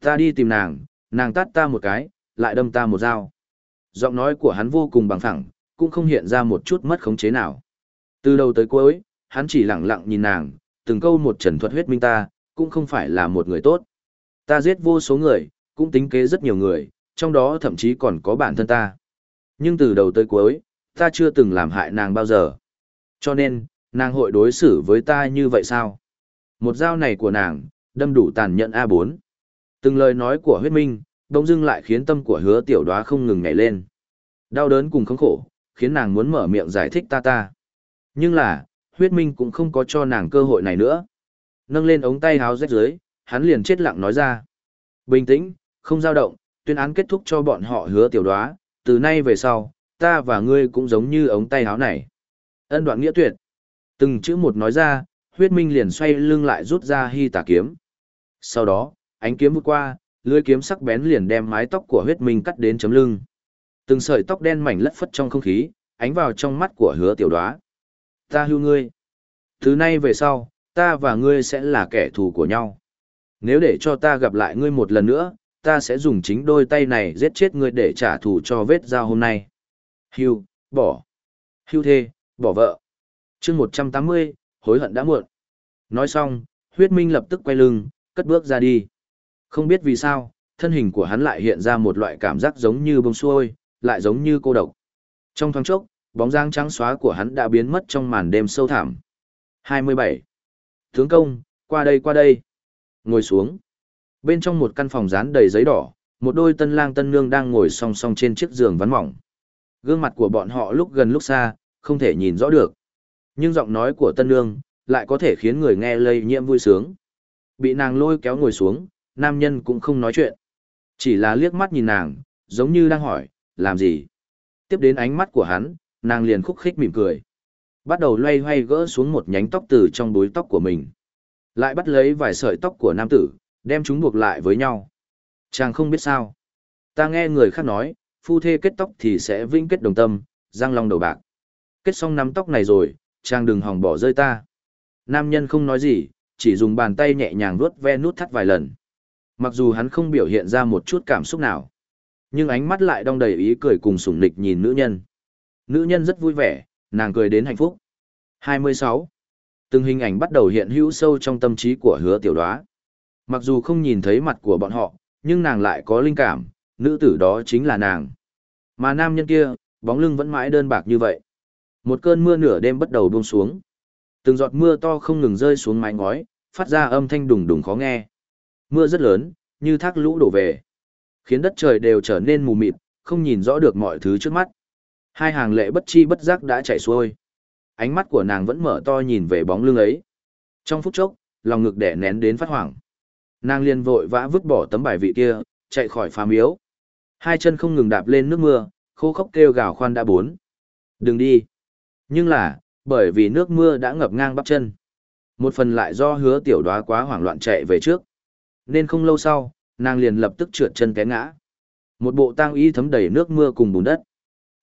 Ta đi tìm nàng, nàng tát ta một cái, lại đâm ta một dao. Giọng nói của hắn vô cùng bằng phẳng, cũng không hiện ra một chút mất khống chế nào. Từ đầu tới cuối, hắn chỉ lặng lặng nhìn nàng, từng câu một trần thuật huyết minh ta, cũng không phải là một người tốt. Ta giết vô số người, cũng tính kế rất nhiều người, trong đó thậm chí còn có bản thân ta. Nhưng từ đầu tới cuối, ta chưa từng làm hại nàng bao giờ. Cho nên, nàng hội đối xử với ta như vậy sao? Một dao này của nàng, đâm đủ tàn nhẫn A4. Từng lời nói của huyết minh, đông dưng lại khiến tâm của hứa tiểu đoá không ngừng nhảy lên. Đau đớn cùng khống khổ, khiến nàng muốn mở miệng giải thích ta ta. Nhưng là, huyết minh cũng không có cho nàng cơ hội này nữa. Nâng lên ống tay háo rách dưới, hắn liền chết lặng nói ra. Bình tĩnh, không dao động, tuyên án kết thúc cho bọn họ hứa tiểu đoá, từ nay về sau, ta và ngươi cũng giống như ống tay háo này. Ân đoạn nghĩa tuyệt. Từng chữ một nói ra, huyết minh liền xoay lưng lại rút ra hy tà kiếm. Sau đó, ánh kiếm vút qua, lưỡi kiếm sắc bén liền đem mái tóc của huyết minh cắt đến chấm lưng. Từng sợi tóc đen mảnh lất phất trong không khí, ánh vào trong mắt của hứa tiểu đoá. Ta hưu ngươi. Từ nay về sau, ta và ngươi sẽ là kẻ thù của nhau. Nếu để cho ta gặp lại ngươi một lần nữa, ta sẽ dùng chính đôi tay này giết chết ngươi để trả thù cho vết dao hôm nay. Hưu, bỏ. Hưu thê, bỏ vợ. chương 180, hối hận đã muộn. Nói xong, huyết minh lập tức quay lưng, cất bước ra đi. Không biết vì sao, thân hình của hắn lại hiện ra một loại cảm giác giống như bông xuôi, lại giống như cô độc. Trong thoáng chốc, bóng dáng trắng xóa của hắn đã biến mất trong màn đêm sâu thẳm. 27. Tướng công, qua đây qua đây. Ngồi xuống. Bên trong một căn phòng dán đầy giấy đỏ, một đôi tân lang tân nương đang ngồi song song trên chiếc giường ván mỏng. Gương mặt của bọn họ lúc gần lúc xa, không thể nhìn rõ được. Nhưng giọng nói của tân nương, lại có thể khiến người nghe lây nhiễm vui sướng. Bị nàng lôi kéo ngồi xuống, nam nhân cũng không nói chuyện. Chỉ là liếc mắt nhìn nàng, giống như đang hỏi, làm gì? Tiếp đến ánh mắt của hắn, nàng liền khúc khích mỉm cười. Bắt đầu loay hoay gỡ xuống một nhánh tóc từ trong đuôi tóc của mình. Lại bắt lấy vài sợi tóc của nam tử, đem chúng buộc lại với nhau. Chàng không biết sao. Ta nghe người khác nói, phu thê kết tóc thì sẽ vĩnh kết đồng tâm, răng long đầu bạc. Kết xong nắm tóc này rồi, chàng đừng hòng bỏ rơi ta. Nam nhân không nói gì, chỉ dùng bàn tay nhẹ nhàng vuốt ve nút thắt vài lần. Mặc dù hắn không biểu hiện ra một chút cảm xúc nào, nhưng ánh mắt lại đong đầy ý cười cùng sủng nịch nhìn nữ nhân. Nữ nhân rất vui vẻ, nàng cười đến hạnh phúc. 26. Từng hình ảnh bắt đầu hiện hữu sâu trong tâm trí của hứa tiểu đoá. Mặc dù không nhìn thấy mặt của bọn họ, nhưng nàng lại có linh cảm, nữ tử đó chính là nàng. Mà nam nhân kia, bóng lưng vẫn mãi đơn bạc như vậy. Một cơn mưa nửa đêm bắt đầu buông xuống. Từng giọt mưa to không ngừng rơi xuống mái ngói, phát ra âm thanh đùng đùng khó nghe. Mưa rất lớn, như thác lũ đổ về. Khiến đất trời đều trở nên mù mịt, không nhìn rõ được mọi thứ trước mắt. Hai hàng lệ bất chi bất giác đã chảy xuôi. Ánh mắt của nàng vẫn mở to nhìn về bóng lưng ấy. Trong phút chốc, lòng ngực đẻ nén đến phát hoảng. Nàng liền vội vã vứt bỏ tấm bài vị kia, chạy khỏi phá miếu. Hai chân không ngừng đạp lên nước mưa, khô khốc kêu gào khoan đã bốn. Đừng đi. Nhưng là, bởi vì nước mưa đã ngập ngang bắp chân. Một phần lại do hứa tiểu đoá quá hoảng loạn chạy về trước. Nên không lâu sau, nàng liền lập tức trượt chân té ngã. Một bộ tang y thấm đầy nước mưa cùng bùn đất.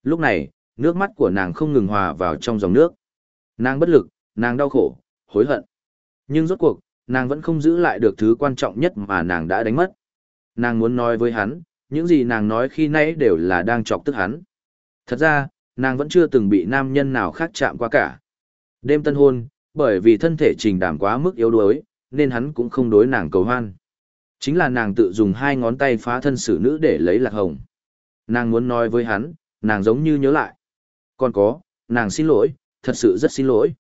Lúc này, nước mắt của nàng không ngừng hòa vào trong dòng nước. Nàng bất lực, nàng đau khổ, hối hận. Nhưng rốt cuộc, nàng vẫn không giữ lại được thứ quan trọng nhất mà nàng đã đánh mất. Nàng muốn nói với hắn, những gì nàng nói khi nãy đều là đang chọc tức hắn. Thật ra, nàng vẫn chưa từng bị nam nhân nào khác chạm qua cả. Đêm tân hôn, bởi vì thân thể trình đàm quá mức yếu đuối, nên hắn cũng không đối nàng cầu hoan. Chính là nàng tự dùng hai ngón tay phá thân xử nữ để lấy lạc hồng. Nàng muốn nói với hắn, nàng giống như nhớ lại. Còn có, nàng xin lỗi, thật sự rất xin lỗi.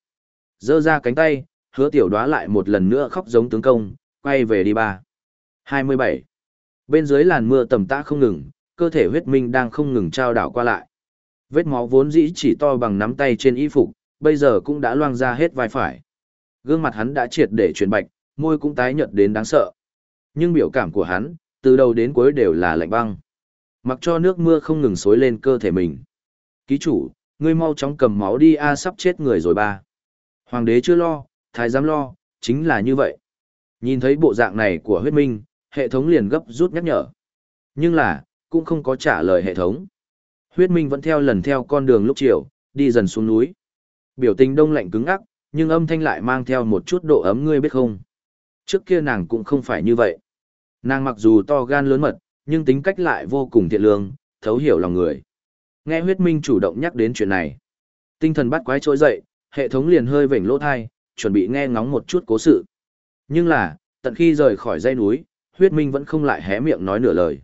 Dơ ra cánh tay, hứa tiểu đoá lại một lần nữa khóc giống tướng công, quay về đi ba. 27. Bên dưới làn mưa tầm tã không ngừng, cơ thể huyết minh đang không ngừng trao đảo qua lại. Vết máu vốn dĩ chỉ to bằng nắm tay trên y phục, bây giờ cũng đã loang ra hết vai phải. Gương mặt hắn đã triệt để chuyển bạch, môi cũng tái nhợt đến đáng sợ. Nhưng biểu cảm của hắn, từ đầu đến cuối đều là lạnh băng. Mặc cho nước mưa không ngừng xối lên cơ thể mình. Ký chủ, ngươi mau chóng cầm máu đi a sắp chết người rồi ba. Hoàng đế chưa lo, thái giám lo, chính là như vậy. Nhìn thấy bộ dạng này của huyết minh, hệ thống liền gấp rút nhắc nhở. Nhưng là, cũng không có trả lời hệ thống. Huyết minh vẫn theo lần theo con đường lúc chiều, đi dần xuống núi. Biểu tình đông lạnh cứng ngắc, nhưng âm thanh lại mang theo một chút độ ấm ngươi biết không. Trước kia nàng cũng không phải như vậy. Nàng mặc dù to gan lớn mật, nhưng tính cách lại vô cùng thiện lương, thấu hiểu lòng người. Nghe huyết minh chủ động nhắc đến chuyện này. Tinh thần bắt quái trỗi dậy, hệ thống liền hơi vểnh lỗ thai, chuẩn bị nghe ngóng một chút cố sự. Nhưng là, tận khi rời khỏi dãy núi, huyết minh vẫn không lại hé miệng nói nửa lời.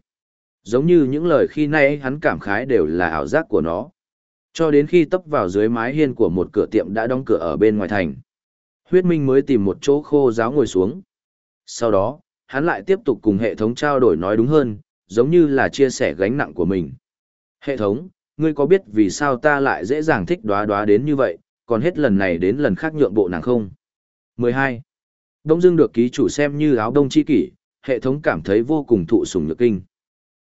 Giống như những lời khi nay hắn cảm khái đều là ảo giác của nó. Cho đến khi tấp vào dưới mái hiên của một cửa tiệm đã đóng cửa ở bên ngoài thành. Huyết minh mới tìm một chỗ khô giáo ngồi xuống. Sau đó, hắn lại tiếp tục cùng hệ thống trao đổi nói đúng hơn, giống như là chia sẻ gánh nặng của mình. Hệ thống, ngươi có biết vì sao ta lại dễ dàng thích đoá đoá đến như vậy, còn hết lần này đến lần khác nhượng bộ nàng không? 12. Đông Dương được ký chủ xem như áo đông chi kỷ, hệ thống cảm thấy vô cùng thụ sủng nhược kinh.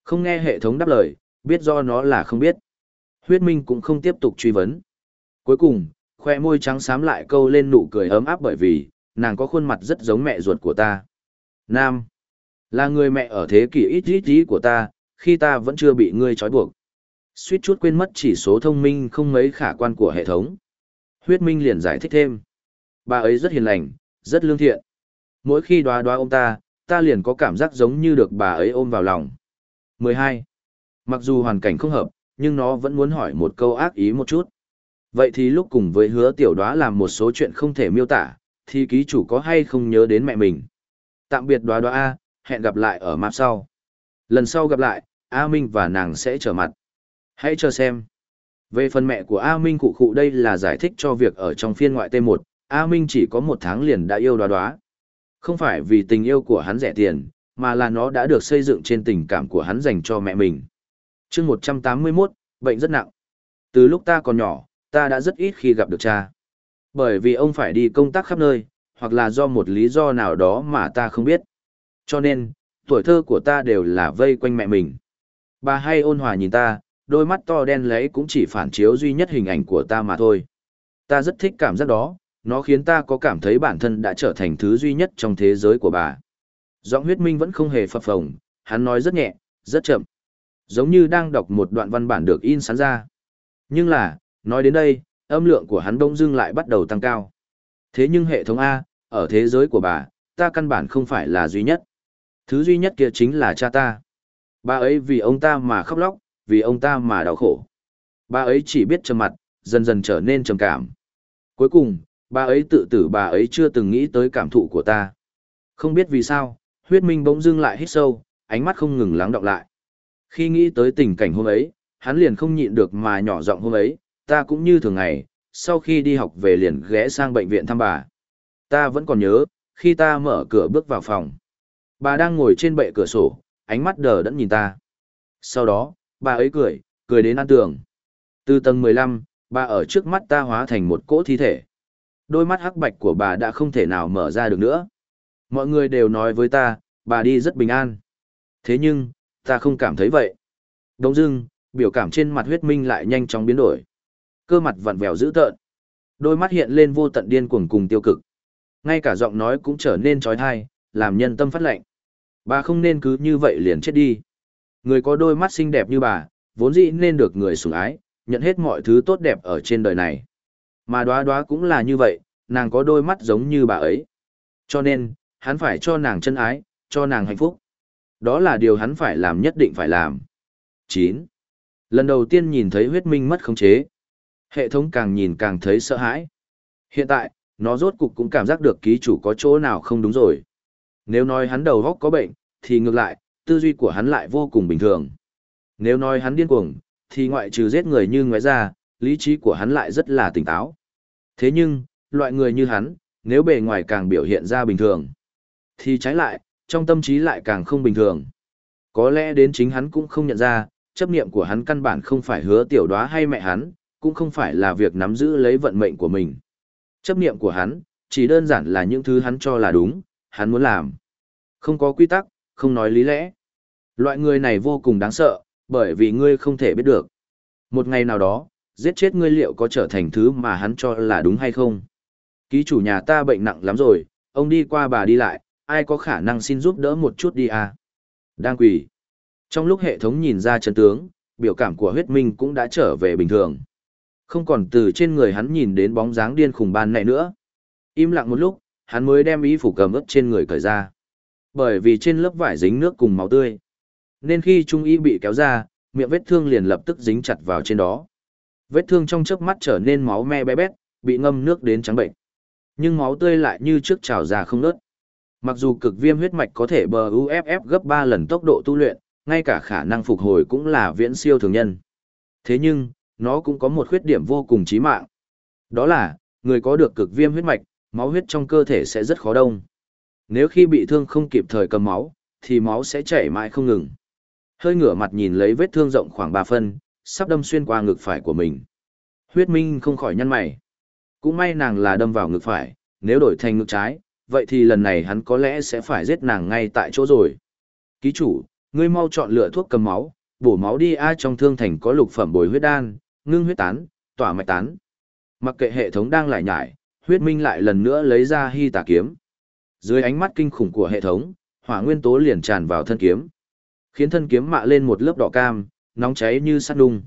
Không nghe hệ thống đáp lời, biết do nó là không biết. Huyết Minh cũng không tiếp tục truy vấn. Cuối cùng, khoe môi trắng xám lại câu lên nụ cười ấm áp bởi vì, nàng có khuôn mặt rất giống mẹ ruột của ta. Nam. Là người mẹ ở thế kỷ ít ít ít của ta, khi ta vẫn chưa bị ngươi trói buộc. Suýt chút quên mất chỉ số thông minh không mấy khả quan của hệ thống. Huyết Minh liền giải thích thêm. Bà ấy rất hiền lành, rất lương thiện. Mỗi khi đoá đoá ôm ta, ta liền có cảm giác giống như được bà ấy ôm vào lòng. 12. Mặc dù hoàn cảnh không hợp, nhưng nó vẫn muốn hỏi một câu ác ý một chút. Vậy thì lúc cùng với hứa tiểu đoá làm một số chuyện không thể miêu tả, thì ký chủ có hay không nhớ đến mẹ mình. Tạm biệt đoá đoá A, hẹn gặp lại ở map sau. Lần sau gặp lại, A Minh và nàng sẽ trở mặt. Hãy chờ xem. Về phần mẹ của A Minh cụ cụ đây là giải thích cho việc ở trong phiên ngoại T1, A Minh chỉ có một tháng liền đã yêu đoá đoá. Không phải vì tình yêu của hắn rẻ tiền, mà là nó đã được xây dựng trên tình cảm của hắn dành cho mẹ mình. chương 181, bệnh rất nặng. Từ lúc ta còn nhỏ, ta đã rất ít khi gặp được cha. Bởi vì ông phải đi công tác khắp nơi, hoặc là do một lý do nào đó mà ta không biết. Cho nên, tuổi thơ của ta đều là vây quanh mẹ mình. Bà hay ôn hòa nhìn ta, đôi mắt to đen lấy cũng chỉ phản chiếu duy nhất hình ảnh của ta mà thôi. Ta rất thích cảm giác đó, nó khiến ta có cảm thấy bản thân đã trở thành thứ duy nhất trong thế giới của bà. Giọng huyết minh vẫn không hề phập phồng, hắn nói rất nhẹ, rất chậm. Giống như đang đọc một đoạn văn bản được in sẵn ra. Nhưng là, nói đến đây, âm lượng của hắn đông dưng lại bắt đầu tăng cao. Thế nhưng hệ thống A, ở thế giới của bà, ta căn bản không phải là duy nhất. Thứ duy nhất kia chính là cha ta. Bà ấy vì ông ta mà khóc lóc, vì ông ta mà đau khổ. Bà ấy chỉ biết trầm mặt, dần dần trở nên trầm cảm. Cuối cùng, bà ấy tự tử bà ấy chưa từng nghĩ tới cảm thụ của ta. Không biết vì sao, huyết minh bỗng dưng lại hít sâu, ánh mắt không ngừng lắng đọng lại. Khi nghĩ tới tình cảnh hôm ấy, hắn liền không nhịn được mà nhỏ giọng hôm ấy, ta cũng như thường ngày, sau khi đi học về liền ghé sang bệnh viện thăm bà. Ta vẫn còn nhớ, khi ta mở cửa bước vào phòng. Bà đang ngồi trên bệ cửa sổ, ánh mắt đờ đẫn nhìn ta. Sau đó, bà ấy cười, cười đến an tường. Từ tầng 15, bà ở trước mắt ta hóa thành một cỗ thi thể. Đôi mắt hắc bạch của bà đã không thể nào mở ra được nữa. Mọi người đều nói với ta, bà đi rất bình an. Thế nhưng, ta không cảm thấy vậy. Đông dưng, biểu cảm trên mặt huyết minh lại nhanh chóng biến đổi. Cơ mặt vặn vẹo dữ tợn, Đôi mắt hiện lên vô tận điên cuồng cùng tiêu cực. Ngay cả giọng nói cũng trở nên trói thai, làm nhân tâm phát lệnh. Bà không nên cứ như vậy liền chết đi. Người có đôi mắt xinh đẹp như bà, vốn dĩ nên được người sủng ái, nhận hết mọi thứ tốt đẹp ở trên đời này. Mà đoá đoá cũng là như vậy, nàng có đôi mắt giống như bà ấy. Cho nên, hắn phải cho nàng chân ái, cho nàng hạnh phúc. Đó là điều hắn phải làm nhất định phải làm. 9. Lần đầu tiên nhìn thấy huyết minh mất khống chế. Hệ thống càng nhìn càng thấy sợ hãi. Hiện tại, nó rốt cục cũng cảm giác được ký chủ có chỗ nào không đúng rồi. Nếu nói hắn đầu góc có bệnh, thì ngược lại, tư duy của hắn lại vô cùng bình thường. Nếu nói hắn điên cuồng, thì ngoại trừ giết người như ngoại ra, lý trí của hắn lại rất là tỉnh táo. Thế nhưng, loại người như hắn, nếu bề ngoài càng biểu hiện ra bình thường, thì trái lại, trong tâm trí lại càng không bình thường. Có lẽ đến chính hắn cũng không nhận ra, chấp niệm của hắn căn bản không phải hứa tiểu đoá hay mẹ hắn, cũng không phải là việc nắm giữ lấy vận mệnh của mình. Chấp niệm của hắn, chỉ đơn giản là những thứ hắn cho là đúng, hắn muốn làm. Không có quy tắc, không nói lý lẽ. Loại người này vô cùng đáng sợ, bởi vì ngươi không thể biết được. Một ngày nào đó, giết chết ngươi liệu có trở thành thứ mà hắn cho là đúng hay không? Ký chủ nhà ta bệnh nặng lắm rồi, ông đi qua bà đi lại, ai có khả năng xin giúp đỡ một chút đi à? Đang quỳ. Trong lúc hệ thống nhìn ra chân tướng, biểu cảm của huyết minh cũng đã trở về bình thường. Không còn từ trên người hắn nhìn đến bóng dáng điên khùng ban này nữa. Im lặng một lúc, hắn mới đem y phủ cầm ướp trên người cởi ra. Bởi vì trên lớp vải dính nước cùng máu tươi. Nên khi trung y bị kéo ra, miệng vết thương liền lập tức dính chặt vào trên đó. Vết thương trong chớp mắt trở nên máu me bé bét, bị ngâm nước đến trắng bệnh. Nhưng máu tươi lại như trước trào ra không nớt. Mặc dù cực viêm huyết mạch có thể bờ UFF gấp 3 lần tốc độ tu luyện, ngay cả khả năng phục hồi cũng là viễn siêu thường nhân. Thế nhưng, nó cũng có một khuyết điểm vô cùng chí mạng. Đó là, người có được cực viêm huyết mạch, máu huyết trong cơ thể sẽ rất khó đông. Nếu khi bị thương không kịp thời cầm máu, thì máu sẽ chảy mãi không ngừng. Hơi ngửa mặt nhìn lấy vết thương rộng khoảng 3 phân, sắp đâm xuyên qua ngực phải của mình. Huyết Minh không khỏi nhăn mày. Cũng may nàng là đâm vào ngực phải, nếu đổi thành ngực trái, vậy thì lần này hắn có lẽ sẽ phải giết nàng ngay tại chỗ rồi. Ký chủ, ngươi mau chọn lựa thuốc cầm máu, bổ máu đi ai trong thương thành có lục phẩm bồi huyết đan, ngưng huyết tán, tỏa mạch tán. Mặc kệ hệ thống đang lại nhải, huyết minh lại lần nữa lấy ra hy tà kiếm. Dưới ánh mắt kinh khủng của hệ thống, hỏa nguyên tố liền tràn vào thân kiếm, khiến thân kiếm mạ lên một lớp đỏ cam, nóng cháy như sắt đung.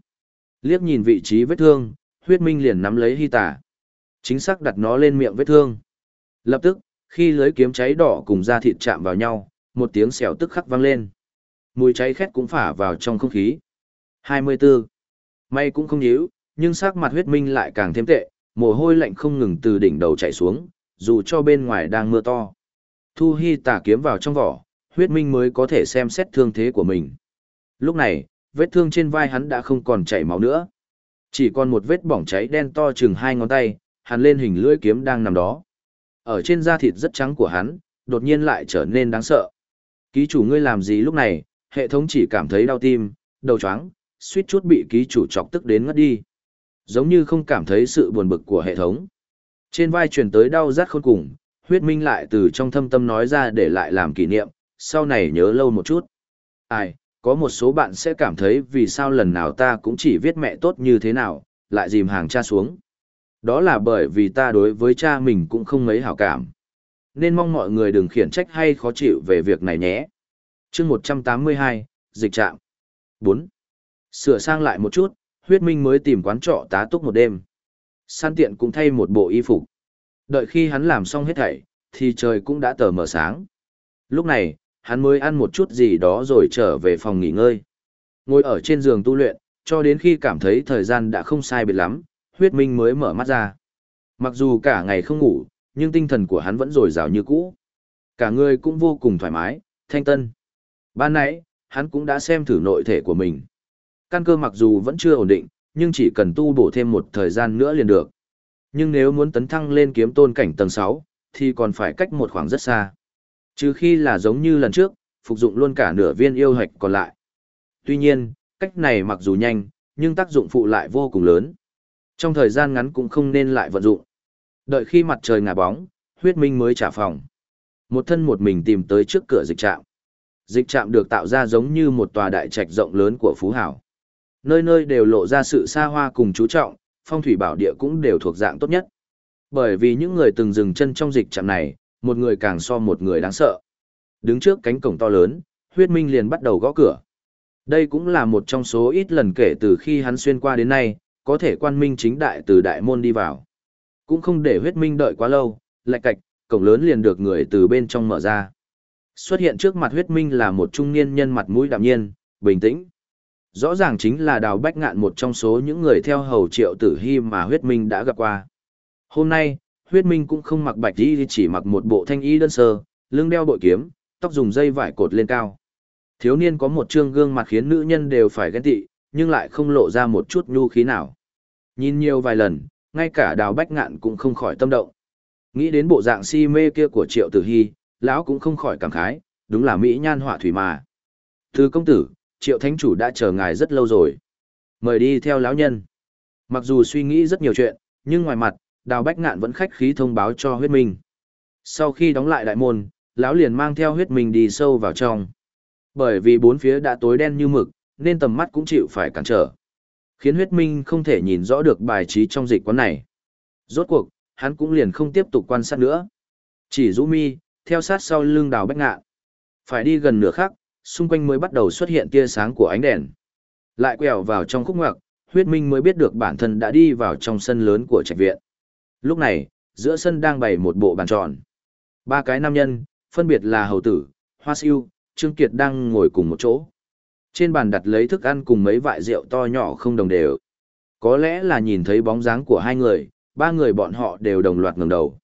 Liếc nhìn vị trí vết thương, huyết minh liền nắm lấy hy tà. Chính xác đặt nó lên miệng vết thương. Lập tức, khi lưới kiếm cháy đỏ cùng da thịt chạm vào nhau, một tiếng xèo tức khắc vang lên. Mùi cháy khét cũng phả vào trong không khí. 24. May cũng không nhíu, nhưng sắc mặt huyết minh lại càng thêm tệ, mồ hôi lạnh không ngừng từ đỉnh đầu chảy xuống, dù cho bên ngoài đang mưa to. Thu Hi tả kiếm vào trong vỏ, huyết minh mới có thể xem xét thương thế của mình. Lúc này, vết thương trên vai hắn đã không còn chảy máu nữa. Chỉ còn một vết bỏng cháy đen to chừng hai ngón tay, Hắn lên hình lưỡi kiếm đang nằm đó. Ở trên da thịt rất trắng của hắn, đột nhiên lại trở nên đáng sợ. Ký chủ ngươi làm gì lúc này, hệ thống chỉ cảm thấy đau tim, đầu chóng, suýt chút bị ký chủ chọc tức đến ngất đi. Giống như không cảm thấy sự buồn bực của hệ thống. Trên vai truyền tới đau rát khôn cùng, huyết minh lại từ trong thâm tâm nói ra để lại làm kỷ niệm, sau này nhớ lâu một chút. Ai, có một số bạn sẽ cảm thấy vì sao lần nào ta cũng chỉ viết mẹ tốt như thế nào, lại dìm hàng cha xuống. Đó là bởi vì ta đối với cha mình cũng không mấy hảo cảm. Nên mong mọi người đừng khiển trách hay khó chịu về việc này nhé. chương 182, dịch trạm. 4. Sửa sang lại một chút, huyết minh mới tìm quán trọ tá túc một đêm. San tiện cũng thay một bộ y phục. Đợi khi hắn làm xong hết thảy, thì trời cũng đã tờ mờ sáng. Lúc này, hắn mới ăn một chút gì đó rồi trở về phòng nghỉ ngơi. Ngồi ở trên giường tu luyện, cho đến khi cảm thấy thời gian đã không sai biệt lắm, huyết minh mới mở mắt ra. Mặc dù cả ngày không ngủ, nhưng tinh thần của hắn vẫn dồi dào như cũ. Cả người cũng vô cùng thoải mái, thanh tân. Ban nãy, hắn cũng đã xem thử nội thể của mình. Căn cơ mặc dù vẫn chưa ổn định, nhưng chỉ cần tu bổ thêm một thời gian nữa liền được. Nhưng nếu muốn tấn thăng lên kiếm tôn cảnh tầng 6, thì còn phải cách một khoảng rất xa. Trừ khi là giống như lần trước, phục dụng luôn cả nửa viên yêu hạch còn lại. Tuy nhiên, cách này mặc dù nhanh, nhưng tác dụng phụ lại vô cùng lớn. Trong thời gian ngắn cũng không nên lại vận dụng. Đợi khi mặt trời ngả bóng, huyết minh mới trả phòng. Một thân một mình tìm tới trước cửa dịch trạm. Dịch trạm được tạo ra giống như một tòa đại trạch rộng lớn của Phú Hảo. Nơi nơi đều lộ ra sự xa hoa cùng chú trọng, phong thủy bảo địa cũng đều thuộc dạng tốt nhất. Bởi vì những người từng dừng chân trong dịch trạm này, một người càng so một người đáng sợ. Đứng trước cánh cổng to lớn, huyết minh liền bắt đầu gõ cửa. Đây cũng là một trong số ít lần kể từ khi hắn xuyên qua đến nay, có thể quan minh chính đại từ đại môn đi vào. Cũng không để huyết minh đợi quá lâu, lạch cạch, cổng lớn liền được người từ bên trong mở ra. Xuất hiện trước mặt huyết minh là một trung niên nhân mặt mũi đạm nhiên, bình tĩnh. Rõ ràng chính là đào bách ngạn một trong số những người theo hầu triệu tử hy mà huyết minh đã gặp qua. Hôm nay, huyết minh cũng không mặc bạch y chỉ mặc một bộ thanh y đơn sơ, lưng đeo bội kiếm, tóc dùng dây vải cột lên cao. Thiếu niên có một trương gương mặt khiến nữ nhân đều phải ghen tị, nhưng lại không lộ ra một chút nhu khí nào. Nhìn nhiều vài lần, ngay cả đào bách ngạn cũng không khỏi tâm động. Nghĩ đến bộ dạng si mê kia của triệu tử hy, lão cũng không khỏi cảm khái, đúng là mỹ nhan họa thủy mà. Thư công tử, triệu thánh chủ đã chờ ngài rất lâu rồi. Mời đi theo lão nhân. Mặc dù suy nghĩ rất nhiều chuyện, nhưng ngoài mặt, đào bách ngạn vẫn khách khí thông báo cho huyết minh. Sau khi đóng lại đại môn, lão liền mang theo huyết minh đi sâu vào trong. Bởi vì bốn phía đã tối đen như mực, nên tầm mắt cũng chịu phải cản trở. Khiến huyết minh không thể nhìn rõ được bài trí trong dịch quán này. Rốt cuộc, hắn cũng liền không tiếp tục quan sát nữa. Chỉ rũ mi, theo sát sau lưng đào bách ngạn. Phải đi gần nửa khắc, xung quanh mới bắt đầu xuất hiện tia sáng của ánh đèn. Lại quẹo vào trong khúc ngoặc, huyết minh mới biết được bản thân đã đi vào trong sân lớn của trạch viện. Lúc này, giữa sân đang bày một bộ bàn tròn. Ba cái nam nhân, phân biệt là hầu tử, hoa siêu, trương kiệt đang ngồi cùng một chỗ. Trên bàn đặt lấy thức ăn cùng mấy vại rượu to nhỏ không đồng đều. Có lẽ là nhìn thấy bóng dáng của hai người, ba người bọn họ đều đồng loạt ngẩng đầu.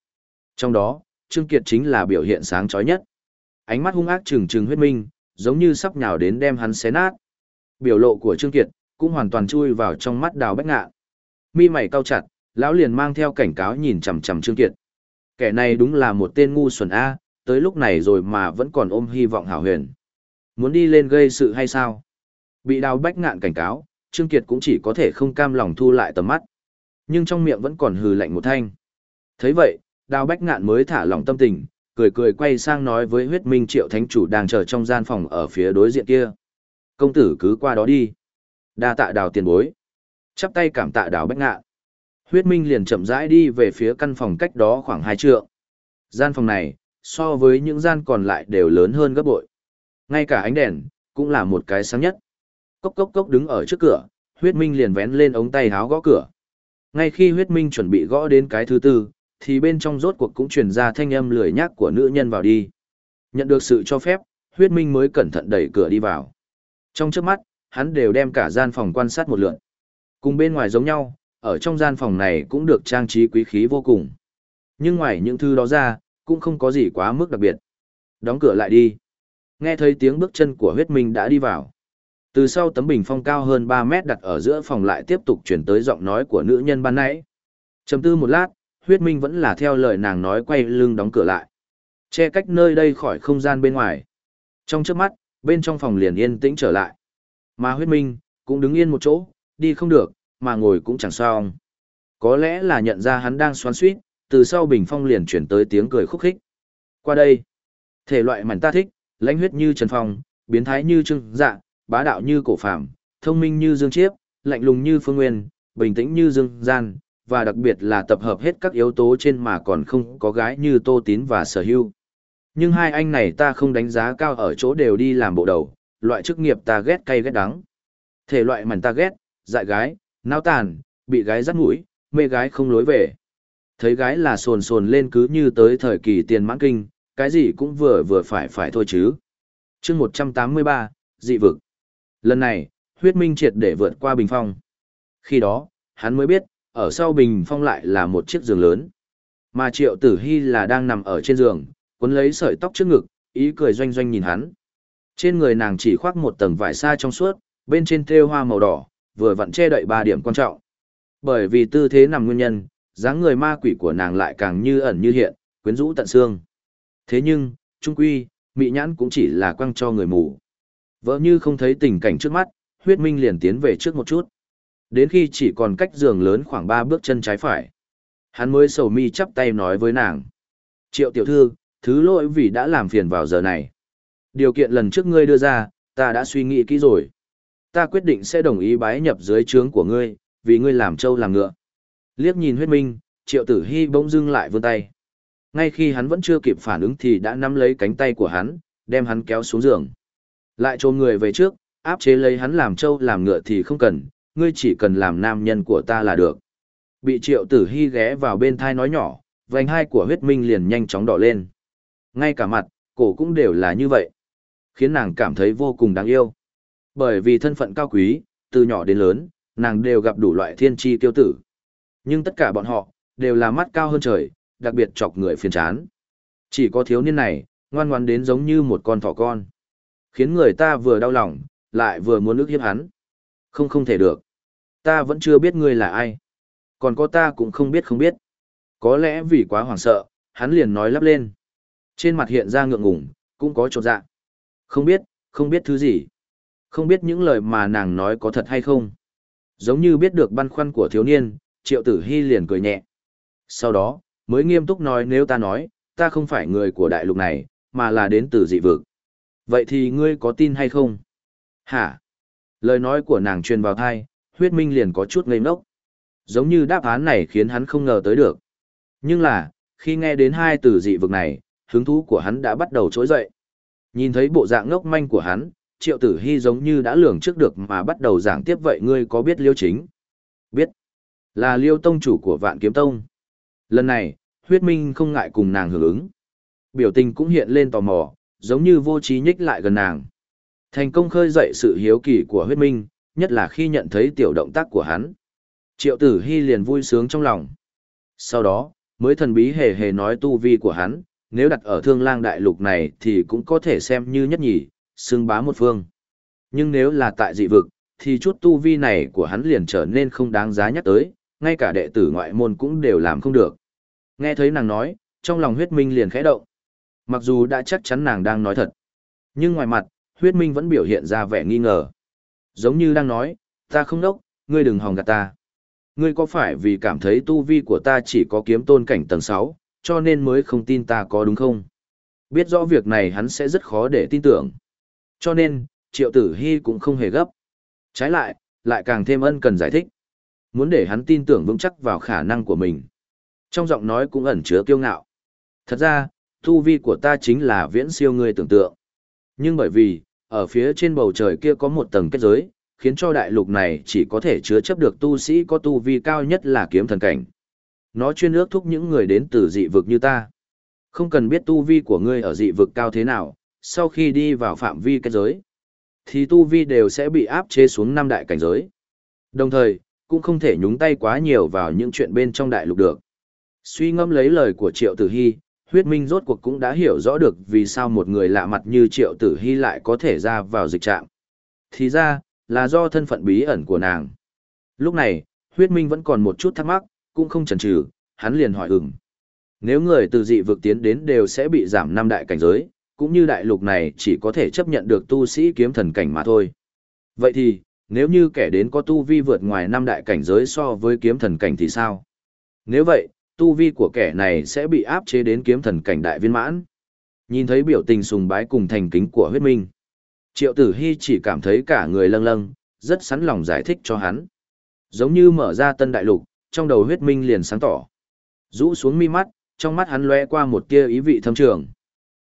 Trong đó, Trương Kiệt chính là biểu hiện sáng chói nhất. Ánh mắt hung ác trừng trừng huyết minh, giống như sắp nhào đến đem hắn xé nát. Biểu lộ của Trương Kiệt cũng hoàn toàn chui vào trong mắt Đào Bách Ngạn. Mi mày cau chặt, lão liền mang theo cảnh cáo nhìn chằm chằm Trương Kiệt. Kẻ này đúng là một tên ngu xuẩn a, tới lúc này rồi mà vẫn còn ôm hy vọng hảo huyền. Muốn đi lên gây sự hay sao? Bị Đào Bách Ngạn cảnh cáo, Trương Kiệt cũng chỉ có thể không cam lòng thu lại tầm mắt. Nhưng trong miệng vẫn còn hừ lạnh một thanh. Thấy vậy, Đào Bách Ngạn mới thả lỏng tâm tình, cười cười quay sang nói với huyết minh triệu thánh chủ đang chờ trong gian phòng ở phía đối diện kia. Công tử cứ qua đó đi. đa tạ đào tiền bối. Chắp tay cảm tạ đào bách ngạ. Huyết minh liền chậm rãi đi về phía căn phòng cách đó khoảng hai trượng. Gian phòng này, so với những gian còn lại đều lớn hơn gấp bội. Ngay cả ánh đèn, cũng là một cái sáng nhất. Cốc cốc cốc đứng ở trước cửa, huyết minh liền vén lên ống tay háo gõ cửa. Ngay khi huyết minh chuẩn bị gõ đến cái thứ tư, thì bên trong rốt cuộc cũng truyền ra thanh âm lười nhác của nữ nhân vào đi. Nhận được sự cho phép, huyết minh mới cẩn thận đẩy cửa đi vào. Trong trước mắt, hắn đều đem cả gian phòng quan sát một lượt. Cùng bên ngoài giống nhau, ở trong gian phòng này cũng được trang trí quý khí vô cùng. Nhưng ngoài những thứ đó ra, cũng không có gì quá mức đặc biệt. Đóng cửa lại đi. Nghe thấy tiếng bước chân của huyết minh đã đi vào. Từ sau tấm bình phong cao hơn 3 mét đặt ở giữa phòng lại tiếp tục chuyển tới giọng nói của nữ nhân ban nãy. Chầm tư một lát, huyết minh vẫn là theo lời nàng nói quay lưng đóng cửa lại. Che cách nơi đây khỏi không gian bên ngoài. Trong trước mắt, bên trong phòng liền yên tĩnh trở lại. Mà huyết minh, cũng đứng yên một chỗ, đi không được, mà ngồi cũng chẳng sao. Có lẽ là nhận ra hắn đang xoắn suýt, từ sau bình phong liền chuyển tới tiếng cười khúc khích. Qua đây, thể loại mảnh ta thích, lãnh huyết như Trần Phong, biến thái như Trương Dạ, bá đạo như Cổ Phạm, thông minh như Dương Chiếp, lạnh lùng như Phương Nguyên, bình tĩnh như Dương Gian, và đặc biệt là tập hợp hết các yếu tố trên mà còn không có gái như Tô Tín và Sở Hưu. Nhưng hai anh này ta không đánh giá cao ở chỗ đều đi làm bộ đầu, loại chức nghiệp ta ghét cay ghét đắng. Thể loại mảnh ta ghét, dại gái, nao tàn, bị gái dắt mũi, mê gái không lối về. Thấy gái là sồn sồn lên cứ như tới thời kỳ tiền mãn kinh, cái gì cũng vừa vừa phải phải thôi chứ. chương 183, dị vực. Lần này, huyết minh triệt để vượt qua bình phong. Khi đó, hắn mới biết, ở sau bình phong lại là một chiếc giường lớn. Mà triệu tử hy là đang nằm ở trên giường, cuốn lấy sợi tóc trước ngực, ý cười doanh doanh nhìn hắn. Trên người nàng chỉ khoác một tầng vải sa trong suốt, bên trên thêu hoa màu đỏ, vừa vặn che đậy ba điểm quan trọng. Bởi vì tư thế nằm nguyên nhân, dáng người ma quỷ của nàng lại càng như ẩn như hiện, quyến rũ tận xương. Thế nhưng, trung quy, mị nhãn cũng chỉ là quăng cho người mù. Vợ như không thấy tình cảnh trước mắt, huyết minh liền tiến về trước một chút. Đến khi chỉ còn cách giường lớn khoảng ba bước chân trái phải. Hắn mới sầu mi chắp tay nói với nàng. Triệu tiểu thư, thứ lỗi vì đã làm phiền vào giờ này. Điều kiện lần trước ngươi đưa ra, ta đã suy nghĩ kỹ rồi. Ta quyết định sẽ đồng ý bái nhập dưới trướng của ngươi, vì ngươi làm trâu làm ngựa. Liếc nhìn huyết minh, triệu tử hy bỗng dưng lại vươn tay. Ngay khi hắn vẫn chưa kịp phản ứng thì đã nắm lấy cánh tay của hắn, đem hắn kéo xuống giường. Lại trôn người về trước, áp chế lấy hắn làm trâu làm ngựa thì không cần, ngươi chỉ cần làm nam nhân của ta là được. Bị triệu tử hy ghé vào bên thai nói nhỏ, vành hai của huyết minh liền nhanh chóng đỏ lên. Ngay cả mặt, cổ cũng đều là như vậy. Khiến nàng cảm thấy vô cùng đáng yêu. Bởi vì thân phận cao quý, từ nhỏ đến lớn, nàng đều gặp đủ loại thiên tri tiêu tử. Nhưng tất cả bọn họ, đều là mắt cao hơn trời, đặc biệt chọc người phiền chán. Chỉ có thiếu niên này, ngoan ngoan đến giống như một con thỏ con. Khiến người ta vừa đau lòng, lại vừa muốn ước hiếp hắn. Không không thể được. Ta vẫn chưa biết ngươi là ai. Còn có ta cũng không biết không biết. Có lẽ vì quá hoảng sợ, hắn liền nói lắp lên. Trên mặt hiện ra ngượng ngùng, cũng có trột dạ. Không biết, không biết thứ gì. Không biết những lời mà nàng nói có thật hay không. Giống như biết được băn khoăn của thiếu niên, triệu tử hy liền cười nhẹ. Sau đó, mới nghiêm túc nói nếu ta nói, ta không phải người của đại lục này, mà là đến từ dị vực. Vậy thì ngươi có tin hay không? Hả? Lời nói của nàng truyền vào thai, huyết minh liền có chút ngây ngốc. Giống như đáp án này khiến hắn không ngờ tới được. Nhưng là, khi nghe đến hai từ dị vực này, hứng thú của hắn đã bắt đầu trỗi dậy. Nhìn thấy bộ dạng ngốc manh của hắn, triệu tử hy giống như đã lường trước được mà bắt đầu giảng tiếp vậy ngươi có biết liêu chính? Biết. Là liêu tông chủ của vạn kiếm tông. Lần này, huyết minh không ngại cùng nàng hưởng ứng. Biểu tình cũng hiện lên tò mò, giống như vô trí nhích lại gần nàng. Thành công khơi dậy sự hiếu kỳ của huyết minh, nhất là khi nhận thấy tiểu động tác của hắn. Triệu tử hy liền vui sướng trong lòng. Sau đó, mới thần bí hề hề nói tu vi của hắn, nếu đặt ở thương lang đại lục này thì cũng có thể xem như nhất nhì, xưng bá một phương. Nhưng nếu là tại dị vực, thì chút tu vi này của hắn liền trở nên không đáng giá nhắc tới, ngay cả đệ tử ngoại môn cũng đều làm không được. Nghe thấy nàng nói, trong lòng huyết minh liền khẽ động. Mặc dù đã chắc chắn nàng đang nói thật, nhưng ngoài mặt, huyết minh vẫn biểu hiện ra vẻ nghi ngờ. Giống như đang nói, ta không đốc, ngươi đừng hòng gạt ta. Ngươi có phải vì cảm thấy tu vi của ta chỉ có kiếm tôn cảnh tầng 6, cho nên mới không tin ta có đúng không? Biết rõ việc này hắn sẽ rất khó để tin tưởng. Cho nên, triệu tử hy cũng không hề gấp. Trái lại, lại càng thêm ân cần giải thích. Muốn để hắn tin tưởng vững chắc vào khả năng của mình. Trong giọng nói cũng ẩn chứa kiêu ngạo. Thật ra, tu vi của ta chính là viễn siêu ngươi tưởng tượng. Nhưng bởi vì, ở phía trên bầu trời kia có một tầng kết giới, khiến cho đại lục này chỉ có thể chứa chấp được tu sĩ có tu vi cao nhất là kiếm thần cảnh. Nó chuyên ước thúc những người đến từ dị vực như ta. Không cần biết tu vi của ngươi ở dị vực cao thế nào, sau khi đi vào phạm vi kết giới, thì tu vi đều sẽ bị áp chế xuống năm đại cảnh giới. Đồng thời, cũng không thể nhúng tay quá nhiều vào những chuyện bên trong đại lục được. Suy ngẫm lấy lời của Triệu Tử Hy, huyết minh rốt cuộc cũng đã hiểu rõ được vì sao một người lạ mặt như Triệu Tử Hy lại có thể ra vào dịch trạm. Thì ra, là do thân phận bí ẩn của nàng. Lúc này, huyết minh vẫn còn một chút thắc mắc, cũng không chần chừ, hắn liền hỏi ừng Nếu người từ dị vực tiến đến đều sẽ bị giảm năm đại cảnh giới, cũng như đại lục này chỉ có thể chấp nhận được tu sĩ kiếm thần cảnh mà thôi. Vậy thì, nếu như kẻ đến có tu vi vượt ngoài năm đại cảnh giới so với kiếm thần cảnh thì sao? Nếu vậy, tu vi của kẻ này sẽ bị áp chế đến kiếm thần cảnh đại viên mãn. Nhìn thấy biểu tình sùng bái cùng thành kính của huyết minh. Triệu tử hy chỉ cảm thấy cả người lâng lâng, rất sẵn lòng giải thích cho hắn. Giống như mở ra tân đại lục, trong đầu huyết minh liền sáng tỏ. Rũ xuống mi mắt, trong mắt hắn lóe qua một tia ý vị thâm trường.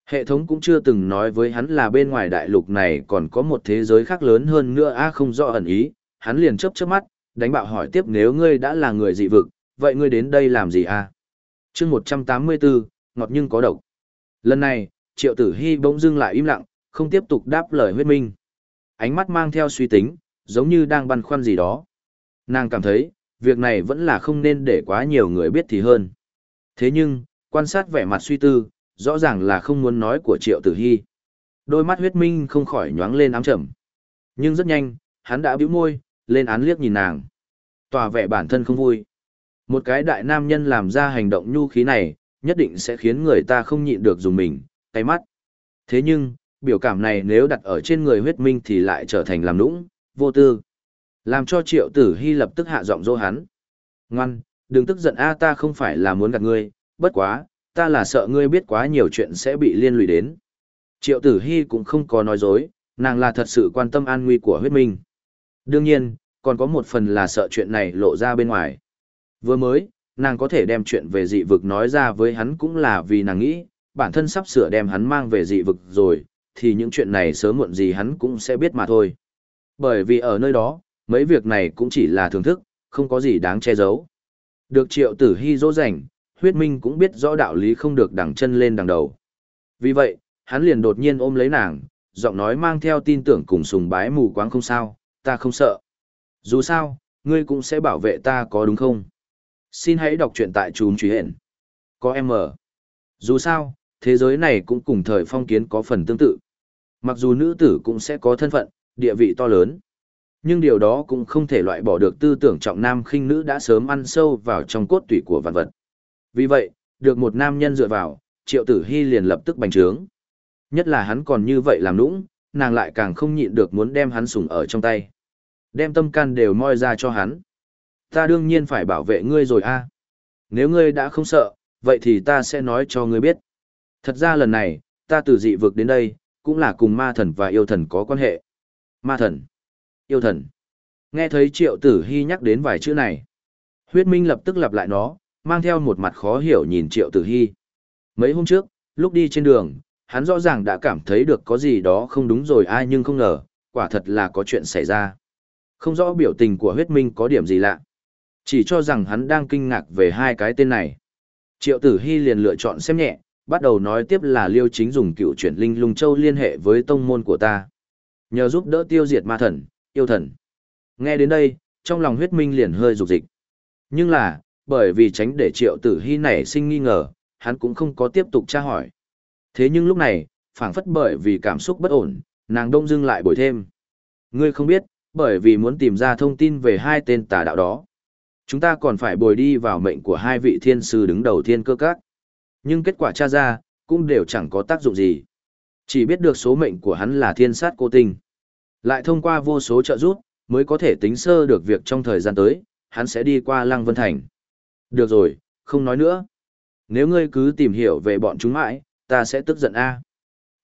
Hệ thống cũng chưa từng nói với hắn là bên ngoài đại lục này còn có một thế giới khác lớn hơn nữa a không rõ ẩn ý, hắn liền chớp chớp mắt, đánh bạo hỏi tiếp nếu ngươi đã là người dị vực, vậy ngươi đến đây làm gì a? Chương 184, ngọt nhưng có độc. Lần này, Triệu Tử Hy bỗng dưng lại im lặng, không tiếp tục đáp lời huyết minh. Ánh mắt mang theo suy tính, giống như đang băn khoăn gì đó. Nàng cảm thấy, việc này vẫn là không nên để quá nhiều người biết thì hơn. Thế nhưng, quan sát vẻ mặt suy tư, rõ ràng là không muốn nói của Triệu Tử Hy. Đôi mắt huyết minh không khỏi nhoáng lên ám trầm. Nhưng rất nhanh, hắn đã bĩu môi, lên án liếc nhìn nàng. Tòa vẻ bản thân không vui. Một cái đại nam nhân làm ra hành động nhu khí này, nhất định sẽ khiến người ta không nhịn được dùng mình, tay mắt. Thế nhưng, biểu cảm này nếu đặt ở trên người huyết minh thì lại trở thành làm nũng, vô tư. Làm cho triệu tử hy lập tức hạ giọng dô hắn. Ngoan, đừng tức giận a ta không phải là muốn gạt ngươi, bất quá, ta là sợ ngươi biết quá nhiều chuyện sẽ bị liên lụy đến. Triệu tử hy cũng không có nói dối, nàng là thật sự quan tâm an nguy của huyết minh. Đương nhiên, còn có một phần là sợ chuyện này lộ ra bên ngoài. Vừa mới, nàng có thể đem chuyện về dị vực nói ra với hắn cũng là vì nàng nghĩ, bản thân sắp sửa đem hắn mang về dị vực rồi, thì những chuyện này sớm muộn gì hắn cũng sẽ biết mà thôi. Bởi vì ở nơi đó, mấy việc này cũng chỉ là thưởng thức, không có gì đáng che giấu. Được triệu tử hy dỗ dành, huyết minh cũng biết rõ đạo lý không được đằng chân lên đằng đầu. Vì vậy, hắn liền đột nhiên ôm lấy nàng, giọng nói mang theo tin tưởng cùng sùng bái mù quáng không sao, ta không sợ. Dù sao, ngươi cũng sẽ bảo vệ ta có đúng không? Xin hãy đọc truyện tại chúng truy hển. Có em ở Dù sao, thế giới này cũng cùng thời phong kiến có phần tương tự. Mặc dù nữ tử cũng sẽ có thân phận, địa vị to lớn. Nhưng điều đó cũng không thể loại bỏ được tư tưởng trọng nam khinh nữ đã sớm ăn sâu vào trong cốt tủy của vạn vật. Vì vậy, được một nam nhân dựa vào, triệu tử hy liền lập tức bành trướng. Nhất là hắn còn như vậy làm lũng nàng lại càng không nhịn được muốn đem hắn sủng ở trong tay. Đem tâm can đều moi ra cho hắn. Ta đương nhiên phải bảo vệ ngươi rồi a. Nếu ngươi đã không sợ, vậy thì ta sẽ nói cho ngươi biết. Thật ra lần này, ta từ dị vực đến đây, cũng là cùng ma thần và yêu thần có quan hệ. Ma thần, yêu thần. Nghe thấy triệu tử hy nhắc đến vài chữ này. Huyết Minh lập tức lặp lại nó, mang theo một mặt khó hiểu nhìn triệu tử hy. Mấy hôm trước, lúc đi trên đường, hắn rõ ràng đã cảm thấy được có gì đó không đúng rồi ai nhưng không ngờ, quả thật là có chuyện xảy ra. Không rõ biểu tình của huyết minh có điểm gì lạ. Chỉ cho rằng hắn đang kinh ngạc về hai cái tên này. Triệu tử hy liền lựa chọn xem nhẹ, bắt đầu nói tiếp là liêu chính dùng cựu chuyển linh lung châu liên hệ với tông môn của ta. Nhờ giúp đỡ tiêu diệt ma thần, yêu thần. Nghe đến đây, trong lòng huyết minh liền hơi rục dịch. Nhưng là, bởi vì tránh để triệu tử hy nảy sinh nghi ngờ, hắn cũng không có tiếp tục tra hỏi. Thế nhưng lúc này, phảng phất bởi vì cảm xúc bất ổn, nàng đông dưng lại bồi thêm. Ngươi không biết, bởi vì muốn tìm ra thông tin về hai tên tà đạo đó. Chúng ta còn phải bồi đi vào mệnh của hai vị thiên sư đứng đầu thiên cơ các. Nhưng kết quả tra ra, cũng đều chẳng có tác dụng gì. Chỉ biết được số mệnh của hắn là thiên sát cô tinh. Lại thông qua vô số trợ giúp, mới có thể tính sơ được việc trong thời gian tới, hắn sẽ đi qua Lăng Vân Thành. Được rồi, không nói nữa. Nếu ngươi cứ tìm hiểu về bọn chúng mãi, ta sẽ tức giận a.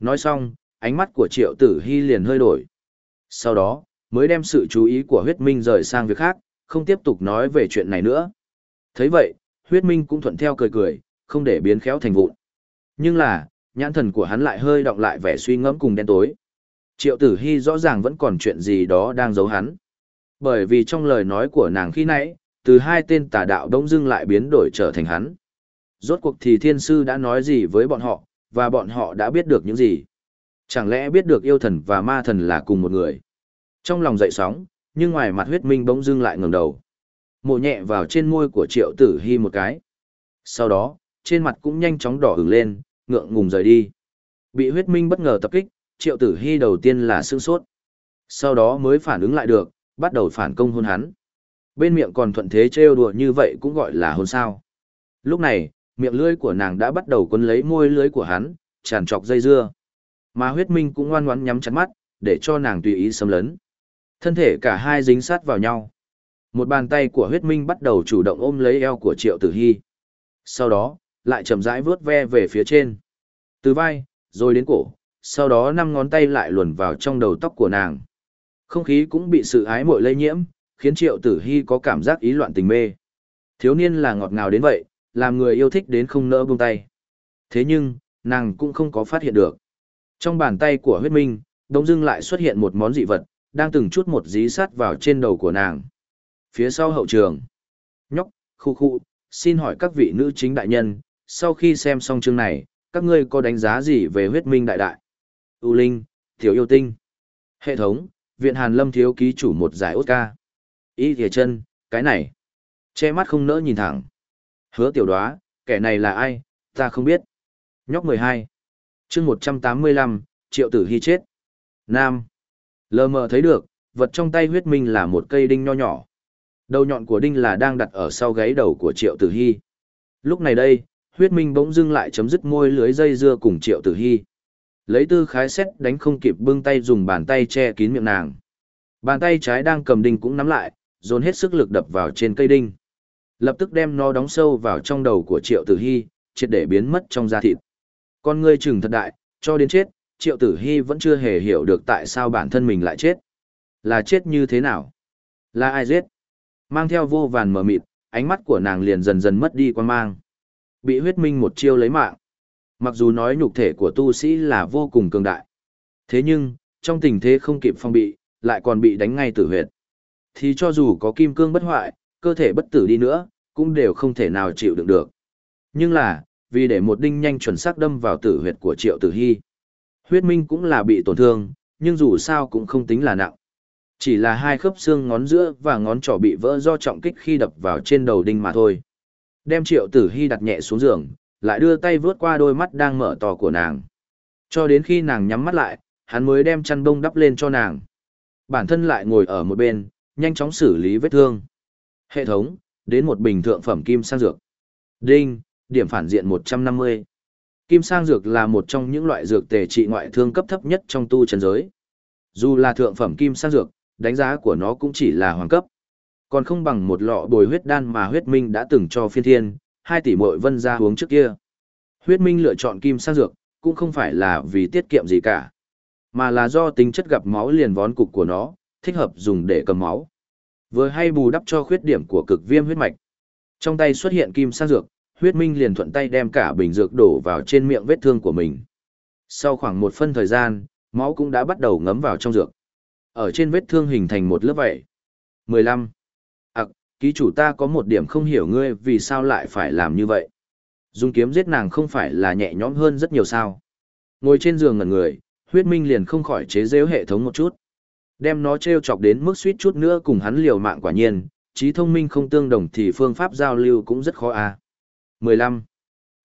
Nói xong, ánh mắt của Triệu Tử Hy liền hơi đổi. Sau đó, mới đem sự chú ý của huyết minh rời sang việc khác, không tiếp tục nói về chuyện này nữa. thấy vậy, huyết minh cũng thuận theo cười cười, không để biến khéo thành vụn. Nhưng là, nhãn thần của hắn lại hơi động lại vẻ suy ngẫm cùng đen tối. Triệu tử hy rõ ràng vẫn còn chuyện gì đó đang giấu hắn. Bởi vì trong lời nói của nàng khi nãy, từ hai tên tà đạo đông dưng lại biến đổi trở thành hắn. Rốt cuộc thì thiên sư đã nói gì với bọn họ, và bọn họ đã biết được những gì. Chẳng lẽ biết được yêu thần và ma thần là cùng một người. Trong lòng dậy sóng, nhưng ngoài mặt huyết minh bỗng dưng lại ngẩng đầu. Mộ nhẹ vào trên môi của triệu tử hy một cái. Sau đó, trên mặt cũng nhanh chóng đỏ ửng lên, ngượng ngùng rời đi. Bị huyết minh bất ngờ tập kích, triệu tử hy đầu tiên là sương sốt. Sau đó mới phản ứng lại được, bắt đầu phản công hôn hắn. Bên miệng còn thuận thế trêu đùa như vậy cũng gọi là hôn sao. Lúc này, miệng lưỡi của nàng đã bắt đầu quấn lấy môi lưỡi của hắn, tràn trọc dây dưa. Mà huyết minh cũng ngoan ngoãn nhắm chặt mắt, để cho nàng tùy ý xâm lấn. Thân thể cả hai dính sát vào nhau. Một bàn tay của huyết minh bắt đầu chủ động ôm lấy eo của triệu tử hy. Sau đó, lại chậm rãi vướt ve về phía trên. Từ vai, rồi đến cổ, sau đó năm ngón tay lại luồn vào trong đầu tóc của nàng. Không khí cũng bị sự ái mội lây nhiễm, khiến triệu tử hy có cảm giác ý loạn tình mê. Thiếu niên là ngọt ngào đến vậy, làm người yêu thích đến không nỡ buông tay. Thế nhưng, nàng cũng không có phát hiện được. Trong bàn tay của huyết minh, đông dưng lại xuất hiện một món dị vật, đang từng chút một dí sát vào trên đầu của nàng. Phía sau hậu trường. Nhóc, khu khu, xin hỏi các vị nữ chính đại nhân, sau khi xem xong chương này, các ngươi có đánh giá gì về huyết minh đại đại? U Linh, Tiểu Yêu Tinh. Hệ thống, Viện Hàn Lâm thiếu ký chủ một giải Oscar. Ý thìa chân, cái này. Che mắt không nỡ nhìn thẳng. Hứa tiểu đoá, kẻ này là ai, ta không biết. Nhóc 12. chương 185, triệu tử hy chết. Nam. Lờ mờ thấy được, vật trong tay huyết minh là một cây đinh nho nhỏ. Đầu nhọn của đinh là đang đặt ở sau gáy đầu của triệu tử hy. Lúc này đây, huyết minh bỗng dưng lại chấm dứt môi lưới dây dưa cùng triệu tử hy. Lấy tư khái xét đánh không kịp bưng tay dùng bàn tay che kín miệng nàng. Bàn tay trái đang cầm đinh cũng nắm lại, dồn hết sức lực đập vào trên cây đinh. Lập tức đem nó đóng sâu vào trong đầu của triệu tử hy, triệt để biến mất trong da thịt. Con ngươi chừng thật đại, cho đến chết, triệu tử hy vẫn chưa hề hiểu được tại sao bản thân mình lại chết. Là chết như thế nào? Là ai giết? Mang theo vô vàn mờ mịt, ánh mắt của nàng liền dần dần mất đi quan mang. Bị huyết minh một chiêu lấy mạng. Mặc dù nói nhục thể của tu sĩ là vô cùng cường đại. Thế nhưng, trong tình thế không kịp phong bị, lại còn bị đánh ngay tử huyệt. Thì cho dù có kim cương bất hoại, cơ thể bất tử đi nữa, cũng đều không thể nào chịu đựng được. Nhưng là, vì để một đinh nhanh chuẩn xác đâm vào tử huyệt của Triệu Tử Hy. Huyết Minh cũng là bị tổn thương, nhưng dù sao cũng không tính là nặng. Chỉ là hai khớp xương ngón giữa và ngón trỏ bị vỡ do trọng kích khi đập vào trên đầu đinh mà thôi. Đem Triệu Tử Hy đặt nhẹ xuống giường, lại đưa tay vướt qua đôi mắt đang mở to của nàng. Cho đến khi nàng nhắm mắt lại, hắn mới đem chăn bông đắp lên cho nàng. Bản thân lại ngồi ở một bên, nhanh chóng xử lý vết thương. Hệ thống, đến một bình thượng phẩm kim sang dược. Đinh, điểm phản diện 150. Kim sang dược là một trong những loại dược tề trị ngoại thương cấp thấp nhất trong tu chân giới. Dù là thượng phẩm kim sang dược, đánh giá của nó cũng chỉ là hoàng cấp. Còn không bằng một lọ bồi huyết đan mà huyết minh đã từng cho phiên thiên, hai tỷ mội vân ra uống trước kia. Huyết minh lựa chọn kim sang dược, cũng không phải là vì tiết kiệm gì cả, mà là do tính chất gặp máu liền vón cục của nó, thích hợp dùng để cầm máu. Vừa hay bù đắp cho khuyết điểm của cực viêm huyết mạch. Trong tay xuất hiện kim sang dược, huyết minh liền thuận tay đem cả bình dược đổ vào trên miệng vết thương của mình. Sau khoảng một phân thời gian, máu cũng đã bắt đầu ngấm vào trong dược. Ở trên vết thương hình thành một lớp vảy. 15. Ặc, ký chủ ta có một điểm không hiểu ngươi vì sao lại phải làm như vậy. Dùng kiếm giết nàng không phải là nhẹ nhõm hơn rất nhiều sao. Ngồi trên giường ngẩn người, huyết minh liền không khỏi chế giễu hệ thống một chút. Đem nó treo chọc đến mức suýt chút nữa cùng hắn liều mạng quả nhiên, trí thông minh không tương đồng thì phương pháp giao lưu cũng rất khó à. 15.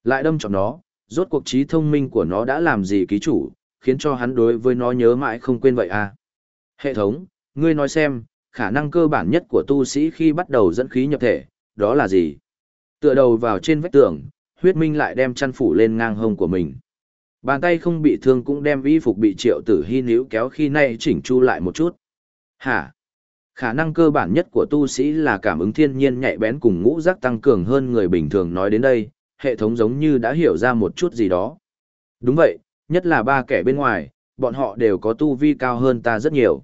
Lại đâm chọc nó, rốt cuộc trí thông minh của nó đã làm gì ký chủ, khiến cho hắn đối với nó nhớ mãi không quên vậy à. Hệ thống, ngươi nói xem, khả năng cơ bản nhất của tu sĩ khi bắt đầu dẫn khí nhập thể, đó là gì? Tựa đầu vào trên vách tường, huyết minh lại đem chăn phủ lên ngang hông của mình. Bàn tay không bị thương cũng đem y phục bị triệu tử hy níu kéo khi nay chỉnh chu lại một chút. Hả? Khả năng cơ bản nhất của tu sĩ là cảm ứng thiên nhiên nhạy bén cùng ngũ giác tăng cường hơn người bình thường nói đến đây, hệ thống giống như đã hiểu ra một chút gì đó. Đúng vậy, nhất là ba kẻ bên ngoài, bọn họ đều có tu vi cao hơn ta rất nhiều.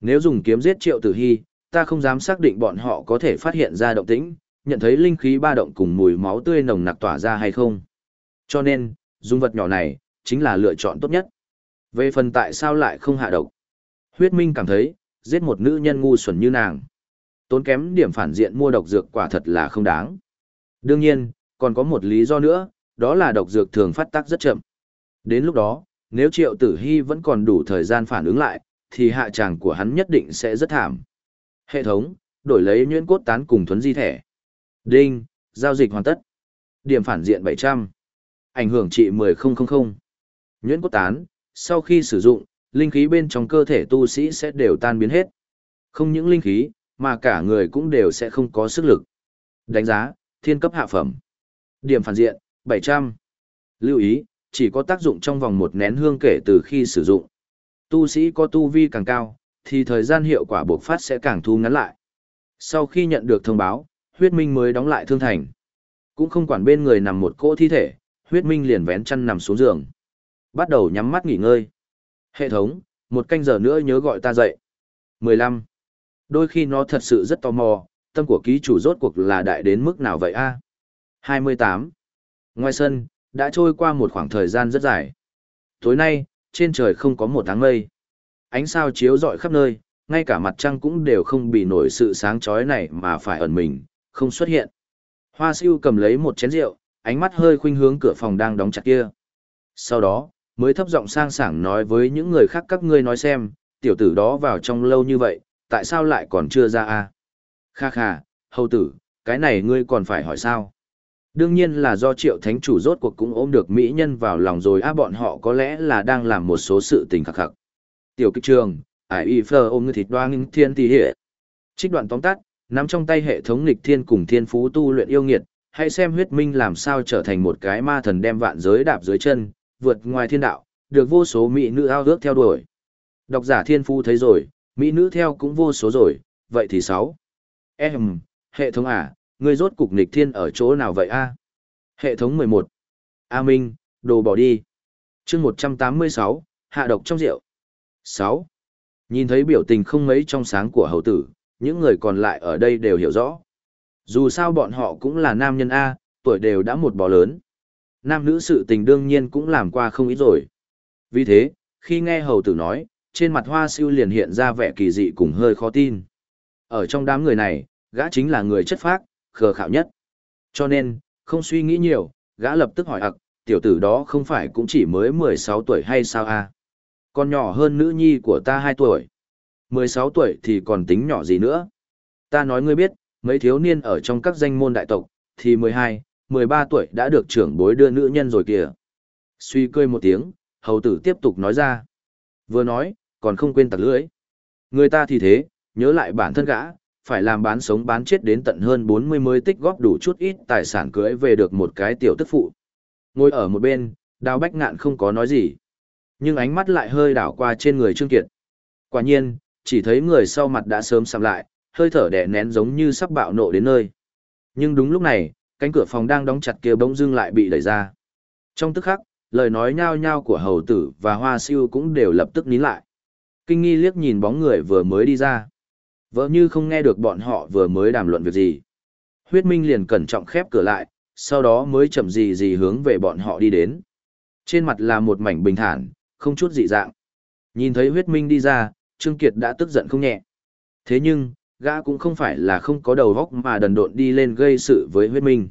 Nếu dùng kiếm giết triệu tử hy, ta không dám xác định bọn họ có thể phát hiện ra động tĩnh, nhận thấy linh khí ba động cùng mùi máu tươi nồng nặc tỏa ra hay không. Cho nên, dùng vật nhỏ này, chính là lựa chọn tốt nhất. Về phần tại sao lại không hạ độc. Huyết Minh cảm thấy, giết một nữ nhân ngu xuẩn như nàng. Tốn kém điểm phản diện mua độc dược quả thật là không đáng. Đương nhiên, còn có một lý do nữa, đó là độc dược thường phát tác rất chậm. Đến lúc đó, nếu triệu tử hy vẫn còn đủ thời gian phản ứng lại, thì hạ tràng của hắn nhất định sẽ rất thảm. Hệ thống, đổi lấy nhuyễn cốt tán cùng thuấn di thẻ. Đinh, giao dịch hoàn tất. Điểm phản diện 700. Ảnh hưởng trị 10000. Nhuyễn cốt tán, sau khi sử dụng, linh khí bên trong cơ thể tu sĩ sẽ đều tan biến hết. Không những linh khí, mà cả người cũng đều sẽ không có sức lực. Đánh giá, thiên cấp hạ phẩm. Điểm phản diện, 700. Lưu ý, chỉ có tác dụng trong vòng một nén hương kể từ khi sử dụng. Tu sĩ có tu vi càng cao, thì thời gian hiệu quả bộc phát sẽ càng thu ngắn lại. Sau khi nhận được thông báo, huyết minh mới đóng lại thương thành. Cũng không quản bên người nằm một cỗ thi thể, huyết minh liền vén chăn nằm xuống giường. Bắt đầu nhắm mắt nghỉ ngơi. Hệ thống, một canh giờ nữa nhớ gọi ta dậy. 15. Đôi khi nó thật sự rất tò mò, tâm của ký chủ rốt cuộc là đại đến mức nào vậy a? 28. Ngoài sân, đã trôi qua một khoảng thời gian rất dài. Tối nay, trên trời không có một tháng mây. Ánh sao chiếu rọi khắp nơi, ngay cả mặt trăng cũng đều không bị nổi sự sáng chói này mà phải ẩn mình, không xuất hiện. Hoa siêu cầm lấy một chén rượu, ánh mắt hơi khuynh hướng cửa phòng đang đóng chặt kia. Sau đó, mới thấp giọng sang sảng nói với những người khác các ngươi nói xem, tiểu tử đó vào trong lâu như vậy, tại sao lại còn chưa ra a? Kha kha, hầu tử, cái này ngươi còn phải hỏi sao? Đương nhiên là do triệu thánh chủ rốt cuộc cũng ôm được mỹ nhân vào lòng rồi á bọn họ có lẽ là đang làm một số sự tình khắc khắc. Tiểu kích trường, ải y phơ ôm người thịt đoan thiên tỷ hệ. Trích đoạn tóm tắt, nắm trong tay hệ thống nghịch thiên cùng thiên phú tu luyện yêu nghiệt, hãy xem huyết minh làm sao trở thành một cái ma thần đem vạn giới đạp dưới chân, vượt ngoài thiên đạo, được vô số mỹ nữ ao ước theo đuổi. Độc giả thiên phu thấy rồi, mỹ nữ theo cũng vô số rồi, vậy thì sáu. Em, hệ thống à, ngươi rốt cục nịch thiên ở chỗ nào vậy a? Hệ thống 11. A Minh, đồ bỏ đi. chương 186, hạ độc trong rượu. 6. Nhìn thấy biểu tình không mấy trong sáng của hầu tử, những người còn lại ở đây đều hiểu rõ. Dù sao bọn họ cũng là nam nhân A, tuổi đều đã một bò lớn. Nam nữ sự tình đương nhiên cũng làm qua không ít rồi. Vì thế, khi nghe hầu tử nói, trên mặt hoa siêu liền hiện ra vẻ kỳ dị cùng hơi khó tin. Ở trong đám người này, gã chính là người chất phác, khờ khảo nhất. Cho nên, không suy nghĩ nhiều, gã lập tức hỏi ặc, tiểu tử đó không phải cũng chỉ mới 16 tuổi hay sao à? a? Còn nhỏ hơn nữ nhi của ta 2 tuổi. 16 tuổi thì còn tính nhỏ gì nữa? Ta nói ngươi biết, mấy thiếu niên ở trong các danh môn đại tộc, thì 12, 13 tuổi đã được trưởng bối đưa nữ nhân rồi kìa. Suy cười một tiếng, hầu tử tiếp tục nói ra. Vừa nói, còn không quên tặc lưỡi. Người ta thì thế, nhớ lại bản thân gã, phải làm bán sống bán chết đến tận hơn 40 mới tích góp đủ chút ít tài sản cưới về được một cái tiểu tức phụ. Ngồi ở một bên, đào bách ngạn không có nói gì. Nhưng ánh mắt lại hơi đảo qua trên người Trương Kiệt. Quả nhiên, chỉ thấy người sau mặt đã sớm sạm lại, hơi thở đè nén giống như sắp bạo nộ đến nơi. Nhưng đúng lúc này, cánh cửa phòng đang đóng chặt kia bỗng dưng lại bị đẩy ra. Trong tức khắc, lời nói nhao nhao của hầu tử và hoa siêu cũng đều lập tức nín lại. Kinh nghi liếc nhìn bóng người vừa mới đi ra. Vợ như không nghe được bọn họ vừa mới đàm luận việc gì. Huyết Minh liền cẩn trọng khép cửa lại, sau đó mới chậm gì gì hướng về bọn họ đi đến. Trên mặt là một mảnh bình thản, không chút dị dạng. Nhìn thấy huyết minh đi ra, Trương Kiệt đã tức giận không nhẹ. Thế nhưng, gã cũng không phải là không có đầu góc mà đần độn đi lên gây sự với huyết minh.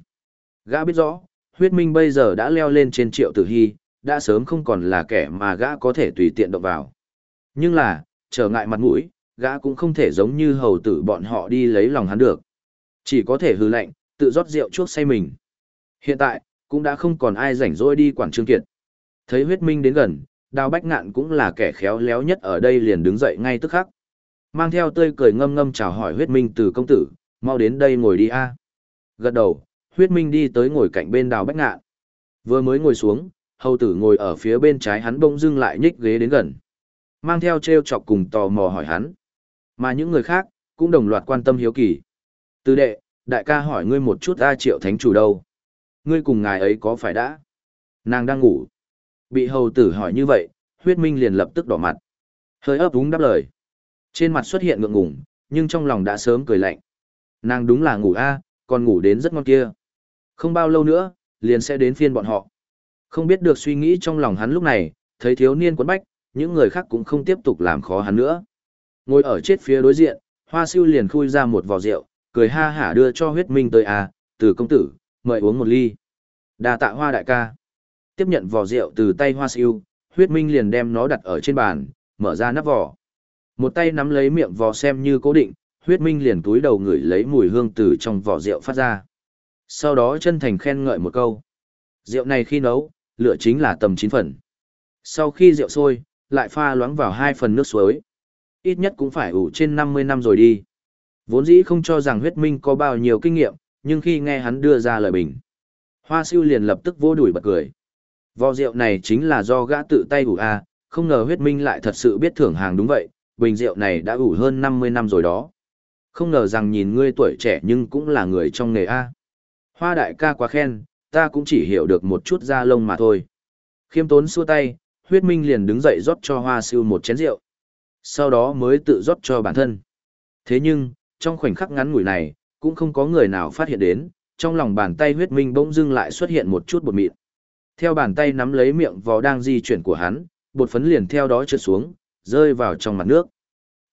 Gã biết rõ, huyết minh bây giờ đã leo lên trên triệu tử hy, đã sớm không còn là kẻ mà gã có thể tùy tiện động vào. Nhưng là, trở ngại mặt mũi, gã cũng không thể giống như hầu tử bọn họ đi lấy lòng hắn được. Chỉ có thể hư lệnh tự rót rượu chuốc say mình. Hiện tại, cũng đã không còn ai rảnh rỗi đi quản Trương Kiệt. Thấy huyết minh đến gần, đào bách ngạn cũng là kẻ khéo léo nhất ở đây liền đứng dậy ngay tức khắc. Mang theo tươi cười ngâm ngâm chào hỏi huyết minh từ công tử, mau đến đây ngồi đi a. Gật đầu, huyết minh đi tới ngồi cạnh bên đào bách ngạn. Vừa mới ngồi xuống, hầu tử ngồi ở phía bên trái hắn bỗng dưng lại nhích ghế đến gần. Mang theo treo chọc cùng tò mò hỏi hắn. Mà những người khác, cũng đồng loạt quan tâm hiếu kỳ. Từ đệ, đại ca hỏi ngươi một chút A triệu thánh chủ đâu. Ngươi cùng ngài ấy có phải đã? Nàng đang ngủ. Bị hầu tử hỏi như vậy, huyết minh liền lập tức đỏ mặt. Hơi ấp úng đáp lời. Trên mặt xuất hiện ngượng ngùng, nhưng trong lòng đã sớm cười lạnh. Nàng đúng là ngủ a, còn ngủ đến rất ngon kia. Không bao lâu nữa, liền sẽ đến phiên bọn họ. Không biết được suy nghĩ trong lòng hắn lúc này, thấy thiếu niên quấn bách, những người khác cũng không tiếp tục làm khó hắn nữa. Ngồi ở chết phía đối diện, hoa siêu liền khui ra một vò rượu, cười ha hả đưa cho huyết minh tới a, từ công tử, mời uống một ly. Đà tạ hoa đại ca. Tiếp nhận vò rượu từ tay hoa siêu, huyết minh liền đem nó đặt ở trên bàn, mở ra nắp vò. Một tay nắm lấy miệng vò xem như cố định, huyết minh liền túi đầu ngửi lấy mùi hương từ trong vỏ rượu phát ra. Sau đó chân thành khen ngợi một câu. Rượu này khi nấu, lựa chính là tầm 9 phần. Sau khi rượu sôi, lại pha loãng vào hai phần nước suối. Ít nhất cũng phải ủ trên 50 năm rồi đi. Vốn dĩ không cho rằng huyết minh có bao nhiêu kinh nghiệm, nhưng khi nghe hắn đưa ra lời bình. Hoa siêu liền lập tức vô đuổi bật cười. Vò rượu này chính là do gã tự tay ủ a, không ngờ huyết minh lại thật sự biết thưởng hàng đúng vậy, bình rượu này đã ủ hơn 50 năm rồi đó. Không ngờ rằng nhìn ngươi tuổi trẻ nhưng cũng là người trong nghề A. Hoa đại ca quá khen, ta cũng chỉ hiểu được một chút da lông mà thôi. Khiêm tốn xua tay, huyết minh liền đứng dậy rót cho hoa siêu một chén rượu. Sau đó mới tự rót cho bản thân. Thế nhưng, trong khoảnh khắc ngắn ngủi này, cũng không có người nào phát hiện đến, trong lòng bàn tay huyết minh bỗng dưng lại xuất hiện một chút bột mịn. Theo bàn tay nắm lấy miệng vò đang di chuyển của hắn, bột phấn liền theo đó trượt xuống, rơi vào trong mặt nước.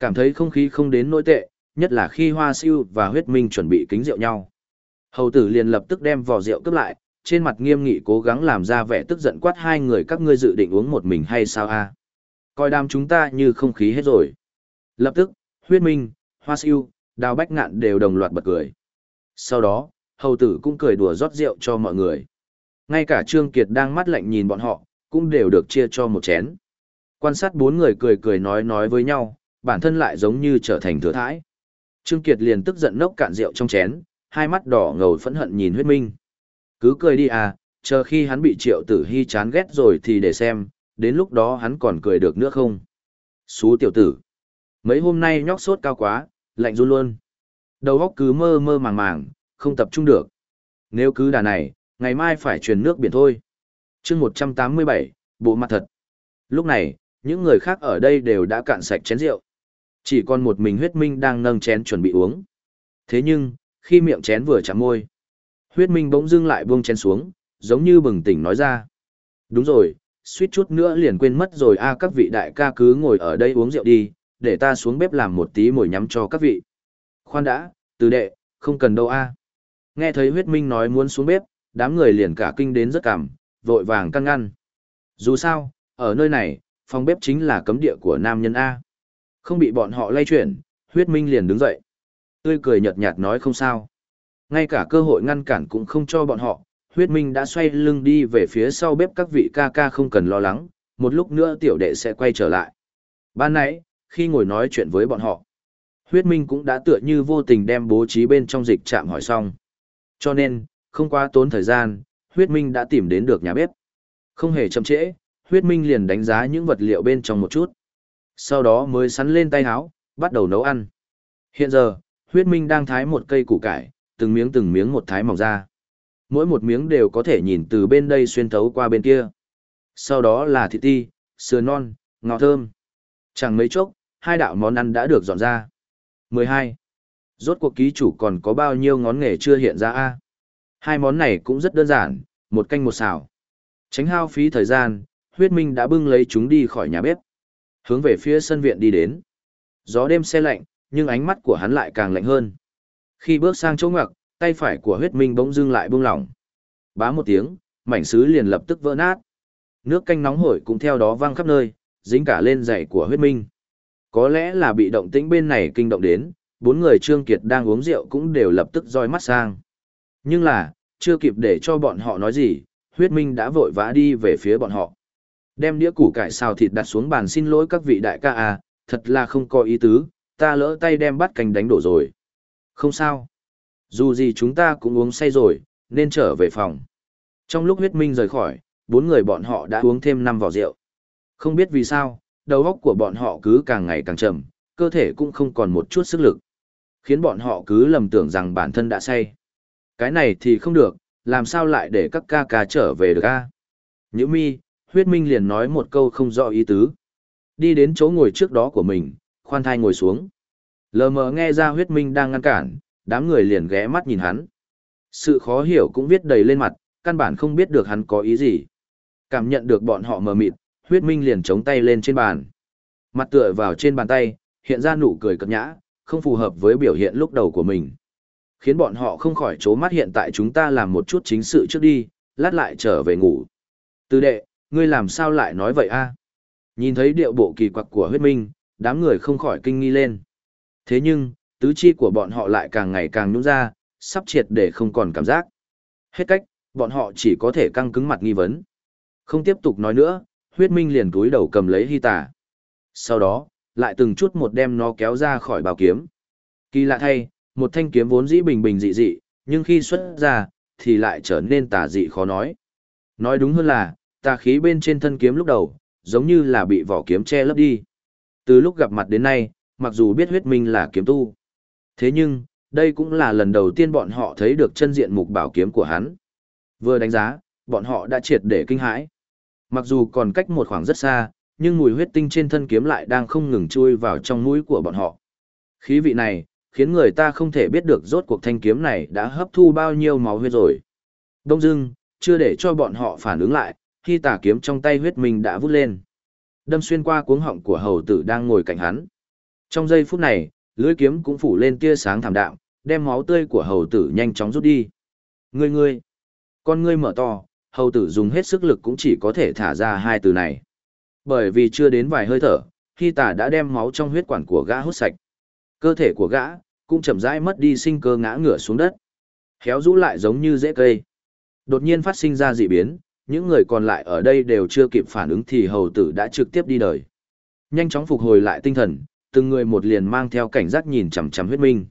Cảm thấy không khí không đến nỗi tệ, nhất là khi hoa siêu và huyết minh chuẩn bị kính rượu nhau. Hầu tử liền lập tức đem vỏ rượu cướp lại, trên mặt nghiêm nghị cố gắng làm ra vẻ tức giận quát hai người các ngươi dự định uống một mình hay sao a? Coi đam chúng ta như không khí hết rồi. Lập tức, huyết minh, hoa siêu, đào bách ngạn đều đồng loạt bật cười. Sau đó, hầu tử cũng cười đùa rót rượu cho mọi người. Ngay cả Trương Kiệt đang mắt lạnh nhìn bọn họ, cũng đều được chia cho một chén. Quan sát bốn người cười cười nói nói với nhau, bản thân lại giống như trở thành thừa thãi. Trương Kiệt liền tức giận nốc cạn rượu trong chén, hai mắt đỏ ngầu phẫn hận nhìn huyết minh. Cứ cười đi à, chờ khi hắn bị triệu tử hy chán ghét rồi thì để xem, đến lúc đó hắn còn cười được nữa không? Xú tiểu tử. Mấy hôm nay nhóc sốt cao quá, lạnh run luôn. Đầu óc cứ mơ mơ màng màng, không tập trung được. Nếu cứ đà này, ngày mai phải truyền nước biển thôi. chương 187, bộ mặt thật. Lúc này, những người khác ở đây đều đã cạn sạch chén rượu. Chỉ còn một mình huyết minh đang nâng chén chuẩn bị uống. Thế nhưng, Khi miệng chén vừa chạm môi, huyết minh bỗng dưng lại buông chén xuống, giống như bừng tỉnh nói ra. Đúng rồi, suýt chút nữa liền quên mất rồi a các vị đại ca cứ ngồi ở đây uống rượu đi, để ta xuống bếp làm một tí mồi nhắm cho các vị. Khoan đã, từ đệ, không cần đâu a. Nghe thấy huyết minh nói muốn xuống bếp, đám người liền cả kinh đến rất cảm, vội vàng căn ngăn. Dù sao, ở nơi này, phòng bếp chính là cấm địa của nam nhân A. Không bị bọn họ lay chuyển, huyết minh liền đứng dậy. Tươi cười nhợt nhạt nói không sao. Ngay cả cơ hội ngăn cản cũng không cho bọn họ, huyết minh đã xoay lưng đi về phía sau bếp các vị ca ca không cần lo lắng, một lúc nữa tiểu đệ sẽ quay trở lại. Ban nãy, khi ngồi nói chuyện với bọn họ, huyết minh cũng đã tựa như vô tình đem bố trí bên trong dịch chạm hỏi xong. Cho nên, không quá tốn thời gian, huyết minh đã tìm đến được nhà bếp. Không hề chậm trễ, huyết minh liền đánh giá những vật liệu bên trong một chút. Sau đó mới sắn lên tay háo, bắt đầu nấu ăn. Hiện giờ, huyết minh đang thái một cây củ cải, từng miếng từng miếng một thái mỏng ra. Mỗi một miếng đều có thể nhìn từ bên đây xuyên thấu qua bên kia. Sau đó là thịt ti, sườn non, ngọt thơm. Chẳng mấy chốc, hai đạo món ăn đã được dọn ra. 12. Rốt cuộc ký chủ còn có bao nhiêu ngón nghề chưa hiện ra a? Hai món này cũng rất đơn giản, một canh một xào. Tránh hao phí thời gian, huyết minh đã bưng lấy chúng đi khỏi nhà bếp. Hướng về phía sân viện đi đến. Gió đêm xe lạnh, nhưng ánh mắt của hắn lại càng lạnh hơn. Khi bước sang chỗ ngoặc, tay phải của huyết minh bỗng dưng lại buông lỏng. Bá một tiếng, mảnh sứ liền lập tức vỡ nát. Nước canh nóng hổi cũng theo đó văng khắp nơi, dính cả lên giày của huyết minh. Có lẽ là bị động tĩnh bên này kinh động đến, bốn người Trương Kiệt đang uống rượu cũng đều lập tức roi mắt sang. Nhưng là, chưa kịp để cho bọn họ nói gì, huyết minh đã vội vã đi về phía bọn họ. Đem đĩa củ cải xào thịt đặt xuống bàn xin lỗi các vị đại ca à, thật là không có ý tứ, ta lỡ tay đem bắt canh đánh đổ rồi. Không sao. Dù gì chúng ta cũng uống say rồi, nên trở về phòng. Trong lúc huyết minh rời khỏi, bốn người bọn họ đã uống thêm năm vỏ rượu. Không biết vì sao, đầu óc của bọn họ cứ càng ngày càng chậm, cơ thể cũng không còn một chút sức lực. Khiến bọn họ cứ lầm tưởng rằng bản thân đã say. Cái này thì không được, làm sao lại để các ca ca trở về được a? Nhữ mi, huyết minh liền nói một câu không rõ ý tứ. Đi đến chỗ ngồi trước đó của mình, khoan thai ngồi xuống. Lờ mờ nghe ra huyết minh đang ngăn cản, đám người liền ghé mắt nhìn hắn. Sự khó hiểu cũng viết đầy lên mặt, căn bản không biết được hắn có ý gì. Cảm nhận được bọn họ mờ mịt, huyết minh liền chống tay lên trên bàn. Mặt tựa vào trên bàn tay, hiện ra nụ cười cật nhã, không phù hợp với biểu hiện lúc đầu của mình. Khiến bọn họ không khỏi chố mắt hiện tại chúng ta làm một chút chính sự trước đi, lát lại trở về ngủ. Từ đệ, ngươi làm sao lại nói vậy a? Nhìn thấy điệu bộ kỳ quặc của huyết minh, đám người không khỏi kinh nghi lên. Thế nhưng, tứ chi của bọn họ lại càng ngày càng nhũn ra, sắp triệt để không còn cảm giác. Hết cách, bọn họ chỉ có thể căng cứng mặt nghi vấn. Không tiếp tục nói nữa, huyết minh liền túi đầu cầm lấy hy tả. Sau đó, lại từng chút một đem nó kéo ra khỏi bào kiếm. Kỳ lạ thay, một thanh kiếm vốn dĩ bình bình dị dị, nhưng khi xuất ra, thì lại trở nên tà dị khó nói. Nói đúng hơn là, tà khí bên trên thân kiếm lúc đầu, giống như là bị vỏ kiếm che lấp đi. Từ lúc gặp mặt đến nay, mặc dù biết huyết minh là kiếm tu. Thế nhưng, đây cũng là lần đầu tiên bọn họ thấy được chân diện mục bảo kiếm của hắn. Vừa đánh giá, bọn họ đã triệt để kinh hãi. Mặc dù còn cách một khoảng rất xa, nhưng mùi huyết tinh trên thân kiếm lại đang không ngừng chui vào trong mũi của bọn họ. Khí vị này, khiến người ta không thể biết được rốt cuộc thanh kiếm này đã hấp thu bao nhiêu máu huyết rồi. Đông dưng, chưa để cho bọn họ phản ứng lại, khi Tả kiếm trong tay huyết mình đã vút lên. Đâm xuyên qua cuống họng của hầu tử đang ngồi cạnh hắn. Trong giây phút này, lưỡi kiếm cũng phủ lên tia sáng thảm đạm, đem máu tươi của hầu tử nhanh chóng rút đi. Ngươi ngươi, con ngươi mở to, hầu tử dùng hết sức lực cũng chỉ có thể thả ra hai từ này. Bởi vì chưa đến vài hơi thở, khi Tả đã đem máu trong huyết quản của gã hút sạch. Cơ thể của gã, cũng chậm rãi mất đi sinh cơ ngã ngửa xuống đất. khéo rũ lại giống như rễ cây. Đột nhiên phát sinh ra dị biến, những người còn lại ở đây đều chưa kịp phản ứng thì hầu tử đã trực tiếp đi đời. Nhanh chóng phục hồi lại tinh thần, từng người một liền mang theo cảnh giác nhìn chằm chằm huyết minh.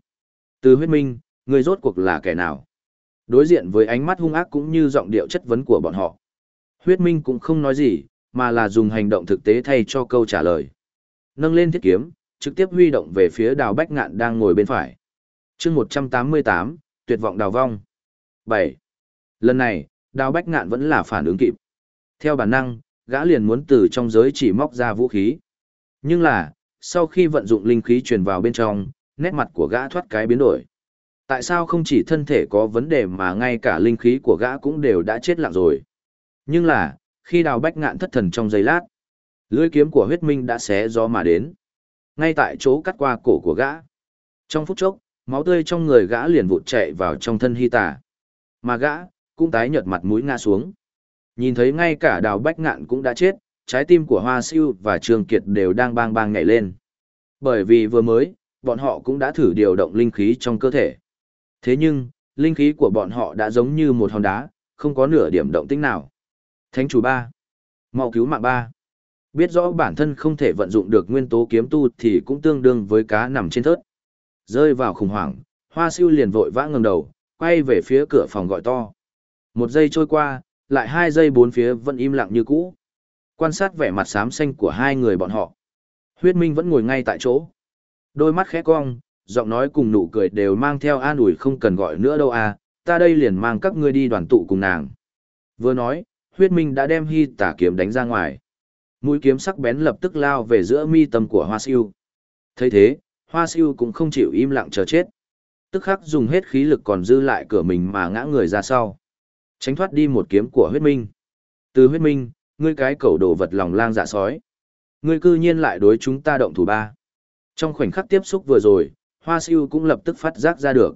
Từ huyết minh, người rốt cuộc là kẻ nào? Đối diện với ánh mắt hung ác cũng như giọng điệu chất vấn của bọn họ. Huyết minh cũng không nói gì, mà là dùng hành động thực tế thay cho câu trả lời. Nâng lên thiết kiếm, trực tiếp huy động về phía đào bách ngạn đang ngồi bên phải. chương 188, tuyệt vọng đào vong. 7. Lần này, đào bách ngạn vẫn là phản ứng kịp. Theo bản năng, gã liền muốn từ trong giới chỉ móc ra vũ khí. Nhưng là, sau khi vận dụng linh khí truyền vào bên trong, nét mặt của gã thoát cái biến đổi. Tại sao không chỉ thân thể có vấn đề mà ngay cả linh khí của gã cũng đều đã chết lặng rồi. Nhưng là, khi đào bách ngạn thất thần trong giây lát, lưỡi kiếm của huyết minh đã xé gió mà đến. Ngay tại chỗ cắt qua cổ của gã. Trong phút chốc, máu tươi trong người gã liền vụt chạy vào trong thân hy tà. Mà gã, cũng tái nhợt mặt mũi ngã xuống. Nhìn thấy ngay cả đào bách ngạn cũng đã chết, trái tim của Hoa Siêu và Trương Kiệt đều đang bang bang nhảy lên. Bởi vì vừa mới, bọn họ cũng đã thử điều động linh khí trong cơ thể. Thế nhưng, linh khí của bọn họ đã giống như một hòn đá, không có nửa điểm động tĩnh nào. Thánh chủ ba, mau cứu mạng ba. Biết rõ bản thân không thể vận dụng được nguyên tố kiếm tu thì cũng tương đương với cá nằm trên thớt. Rơi vào khủng hoảng, Hoa Siêu liền vội vã ngẩng đầu, quay về phía cửa phòng gọi to. Một giây trôi qua, lại hai giây bốn phía vẫn im lặng như cũ. Quan sát vẻ mặt xám xanh của hai người bọn họ. Huyết Minh vẫn ngồi ngay tại chỗ. Đôi mắt khẽ cong, giọng nói cùng nụ cười đều mang theo an ủi không cần gọi nữa đâu à, ta đây liền mang các ngươi đi đoàn tụ cùng nàng. Vừa nói, huyết minh đã đem hy tả kiếm đánh ra ngoài. Mũi kiếm sắc bén lập tức lao về giữa mi tâm của hoa siêu. thấy thế, hoa siêu cũng không chịu im lặng chờ chết. Tức khắc dùng hết khí lực còn dư lại cửa mình mà ngã người ra sau. Tránh thoát đi một kiếm của huyết minh. Từ huyết minh, ngươi cái cẩu đồ vật lòng lang dạ sói. Ngươi cư nhiên lại đối chúng ta động thủ ba. Trong khoảnh khắc tiếp xúc vừa rồi, Hoa Siêu cũng lập tức phát giác ra được.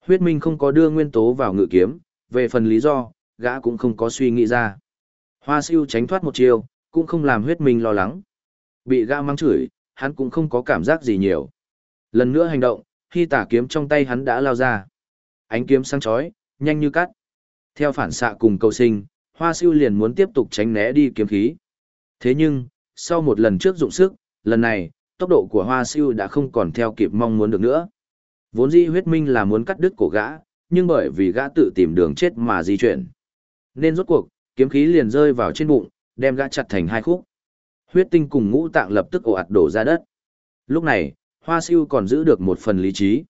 Huyết Minh không có đưa nguyên tố vào ngự kiếm, về phần lý do, gã cũng không có suy nghĩ ra. Hoa Siêu tránh thoát một chiều cũng không làm Huyết Minh lo lắng. Bị gã mắng chửi, hắn cũng không có cảm giác gì nhiều. Lần nữa hành động, khi tả kiếm trong tay hắn đã lao ra. Ánh kiếm sáng chói, nhanh như cắt. Theo phản xạ cùng cầu sinh, Hoa Siêu liền muốn tiếp tục tránh né đi kiếm khí. Thế nhưng, sau một lần trước dụng sức, lần này, tốc độ của Hoa Siêu đã không còn theo kịp mong muốn được nữa. Vốn dĩ huyết minh là muốn cắt đứt cổ gã, nhưng bởi vì gã tự tìm đường chết mà di chuyển. Nên rốt cuộc, kiếm khí liền rơi vào trên bụng, đem gã chặt thành hai khúc. Huyết tinh cùng ngũ tạng lập tức ồ ạt đổ ra đất. Lúc này, Hoa Siêu còn giữ được một phần lý trí.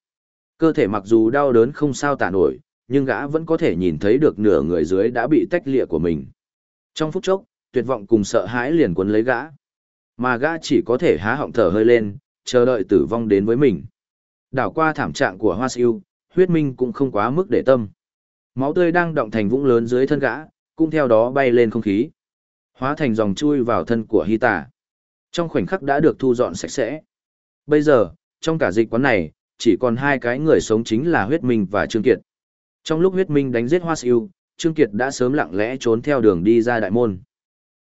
Cơ thể mặc dù đau đớn không sao tả nổi, nhưng gã vẫn có thể nhìn thấy được nửa người dưới đã bị tách lịa của mình. Trong phút chốc, tuyệt vọng cùng sợ hãi liền cuốn lấy gã. Mà gã chỉ có thể há họng thở hơi lên, chờ đợi tử vong đến với mình. Đảo qua thảm trạng của Hoa Siêu, huyết minh cũng không quá mức để tâm. Máu tươi đang động thành vũng lớn dưới thân gã, cũng theo đó bay lên không khí. Hóa thành dòng chui vào thân của Hy Tả. Trong khoảnh khắc đã được thu dọn sạch sẽ. Bây giờ, trong cả dịch quán này, chỉ còn hai cái người sống chính là huyết minh và Trương Kiệt. Trong lúc huyết minh đánh giết Hoa Siêu, Trương Kiệt đã sớm lặng lẽ trốn theo đường đi ra đại môn.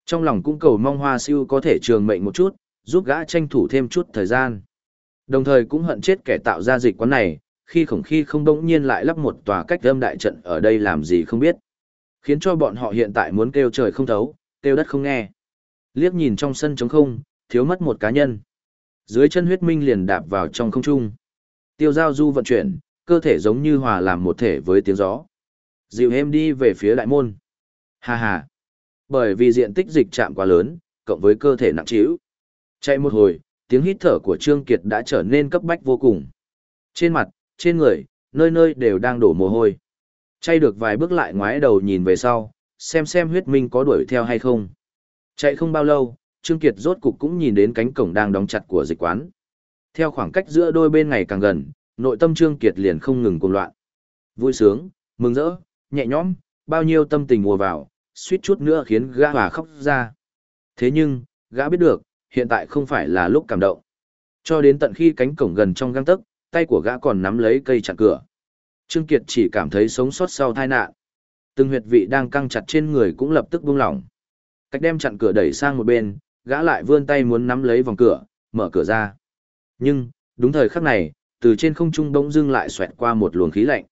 Trong lòng cũng cầu mong Hoa Siêu có thể trường mệnh một chút, giúp gã tranh thủ thêm chút thời gian. Đồng thời cũng hận chết kẻ tạo ra dịch quán này, khi khổng khi không đống nhiên lại lắp một tòa cách âm đại trận ở đây làm gì không biết. Khiến cho bọn họ hiện tại muốn kêu trời không thấu, kêu đất không nghe. Liếc nhìn trong sân trống không, thiếu mất một cá nhân. Dưới chân huyết minh liền đạp vào trong không trung. Tiêu giao du vận chuyển, cơ thể giống như hòa làm một thể với tiếng gió. Dịu êm đi về phía đại môn. Hà hà. Bởi vì diện tích dịch chạm quá lớn, cộng với cơ thể nặng trĩu. Chạy một hồi, tiếng hít thở của Trương Kiệt đã trở nên cấp bách vô cùng. Trên mặt, trên người, nơi nơi đều đang đổ mồ hôi. Chạy được vài bước lại ngoái đầu nhìn về sau, xem xem huyết minh có đuổi theo hay không. Chạy không bao lâu, Trương Kiệt rốt cục cũng nhìn đến cánh cổng đang đóng chặt của dịch quán. Theo khoảng cách giữa đôi bên ngày càng gần, nội tâm Trương Kiệt liền không ngừng cuồng loạn. Vui sướng, mừng rỡ, nhẹ nhõm, bao nhiêu tâm tình mùa vào, suýt chút nữa khiến gã hòa khóc ra. Thế nhưng, gã biết được, hiện tại không phải là lúc cảm động. Cho đến tận khi cánh cổng gần trong găng tấc, tay của gã còn nắm lấy cây chặn cửa. Trương Kiệt chỉ cảm thấy sống sót sau tai nạn. Từng huyệt vị đang căng chặt trên người cũng lập tức buông lỏng. Cách đem chặn cửa đẩy sang một bên, gã lại vươn tay muốn nắm lấy vòng cửa, mở cửa ra. Nhưng, đúng thời khắc này, từ trên không trung bỗng dưng lại xoẹt qua một luồng khí lạnh.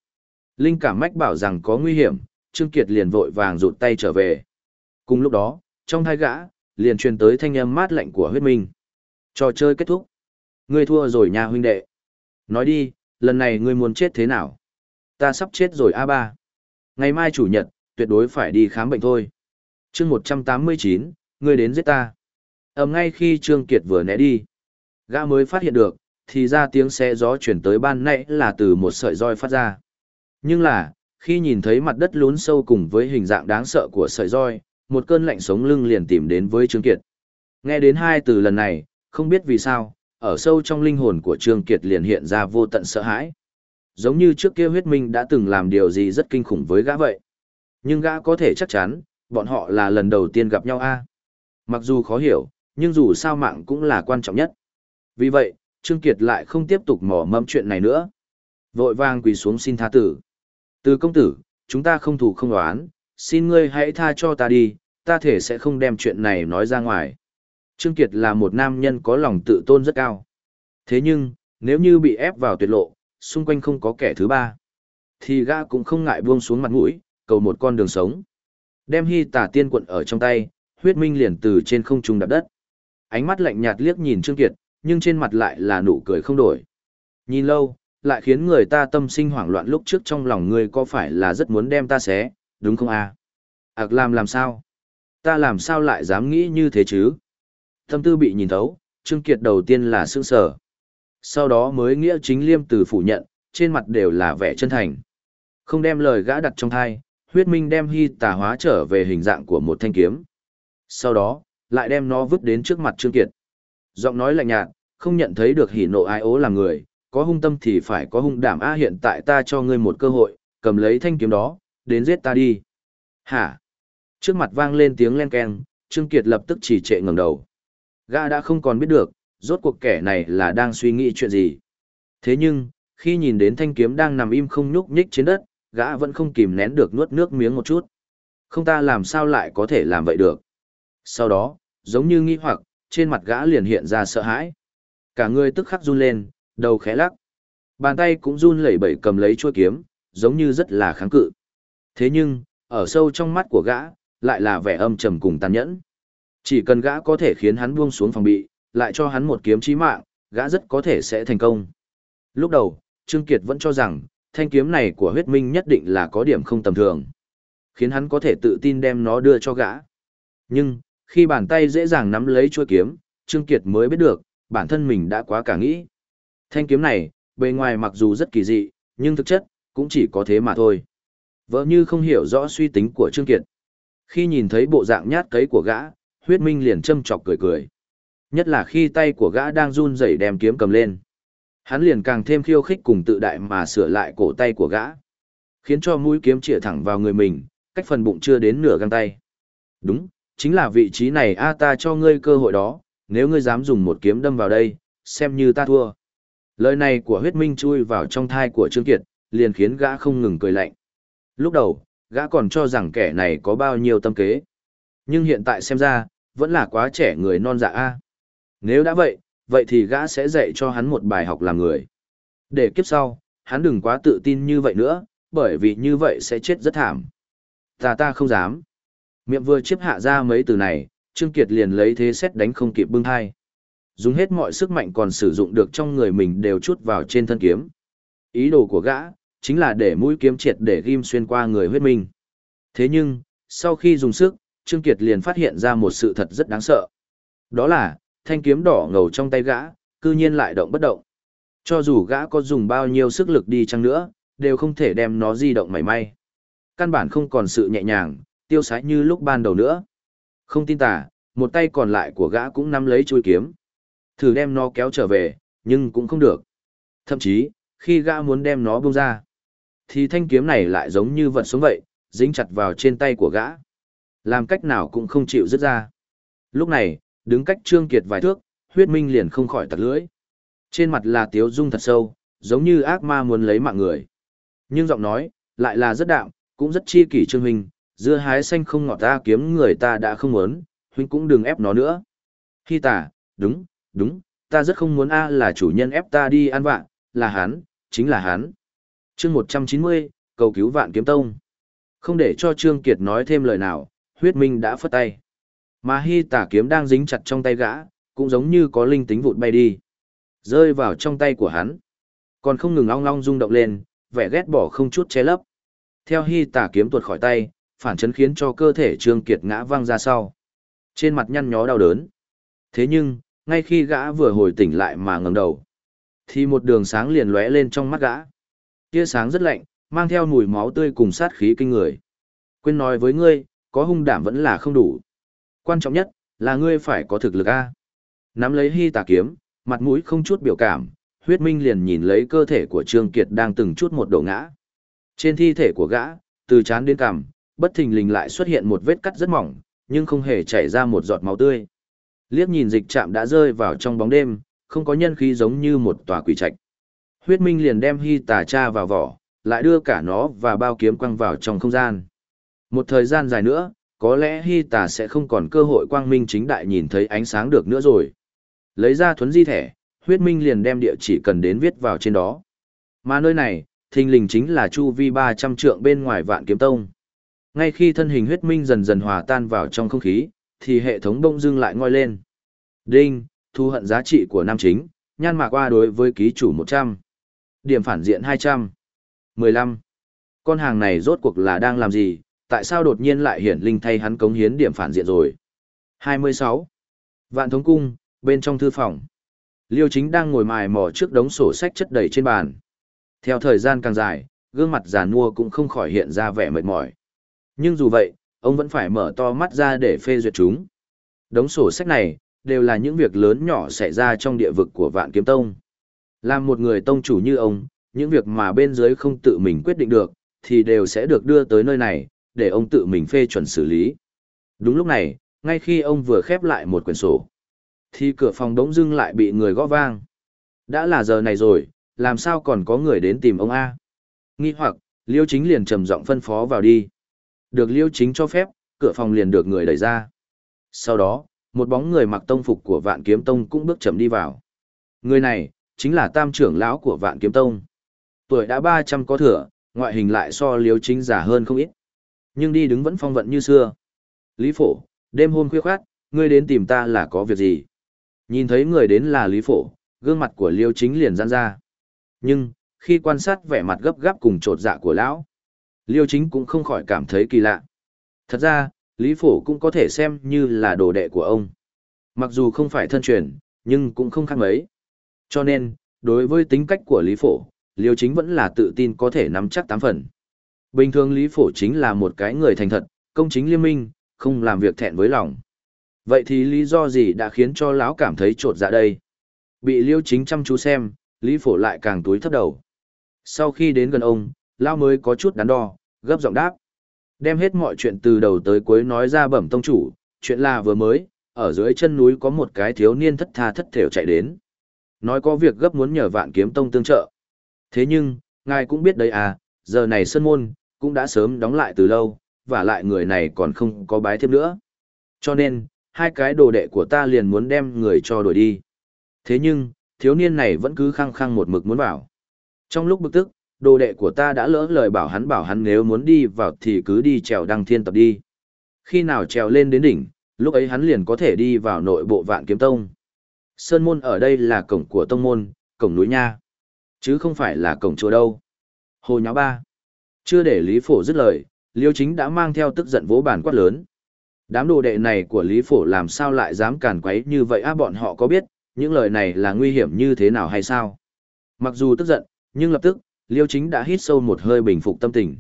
Linh cảm mách bảo rằng có nguy hiểm, Trương Kiệt liền vội vàng rụt tay trở về. Cùng lúc đó, trong thai gã, liền truyền tới thanh âm mát lạnh của huyết minh. Trò chơi kết thúc. Ngươi thua rồi nha huynh đệ. Nói đi, lần này ngươi muốn chết thế nào? Ta sắp chết rồi a ba. Ngày mai chủ nhật, tuyệt đối phải đi khám bệnh thôi. chương 189, ngươi đến giết ta. Ẩm ngay khi Trương Kiệt vừa né đi. Gã mới phát hiện được, thì ra tiếng xe gió chuyển tới ban nãy là từ một sợi roi phát ra. Nhưng là, khi nhìn thấy mặt đất lún sâu cùng với hình dạng đáng sợ của sợi roi, một cơn lạnh sống lưng liền tìm đến với Trương Kiệt. Nghe đến hai từ lần này, không biết vì sao, ở sâu trong linh hồn của Trương Kiệt liền hiện ra vô tận sợ hãi. giống như trước kia huyết minh đã từng làm điều gì rất kinh khủng với gã vậy. Nhưng gã có thể chắc chắn, bọn họ là lần đầu tiên gặp nhau a. Mặc dù khó hiểu, nhưng dù sao mạng cũng là quan trọng nhất. Vì vậy, Trương Kiệt lại không tiếp tục mò mẫm chuyện này nữa. Vội vàng quỳ xuống xin tha tử. Từ công tử, chúng ta không thủ không đoán, xin ngươi hãy tha cho ta đi, ta thể sẽ không đem chuyện này nói ra ngoài. Trương Kiệt là một nam nhân có lòng tự tôn rất cao. Thế nhưng, nếu như bị ép vào tuyệt lộ, xung quanh không có kẻ thứ ba, thì gã cũng không ngại buông xuống mặt mũi, cầu một con đường sống. Đem hy tả tiên quận ở trong tay, huyết minh liền từ trên không trung đạp đất. Ánh mắt lạnh nhạt liếc nhìn Trương Kiệt, nhưng trên mặt lại là nụ cười không đổi. Nhìn lâu, lại khiến người ta tâm sinh hoảng loạn lúc trước trong lòng ngươi có phải là rất muốn đem ta xé, đúng không? À? Ảc làm làm sao? Ta làm sao lại dám nghĩ như thế chứ? Tâm tư bị nhìn thấu, Trương Kiệt đầu tiên là sương sờ, Sau đó mới nghĩa chính liêm từ phủ nhận, trên mặt đều là vẻ chân thành. Không đem lời gã đặt trong thai, huyết minh đem hy tà hóa trở về hình dạng của một thanh kiếm. Sau đó, lại đem nó vứt đến trước mặt Trương Kiệt. Giọng nói lạnh nhạt, không nhận thấy được hỉ nộ ai ố làm người, có hung tâm thì phải có hung đảm a hiện tại ta cho ngươi một cơ hội, cầm lấy thanh kiếm đó, đến giết ta đi. Hả? Trước mặt vang lên tiếng len keng, Trương Kiệt lập tức chỉ trệ ngẩng đầu. Gã đã không còn biết được, rốt cuộc kẻ này là đang suy nghĩ chuyện gì. Thế nhưng, khi nhìn đến thanh kiếm đang nằm im không nhúc nhích trên đất, gã vẫn không kìm nén được nuốt nước miếng một chút. Không ta làm sao lại có thể làm vậy được. Sau đó, giống như nghi hoặc, trên mặt gã liền hiện ra sợ hãi. Cả người tức khắc run lên, đầu khẽ lắc. Bàn tay cũng run lẩy bẩy cầm lấy chuôi kiếm, giống như rất là kháng cự. Thế nhưng, ở sâu trong mắt của gã, lại là vẻ âm trầm cùng tàn nhẫn. Chỉ cần gã có thể khiến hắn buông xuống phòng bị, lại cho hắn một kiếm chí mạng, gã rất có thể sẽ thành công. Lúc đầu, Trương Kiệt vẫn cho rằng, thanh kiếm này của huyết minh nhất định là có điểm không tầm thường. Khiến hắn có thể tự tin đem nó đưa cho gã. Nhưng, khi bàn tay dễ dàng nắm lấy chuôi kiếm, Trương Kiệt mới biết được, bản thân mình đã quá cả nghĩ. Thanh kiếm này, bề ngoài mặc dù rất kỳ dị, nhưng thực chất, cũng chỉ có thế mà thôi. Vợ như không hiểu rõ suy tính của Trương Kiệt. Khi nhìn thấy bộ dạng nhát cấy của gã, huyết minh liền châm chọc cười cười. Nhất là khi tay của gã đang run rẩy đem kiếm cầm lên. Hắn liền càng thêm khiêu khích cùng tự đại mà sửa lại cổ tay của gã. Khiến cho mũi kiếm chĩa thẳng vào người mình, cách phần bụng chưa đến nửa găng tay. Đúng, chính là vị trí này a ta cho ngươi cơ hội đó, nếu ngươi dám dùng một kiếm đâm vào đây, xem như ta thua. Lời này của huyết minh chui vào trong thai của Trương Kiệt, liền khiến gã không ngừng cười lạnh. Lúc đầu, gã còn cho rằng kẻ này có bao nhiêu tâm kế. Nhưng hiện tại xem ra, vẫn là quá trẻ người non dạ a. Nếu đã vậy, vậy thì gã sẽ dạy cho hắn một bài học làm người. Để kiếp sau, hắn đừng quá tự tin như vậy nữa, bởi vì như vậy sẽ chết rất thảm. Ta ta không dám. Miệng vừa chiếp hạ ra mấy từ này, Trương Kiệt liền lấy thế xét đánh không kịp bưng hai. Dùng hết mọi sức mạnh còn sử dụng được trong người mình đều chút vào trên thân kiếm. Ý đồ của gã, chính là để mũi kiếm triệt để ghim xuyên qua người huyết minh. Thế nhưng, sau khi dùng sức, Trương Kiệt liền phát hiện ra một sự thật rất đáng sợ. Đó là, thanh kiếm đỏ ngầu trong tay gã, cư nhiên lại động bất động. Cho dù gã có dùng bao nhiêu sức lực đi chăng nữa, đều không thể đem nó di động mảy may. Căn bản không còn sự nhẹ nhàng, tiêu sái như lúc ban đầu nữa. Không tin tà, một tay còn lại của gã cũng nắm lấy chuôi kiếm. Thử đem nó kéo trở về, nhưng cũng không được. Thậm chí, khi gã muốn đem nó buông ra, thì thanh kiếm này lại giống như vật sống vậy, dính chặt vào trên tay của gã. Làm cách nào cũng không chịu dứt ra. Lúc này, đứng cách Trương Kiệt vài thước, huyết minh liền không khỏi tặc lưỡi. Trên mặt là tiếu dung thật sâu, giống như ác ma muốn lấy mạng người. Nhưng giọng nói, lại là rất đạm, cũng rất chi kỷ Trương Huynh, dưa hái xanh không ngọt ta kiếm người ta đã không muốn, Huynh cũng đừng ép nó nữa. Khi tả, đúng, đúng, ta rất không muốn A là chủ nhân ép ta đi ăn vạn, là hắn, chính là hắn. chương 190, cầu cứu vạn kiếm tông. Không để cho Trương Kiệt nói thêm lời nào, huyết minh đã phất tay. Mà hy tả kiếm đang dính chặt trong tay gã, cũng giống như có linh tính vụt bay đi. Rơi vào trong tay của hắn. Còn không ngừng long long rung động lên, vẻ ghét bỏ không chút che lấp. Theo hy tả kiếm tuột khỏi tay, phản chấn khiến cho cơ thể Trương Kiệt ngã văng ra sau. Trên mặt nhăn nhó đau đớn. Thế nhưng, ngay khi gã vừa hồi tỉnh lại mà ngẩng đầu, thì một đường sáng liền lóe lên trong mắt gã. Tia sáng rất lạnh, mang theo mùi máu tươi cùng sát khí kinh người. Quên nói với ngươi, có hung đảm vẫn là không đủ. Quan trọng nhất, là ngươi phải có thực lực A. Nắm lấy hy tà kiếm, mặt mũi không chút biểu cảm, huyết minh liền nhìn lấy cơ thể của Trương Kiệt đang từng chút một đổ ngã. Trên thi thể của gã, từ chán đến cằm, bất thình lình lại xuất hiện một vết cắt rất mỏng, nhưng không hề chảy ra một giọt máu tươi. Liếc nhìn dịch trạm đã rơi vào trong bóng đêm, không có nhân khí giống như một tòa quỷ trạch. Huyết Minh liền đem hy tà cha vào vỏ, lại đưa cả nó và bao kiếm quăng vào trong không gian. Một thời gian dài nữa, có lẽ hy tà sẽ không còn cơ hội quang minh chính đại nhìn thấy ánh sáng được nữa rồi. Lấy ra thuấn di thẻ, huyết minh liền đem địa chỉ cần đến viết vào trên đó. Mà nơi này, thình lình chính là chu vi 300 trượng bên ngoài vạn kiếm tông. Ngay khi thân hình huyết minh dần dần hòa tan vào trong không khí, thì hệ thống bông dưng lại ngoi lên. Đinh, thu hận giá trị của nam chính, nhan mạc qua đối với ký chủ 100. Điểm phản diện 200. 15. Con hàng này rốt cuộc là đang làm gì, tại sao đột nhiên lại hiển linh thay hắn cống hiến điểm phản diện rồi? 26. Vạn thống cung, bên trong thư phòng. Liêu chính đang ngồi mài mò trước đống sổ sách chất đầy trên bàn. Theo thời gian càng dài, gương mặt già nua cũng không khỏi hiện ra vẻ mệt mỏi. Nhưng dù vậy, ông vẫn phải mở to mắt ra để phê duyệt chúng. Đống sổ sách này, đều là những việc lớn nhỏ xảy ra trong địa vực của vạn kiếm tông. Làm một người tông chủ như ông, những việc mà bên dưới không tự mình quyết định được, thì đều sẽ được đưa tới nơi này, để ông tự mình phê chuẩn xử lý. Đúng lúc này, ngay khi ông vừa khép lại một quyển sổ, thì cửa phòng đống dưng lại bị người gõ vang. Đã là giờ này rồi, làm sao còn có người đến tìm ông A? Nghi hoặc, Liêu Chính liền trầm giọng phân phó vào đi. Được Liêu Chính cho phép, cửa phòng liền được người đẩy ra. Sau đó, một bóng người mặc tông phục của Vạn Kiếm Tông cũng bước chậm đi vào. Người này, chính là tam trưởng lão của Vạn Kiếm Tông. Tuổi đã 300 có thừa, ngoại hình lại so Liêu Chính già hơn không ít. Nhưng đi đứng vẫn phong vận như xưa. Lý Phổ, đêm hôm khuya khoát, ngươi đến tìm ta là có việc gì? Nhìn thấy người đến là Lý Phổ, gương mặt của Liêu Chính liền giãn ra. Nhưng, khi quan sát vẻ mặt gấp gáp cùng trột dạ của lão, Liêu Chính cũng không khỏi cảm thấy kỳ lạ. Thật ra, Lý Phổ cũng có thể xem như là đồ đệ của ông. Mặc dù không phải thân truyền, nhưng cũng không khác mấy. Cho nên, đối với tính cách của Lý Phổ, Liêu Chính vẫn là tự tin có thể nắm chắc tám phần. Bình thường Lý Phổ chính là một cái người thành thật, công chính liên minh, không làm việc thẹn với lòng. Vậy thì lý do gì đã khiến cho lão cảm thấy trột dạ đây? Bị Liêu Chính chăm chú xem, Lý Phổ lại càng túi thấp đầu. Sau khi đến gần ông, lão mới có chút đắn đo, gấp giọng đáp. Đem hết mọi chuyện từ đầu tới cuối nói ra bẩm tông chủ, chuyện là vừa mới, ở dưới chân núi có một cái thiếu niên thất tha thất thểu chạy đến. Nói có việc gấp muốn nhờ vạn kiếm tông tương trợ. Thế nhưng, ngài cũng biết đấy à, giờ này sân môn, cũng đã sớm đóng lại từ lâu, và lại người này còn không có bái thêm nữa. Cho nên, hai cái đồ đệ của ta liền muốn đem người cho đuổi đi. Thế nhưng, thiếu niên này vẫn cứ khăng khăng một mực muốn vào. Trong lúc bực tức, đồ đệ của ta đã lỡ lời bảo hắn bảo hắn nếu muốn đi vào thì cứ đi trèo đăng thiên tập đi. Khi nào trèo lên đến đỉnh, lúc ấy hắn liền có thể đi vào nội bộ vạn kiếm tông. Sơn môn ở đây là cổng của tông môn, cổng núi nha. Chứ không phải là cổng chùa đâu. Hồ nháo ba. Chưa để Lý Phổ dứt lời, Liêu Chính đã mang theo tức giận vỗ bản quát lớn. Đám đồ đệ này của Lý Phổ làm sao lại dám càn quấy như vậy á bọn họ có biết, những lời này là nguy hiểm như thế nào hay sao? Mặc dù tức giận, nhưng lập tức, Liêu Chính đã hít sâu một hơi bình phục tâm tình.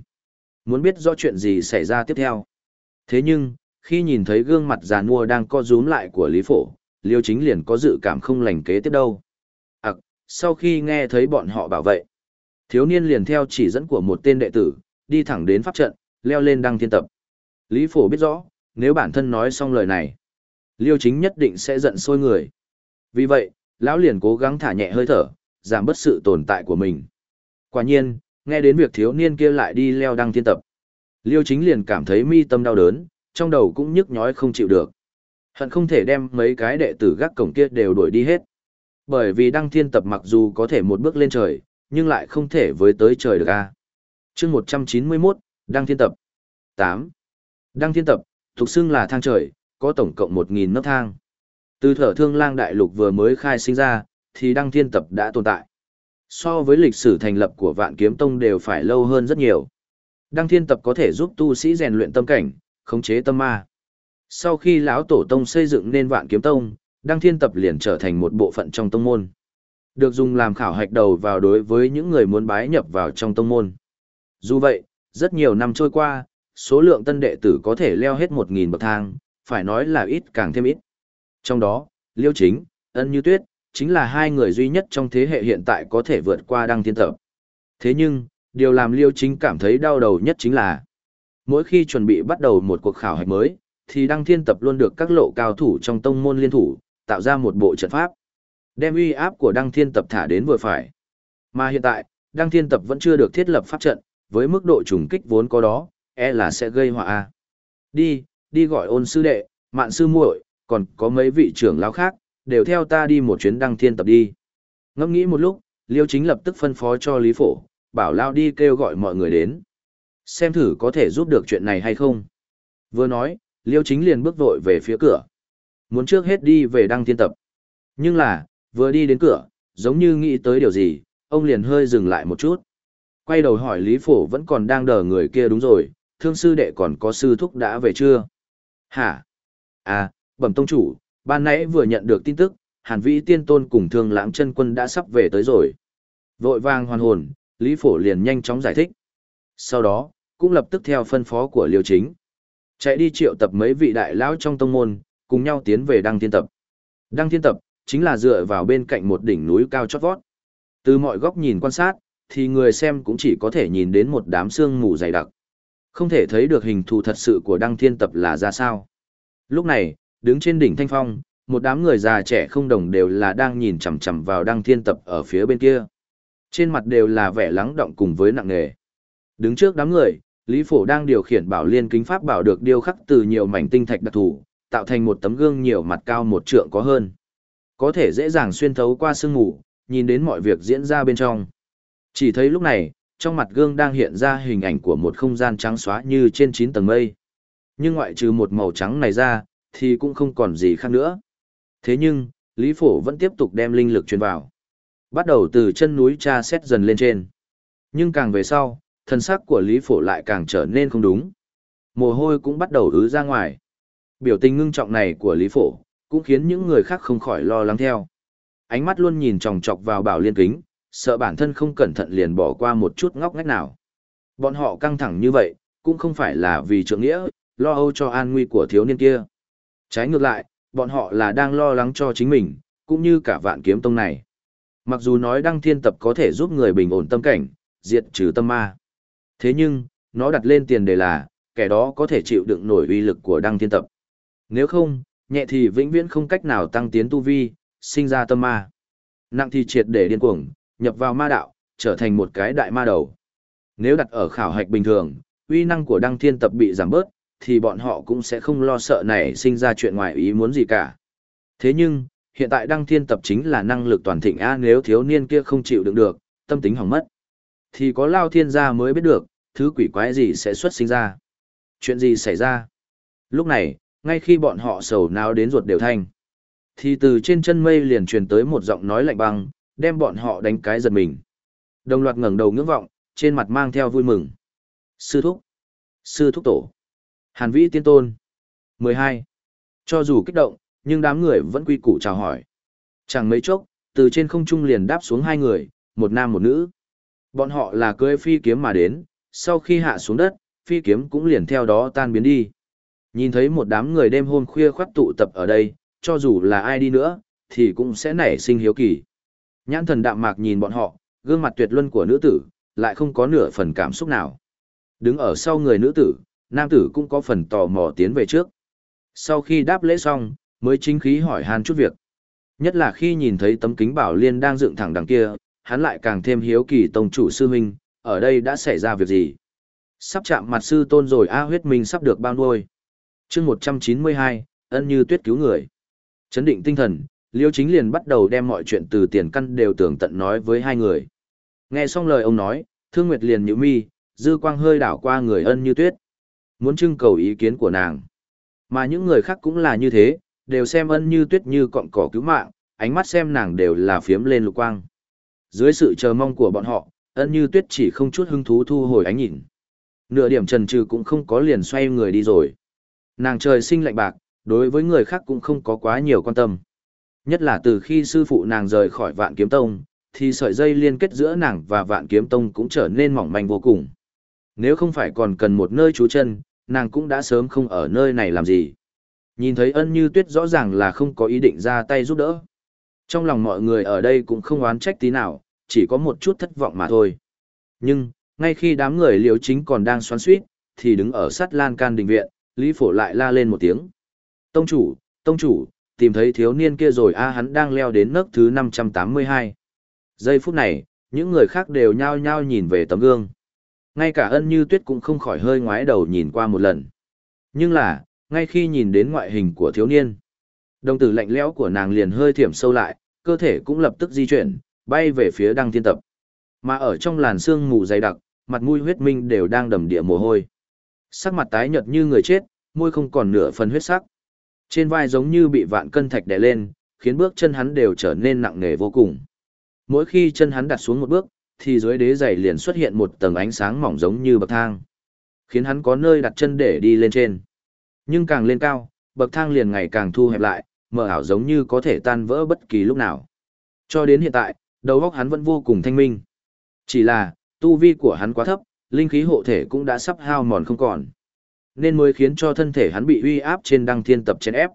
Muốn biết rõ chuyện gì xảy ra tiếp theo. Thế nhưng, khi nhìn thấy gương mặt già nua đang co rúm lại của Lý Phổ, Liêu Chính liền có dự cảm không lành kế tiếp đâu. À, sau khi nghe thấy bọn họ bảo vệ, thiếu niên liền theo chỉ dẫn của một tên đệ tử, đi thẳng đến pháp trận, leo lên đăng thiên tập. Lý Phổ biết rõ, nếu bản thân nói xong lời này, Liêu Chính nhất định sẽ giận sôi người. Vì vậy, lão liền cố gắng thả nhẹ hơi thở, giảm bớt sự tồn tại của mình. Quả nhiên, nghe đến việc thiếu niên kia lại đi leo đăng thiên tập. Liêu Chính liền cảm thấy mi tâm đau đớn, trong đầu cũng nhức nhói không chịu được. Hận không thể đem mấy cái đệ tử gác cổng kia đều đuổi đi hết. Bởi vì đăng thiên tập mặc dù có thể một bước lên trời, nhưng lại không thể với tới trời được a. Chương 191, Đăng Thiên Tập 8. Đăng Thiên Tập, thuộc xưng là thang trời, có tổng cộng 1.000 nấc thang. Từ thở thương lang đại lục vừa mới khai sinh ra, thì Đăng Thiên Tập đã tồn tại. So với lịch sử thành lập của Vạn Kiếm Tông đều phải lâu hơn rất nhiều. Đăng Thiên Tập có thể giúp tu sĩ rèn luyện tâm cảnh, khống chế tâm ma. Sau khi lão tổ tông xây dựng nên Vạn Kiếm Tông, Đăng Thiên Tập liền trở thành một bộ phận trong tông môn. Được dùng làm khảo hạch đầu vào đối với những người muốn bái nhập vào trong tông môn. Dù vậy, rất nhiều năm trôi qua, số lượng tân đệ tử có thể leo hết 1.000 bậc thang, phải nói là ít càng thêm ít. Trong đó, Liêu Chính, Ân Như Tuyết, chính là hai người duy nhất trong thế hệ hiện tại có thể vượt qua đăng thiên tập. Thế nhưng, điều làm liêu chính cảm thấy đau đầu nhất chính là mỗi khi chuẩn bị bắt đầu một cuộc khảo hạch mới, thì đăng thiên tập luôn được các lộ cao thủ trong tông môn liên thủ, tạo ra một bộ trận pháp. Đem uy áp của đăng thiên tập thả đến vừa phải. Mà hiện tại, đăng thiên tập vẫn chưa được thiết lập pháp trận, với mức độ trùng kích vốn có đó, e là sẽ gây họa a. Đi, đi gọi ôn sư đệ, mạn sư muội, còn có mấy vị trưởng lão khác, đều theo ta đi một chuyến đăng thiên tập đi. Ngẫm nghĩ một lúc, Liêu Chính lập tức phân phó cho Lý Phổ, bảo lao đi kêu gọi mọi người đến. Xem thử có thể giúp được chuyện này hay không. Vừa nói, Liêu Chính liền bước vội về phía cửa. Muốn trước hết đi về đăng thiên tập. Nhưng là, vừa đi đến cửa, giống như nghĩ tới điều gì, ông liền hơi dừng lại một chút. Quay đầu hỏi Lý Phổ vẫn còn đang đờ người kia đúng rồi, thương sư đệ còn có sư thúc đã về chưa? Hả? À, bẩm tông chủ, ban nãy vừa nhận được tin tức, Hàn Vĩ Tiên Tôn cùng Thương Lãng Chân Quân đã sắp về tới rồi. Vội vàng hoàn hồn, Lý Phổ liền nhanh chóng giải thích. Sau đó, cũng lập tức theo phân phó của Liêu Chính. Chạy đi triệu tập mấy vị đại lão trong tông môn, cùng nhau tiến về Đăng Thiên Tập. Đăng Thiên Tập, chính là dựa vào bên cạnh một đỉnh núi cao chót vót. Từ mọi góc nhìn quan sát, thì người xem cũng chỉ có thể nhìn đến một đám sương mù dày đặc. Không thể thấy được hình thù thật sự của Đăng Thiên Tập là ra sao. Lúc này, đứng trên đỉnh Thanh Phong, một đám người già trẻ không đồng đều là đang nhìn chằm chằm vào Đăng Thiên Tập ở phía bên kia. Trên mặt đều là vẻ lắng động cùng với nặng nề. Đứng trước đám người, Lý Phổ đang điều khiển bảo liên kính pháp bảo được điêu khắc từ nhiều mảnh tinh thạch đặc thù, tạo thành một tấm gương nhiều mặt cao một trượng có hơn. Có thể dễ dàng xuyên thấu qua sương mù, nhìn đến mọi việc diễn ra bên trong. Chỉ thấy lúc này, trong mặt gương đang hiện ra hình ảnh của một không gian trắng xóa như trên 9 tầng mây. Nhưng ngoại trừ một màu trắng này ra, thì cũng không còn gì khác nữa. Thế nhưng, Lý Phổ vẫn tiếp tục đem linh lực truyền vào. Bắt đầu từ chân núi tra xét dần lên trên. Nhưng càng về sau, thân sắc của Lý Phổ lại càng trở nên không đúng. Mồ hôi cũng bắt đầu ứ ra ngoài. Biểu tình ngưng trọng này của Lý Phổ, cũng khiến những người khác không khỏi lo lắng theo. Ánh mắt luôn nhìn chòng chọc vào bảo liên kính, sợ bản thân không cẩn thận liền bỏ qua một chút ngóc ngách nào. Bọn họ căng thẳng như vậy, cũng không phải là vì trượng nghĩa, lo âu cho an nguy của thiếu niên kia. Trái ngược lại, bọn họ là đang lo lắng cho chính mình, cũng như cả vạn kiếm tông này. Mặc dù nói đăng thiên tập có thể giúp người bình ổn tâm cảnh, diệt trừ tâm ma. Thế nhưng, nó đặt lên tiền đề là, kẻ đó có thể chịu đựng nổi uy lực của đăng thiên tập. Nếu không, nhẹ thì vĩnh viễn không cách nào tăng tiến tu vi, sinh ra tâm ma. Nặng thì triệt để điên cuồng, nhập vào ma đạo, trở thành một cái đại ma đầu. Nếu đặt ở khảo hạch bình thường, uy năng của đăng thiên tập bị giảm bớt, thì bọn họ cũng sẽ không lo sợ này sinh ra chuyện ngoài ý muốn gì cả. Thế nhưng, hiện tại đăng thiên tập chính là năng lực toàn thịnh A nếu thiếu niên kia không chịu đựng được, tâm tính hỏng mất. Thì có lao thiên gia mới biết được, thứ quỷ quái gì sẽ xuất sinh ra. Chuyện gì xảy ra? Lúc này, ngay khi bọn họ sầu nao đến ruột đều thanh. Thì từ trên chân mây liền truyền tới một giọng nói lạnh băng, đem bọn họ đánh cái giật mình. Đồng loạt ngẩng đầu ngưỡng vọng, trên mặt mang theo vui mừng. Sư thúc. Sư thúc tổ. Hàn vĩ tiên tôn. 12. Cho dù kích động, nhưng đám người vẫn quy củ chào hỏi. Chẳng mấy chốc, từ trên không trung liền đáp xuống hai người, một nam một nữ. Bọn họ là cưỡi phi kiếm mà đến, sau khi hạ xuống đất, phi kiếm cũng liền theo đó tan biến đi. Nhìn thấy một đám người đêm hôm khuya khoắt tụ tập ở đây, cho dù là ai đi nữa, thì cũng sẽ nảy sinh hiếu kỳ. Nhãn thần đạm mạc nhìn bọn họ, gương mặt tuyệt luân của nữ tử, lại không có nửa phần cảm xúc nào. Đứng ở sau người nữ tử, nam tử cũng có phần tò mò tiến về trước. Sau khi đáp lễ xong, mới chính khí hỏi han chút việc. Nhất là khi nhìn thấy tấm kính bảo liên đang dựng thẳng đằng kia, hắn lại càng thêm hiếu kỳ tông chủ sư huynh, ở đây đã xảy ra việc gì. Sắp chạm mặt sư tôn rồi A huyết minh sắp được bao nuôi. chương 192, ân như tuyết cứu người. Chấn định tinh thần, Liêu Chính liền bắt đầu đem mọi chuyện từ tiền căn đều tưởng tận nói với hai người. Nghe xong lời ông nói, Thương Nguyệt liền nhíu mi, dư quang hơi đảo qua người ân như tuyết. Muốn trưng cầu ý kiến của nàng. Mà những người khác cũng là như thế, đều xem ân như tuyết như cọng cỏ cứu mạng, ánh mắt xem nàng đều là phiếm lên lục quang. Dưới sự chờ mong của bọn họ, ân như tuyết chỉ không chút hứng thú thu hồi ánh nhìn. Nửa điểm trần trừ cũng không có liền xoay người đi rồi. Nàng trời sinh lạnh bạc, đối với người khác cũng không có quá nhiều quan tâm. Nhất là từ khi sư phụ nàng rời khỏi vạn kiếm tông, thì sợi dây liên kết giữa nàng và vạn kiếm tông cũng trở nên mỏng manh vô cùng. Nếu không phải còn cần một nơi trú chân, nàng cũng đã sớm không ở nơi này làm gì. Nhìn thấy ân như tuyết rõ ràng là không có ý định ra tay giúp đỡ. Trong lòng mọi người ở đây cũng không oán trách tí nào, chỉ có một chút thất vọng mà thôi. Nhưng, ngay khi đám người liều chính còn đang xoắn suýt, thì đứng ở sát lan can đình viện, Lý Phổ lại la lên một tiếng. Tông chủ, tông chủ, tìm thấy thiếu niên kia rồi a hắn đang leo đến nấc thứ 582. Giây phút này, những người khác đều nhao nhao nhìn về tấm gương. Ngay cả ân như tuyết cũng không khỏi hơi ngoái đầu nhìn qua một lần. Nhưng là, ngay khi nhìn đến ngoại hình của thiếu niên, đồng tử lạnh lẽo của nàng liền hơi thiểm sâu lại, cơ thể cũng lập tức di chuyển, bay về phía đăng thiên tập. Mà ở trong làn sương mù dày đặc, mặt mũi huyết minh đều đang đầm địa mồ hôi. Sắc mặt tái nhợt như người chết, môi không còn nửa phần huyết sắc. Trên vai giống như bị vạn cân thạch đè lên, khiến bước chân hắn đều trở nên nặng nề vô cùng. Mỗi khi chân hắn đặt xuống một bước, thì dưới đế giày liền xuất hiện một tầng ánh sáng mỏng giống như bậc thang, khiến hắn có nơi đặt chân để đi lên trên. Nhưng càng lên cao, bậc thang liền ngày càng thu hẹp lại, mờ ảo giống như có thể tan vỡ bất kỳ lúc nào. Cho đến hiện tại, đầu óc hắn vẫn vô cùng thanh minh. Chỉ là, tu vi của hắn quá thấp, linh khí hộ thể cũng đã sắp hao mòn không còn. Nên mới khiến cho thân thể hắn bị uy áp trên đăng thiên tập trên ép.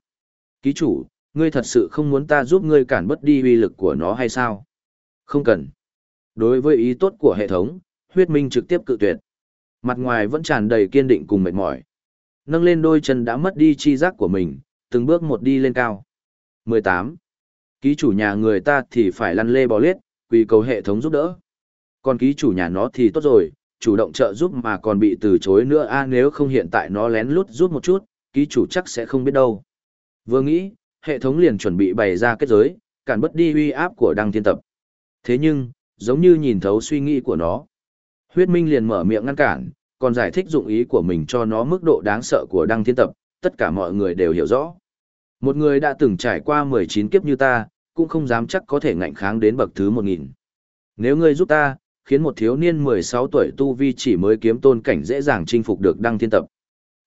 Ký chủ, ngươi thật sự không muốn ta giúp ngươi cản bớt đi uy lực của nó hay sao? Không cần. Đối với ý tốt của hệ thống, huyết minh trực tiếp cự tuyệt. Mặt ngoài vẫn tràn đầy kiên định cùng mệt mỏi. Nâng lên đôi chân đã mất đi chi giác của mình, từng bước một đi lên cao. 18. Ký chủ nhà người ta thì phải lăn lê bò liết, quỳ cầu hệ thống giúp đỡ. Còn ký chủ nhà nó thì tốt rồi, chủ động trợ giúp mà còn bị từ chối nữa a nếu không hiện tại nó lén lút giúp một chút, ký chủ chắc sẽ không biết đâu. Vừa nghĩ, hệ thống liền chuẩn bị bày ra kết giới, cản bất đi uy áp của đăng thiên tập. Thế nhưng, giống như nhìn thấu suy nghĩ của nó. Huyết Minh liền mở miệng ngăn cản, còn giải thích dụng ý của mình cho nó mức độ đáng sợ của đăng thiên tập, tất cả mọi người đều hiểu rõ. Một người đã từng trải qua 19 kiếp như ta, cũng không dám chắc có thể ngạnh kháng đến bậc thứ 1000. Nếu ngươi giúp ta, khiến một thiếu niên 16 tuổi tu vi chỉ mới kiếm tôn cảnh dễ dàng chinh phục được đăng thiên tập.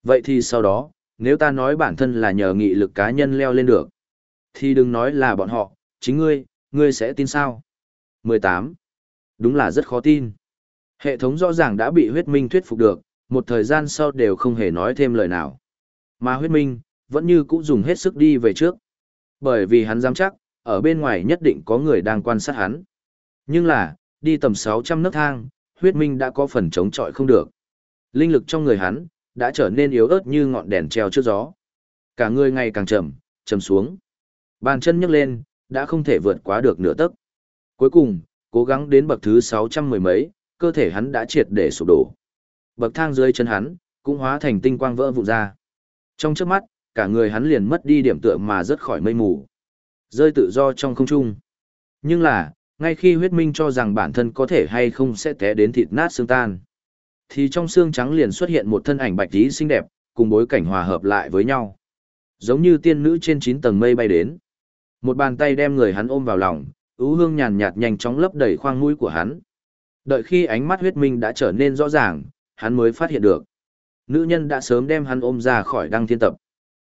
Vậy thì sau đó, nếu ta nói bản thân là nhờ nghị lực cá nhân leo lên được, thì đừng nói là bọn họ, chính ngươi, ngươi sẽ tin sao? 18. Đúng là rất khó tin. Hệ thống rõ ràng đã bị huyết minh thuyết phục được, một thời gian sau đều không hề nói thêm lời nào. Mà huyết minh, vẫn như cũ dùng hết sức đi về trước. Bởi vì hắn dám chắc, ở bên ngoài nhất định có người đang quan sát hắn. Nhưng là, đi tầm 600 nấc thang, huyết minh đã có phần chống chọi không được. Linh lực trong người hắn, đã trở nên yếu ớt như ngọn đèn treo trước gió. Cả người ngày càng chậm, chậm xuống. Bàn chân nhấc lên, đã không thể vượt quá được nửa tấc. Cuối cùng, cố gắng đến bậc thứ 600 mười mấy, cơ thể hắn đã triệt để sụp đổ. Bậc thang dưới chân hắn, cũng hóa thành tinh quang vỡ vụn ra. Trong trước mắt, cả người hắn liền mất đi điểm tựa mà rớt khỏi mây mù. Rơi tự do trong không trung. Nhưng là, ngay khi huyết minh cho rằng bản thân có thể hay không sẽ té đến thịt nát xương tan, thì trong xương trắng liền xuất hiện một thân ảnh bạch tí xinh đẹp, cùng bối cảnh hòa hợp lại với nhau. Giống như tiên nữ trên 9 tầng mây bay đến. Một bàn tay đem người hắn ôm vào lòng, ú hương nhàn nhạt nhanh chóng lấp đầy khoang mũi của hắn. Đợi khi ánh mắt huyết minh đã trở nên rõ ràng, hắn mới phát hiện được. Nữ nhân đã sớm đem hắn ôm ra khỏi đăng thiên tập.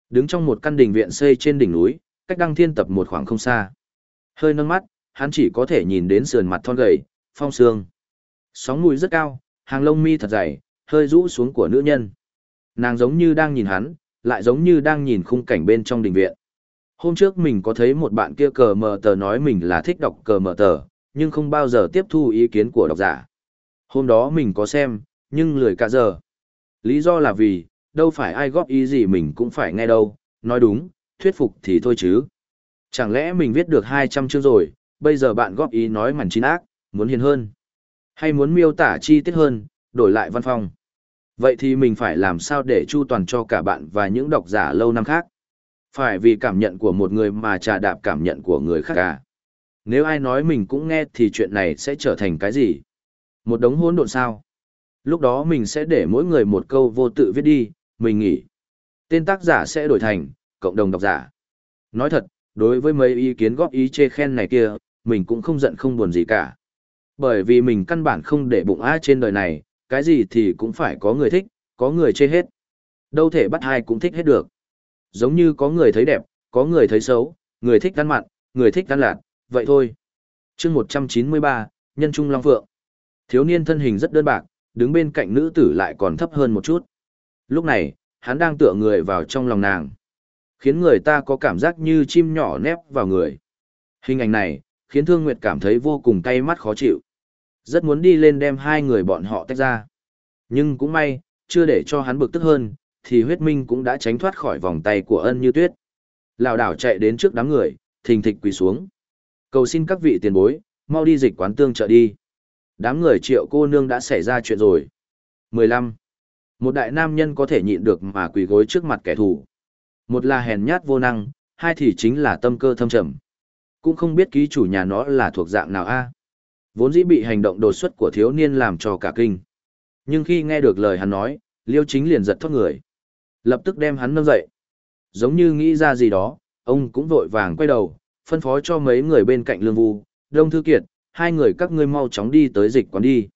Đứng trong một căn đình viện xây trên đỉnh núi, cách đăng thiên tập một khoảng không xa. Hơi nâng mắt, hắn chỉ có thể nhìn đến sườn mặt thon gầy, phong sương. Sóng mũi rất cao, hàng lông mi thật dày, hơi rũ xuống của nữ nhân. Nàng giống như đang nhìn hắn, lại giống như đang nhìn khung cảnh bên trong đình viện. Hôm trước mình có thấy một bạn kia cờ mờ tờ nói mình là thích đọc cờ mờ tờ, nhưng không bao giờ tiếp thu ý kiến của độc giả. Hôm đó mình có xem, nhưng lười cả giờ. Lý do là vì, đâu phải ai góp ý gì mình cũng phải nghe đâu, nói đúng, thuyết phục thì thôi chứ. Chẳng lẽ mình viết được 200 chương rồi, bây giờ bạn góp ý nói màn chín ác, muốn hiền hơn. Hay muốn miêu tả chi tiết hơn, đổi lại văn phong. Vậy thì mình phải làm sao để chu toàn cho cả bạn và những độc giả lâu năm khác. Phải vì cảm nhận của một người mà trà đạp cảm nhận của người khác à. Nếu ai nói mình cũng nghe thì chuyện này sẽ trở thành cái gì? Một đống hỗn độn sao? Lúc đó mình sẽ để mỗi người một câu vô tự viết đi, mình nghĩ. Tên tác giả sẽ đổi thành, cộng đồng độc giả. Nói thật, đối với mấy ý kiến góp ý chê khen này kia, mình cũng không giận không buồn gì cả. Bởi vì mình căn bản không để bụng ai trên đời này, cái gì thì cũng phải có người thích, có người chê hết. Đâu thể bắt hai cũng thích hết được. Giống như có người thấy đẹp, có người thấy xấu, người thích ăn mặn, người thích ăn lạt, vậy thôi. chương 193, Nhân Trung Long Phượng. Thiếu niên thân hình rất đơn bạc, đứng bên cạnh nữ tử lại còn thấp hơn một chút. Lúc này, hắn đang tựa người vào trong lòng nàng. Khiến người ta có cảm giác như chim nhỏ nép vào người. Hình ảnh này, khiến Thương Nguyệt cảm thấy vô cùng cay mắt khó chịu. Rất muốn đi lên đem hai người bọn họ tách ra. Nhưng cũng may, chưa để cho hắn bực tức hơn, thì huyết minh cũng đã tránh thoát khỏi vòng tay của ân như tuyết. Lào đảo chạy đến trước đám người, thình thịch quỳ xuống. Cầu xin các vị tiền bối, mau đi dịch quán tương trợ đi. Đám người triệu cô nương đã xảy ra chuyện rồi. 15. Một đại nam nhân có thể nhịn được mà quỳ gối trước mặt kẻ thù. Một là hèn nhát vô năng, hai thì chính là tâm cơ thâm trầm. Cũng không biết ký chủ nhà nó là thuộc dạng nào a. Vốn dĩ bị hành động đột xuất của thiếu niên làm cho cả kinh. Nhưng khi nghe được lời hắn nói, Liêu Chính liền giật thoát người. Lập tức đem hắn nâng dậy. Giống như nghĩ ra gì đó, ông cũng vội vàng quay đầu, phân phó cho mấy người bên cạnh Lương Vu, Đông Thư Kiệt, hai người các ngươi mau chóng đi tới dịch quán đi.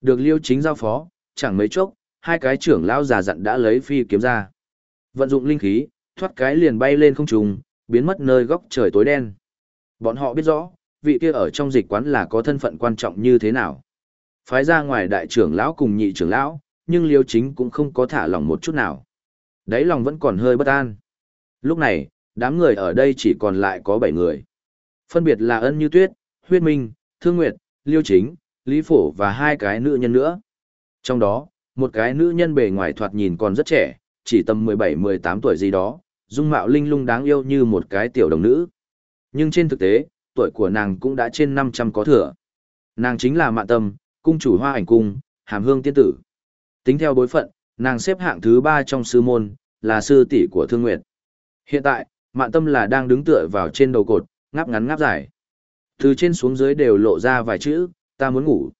Được Liêu Chính giao phó, chẳng mấy chốc, hai cái trưởng lão già dặn đã lấy phi kiếm ra. Vận dụng linh khí, thoát cái liền bay lên không trung, biến mất nơi góc trời tối đen. Bọn họ biết rõ, vị kia ở trong dịch quán là có thân phận quan trọng như thế nào. Phái ra ngoài đại trưởng lão cùng nhị trưởng lão, nhưng liêu chính cũng không có thả lòng một chút nào. Đấy lòng vẫn còn hơi bất an. Lúc này, đám người ở đây chỉ còn lại có 7 người. Phân biệt là ân như tuyết, huyết minh, thương nguyệt, liêu chính, lý phổ và hai cái nữ nhân nữa. Trong đó, một cái nữ nhân bề ngoài thoạt nhìn còn rất trẻ, chỉ tầm 17-18 tuổi gì đó, dung mạo linh lung đáng yêu như một cái tiểu đồng nữ. Nhưng trên thực tế, tuổi của nàng cũng đã trên 500 có thừa. Nàng chính là Mạn Tâm, cung chủ Hoa Ảnh Cung, Hàm Hương Tiên Tử. Tính theo bối phận, nàng xếp hạng thứ ba trong sư môn, là sư tỷ của Thương Nguyệt. Hiện tại, Mạn Tâm là đang đứng tựa vào trên đầu cột, ngáp ngắn ngáp dài. Từ trên xuống dưới đều lộ ra vài chữ, ta muốn ngủ.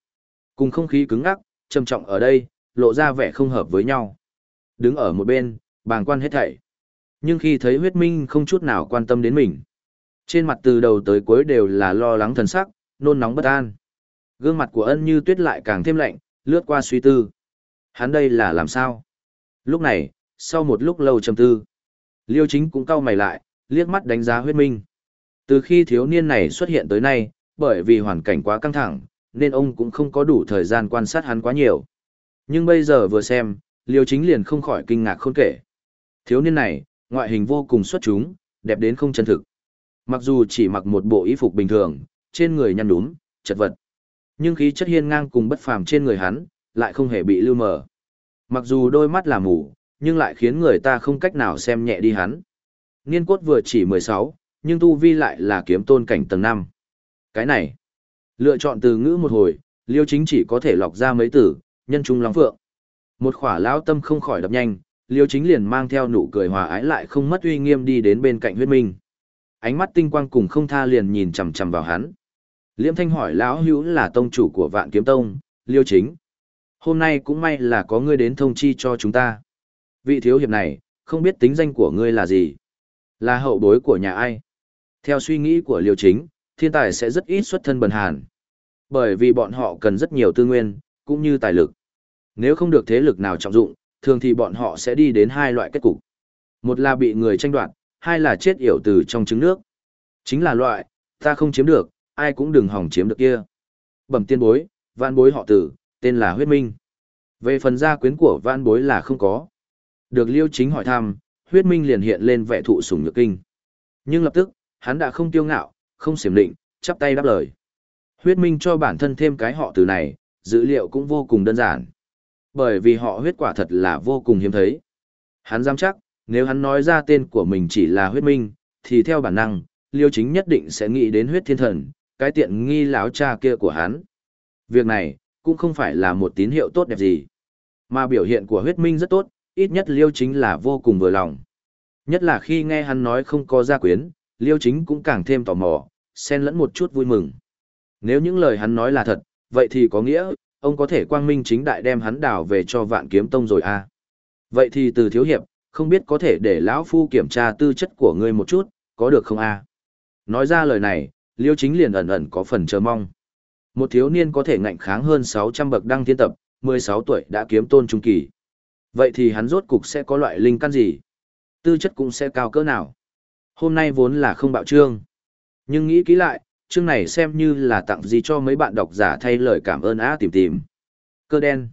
Cùng không khí cứng ngắc, trầm trọng ở đây, lộ ra vẻ không hợp với nhau. Đứng ở một bên, bàng quan hết thảy. Nhưng khi thấy huyết minh không chút nào quan tâm đến mình. Trên mặt từ đầu tới cuối đều là lo lắng thần sắc, nôn nóng bất an. Gương mặt của ân như tuyết lại càng thêm lạnh, lướt qua suy tư. Hắn đây là làm sao? Lúc này, sau một lúc lâu trầm tư, Liêu chính cũng cau mày lại, liếc mắt đánh giá huyết minh. Từ khi thiếu niên này xuất hiện tới nay, bởi vì hoàn cảnh quá căng thẳng, nên ông cũng không có đủ thời gian quan sát hắn quá nhiều. Nhưng bây giờ vừa xem, Liêu chính liền không khỏi kinh ngạc khôn kể. Thiếu niên này, ngoại hình vô cùng xuất chúng, đẹp đến không chân thực. Mặc dù chỉ mặc một bộ y phục bình thường, trên người nhăn đúng, chật vật. Nhưng khí chất hiên ngang cùng bất phàm trên người hắn, lại không hề bị lưu mờ. Mặc dù đôi mắt là mù, nhưng lại khiến người ta không cách nào xem nhẹ đi hắn. Niên cốt vừa chỉ 16, nhưng tu vi lại là kiếm tôn cảnh tầng 5. Cái này, lựa chọn từ ngữ một hồi, liêu chính chỉ có thể lọc ra mấy từ, nhân trung long phượng. Một khỏa lão tâm không khỏi đập nhanh, liêu chính liền mang theo nụ cười hòa ái lại không mất uy nghiêm đi đến bên cạnh huyết minh. Ánh mắt tinh quang cùng không tha liền nhìn chằm chằm vào hắn. Liễm Thanh hỏi lão hữu là tông chủ của Vạn Kiếm Tông, Liêu Chính. Hôm nay cũng may là có ngươi đến thông chi cho chúng ta. Vị thiếu hiệp này, không biết tính danh của ngươi là gì? Là hậu bối của nhà ai? Theo suy nghĩ của Liêu Chính, thiên tài sẽ rất ít xuất thân bần hàn. Bởi vì bọn họ cần rất nhiều tư nguyên, cũng như tài lực. Nếu không được thế lực nào trọng dụng, thường thì bọn họ sẽ đi đến hai loại kết cục. Một là bị người tranh đoạt, hai là chết yểu từ trong trứng nước. Chính là loại, ta không chiếm được, ai cũng đừng hỏng chiếm được kia. Bẩm tiên bối, vạn bối họ tử, tên là huyết minh. Về phần gia quyến của vạn bối là không có. Được liêu chính hỏi thăm, huyết minh liền hiện lên vẻ thụ sủng nhược kinh. Nhưng lập tức, hắn đã không tiêu ngạo, không xiểm định, chắp tay đáp lời. Huyết minh cho bản thân thêm cái họ từ này, dữ liệu cũng vô cùng đơn giản. Bởi vì họ huyết quả thật là vô cùng hiếm thấy. Hắn dám chắc, nếu hắn nói ra tên của mình chỉ là huyết minh, thì theo bản năng, liêu chính nhất định sẽ nghĩ đến huyết thiên thần, cái tiện nghi lão cha kia của hắn. Việc này, cũng không phải là một tín hiệu tốt đẹp gì. Mà biểu hiện của huyết minh rất tốt, ít nhất liêu chính là vô cùng vừa lòng. Nhất là khi nghe hắn nói không có gia quyến, liêu chính cũng càng thêm tò mò, xen lẫn một chút vui mừng. Nếu những lời hắn nói là thật, vậy thì có nghĩa, ông có thể quang minh chính đại đem hắn đảo về cho vạn kiếm tông rồi à. Vậy thì từ thiếu hiệp, không biết có thể để lão phu kiểm tra tư chất của ngươi một chút, có được không à? Nói ra lời này, Liêu Chính liền ẩn ẩn có phần chờ mong. Một thiếu niên có thể ngạnh kháng hơn 600 bậc đăng thiên tập, 16 tuổi đã kiếm tôn trung kỳ. Vậy thì hắn rốt cục sẽ có loại linh căn gì? Tư chất cũng sẽ cao cỡ nào? Hôm nay vốn là không bạo trương. Nhưng nghĩ kỹ lại, chương này xem như là tặng gì cho mấy bạn độc giả thay lời cảm ơn á tìm tìm. Cơ đen.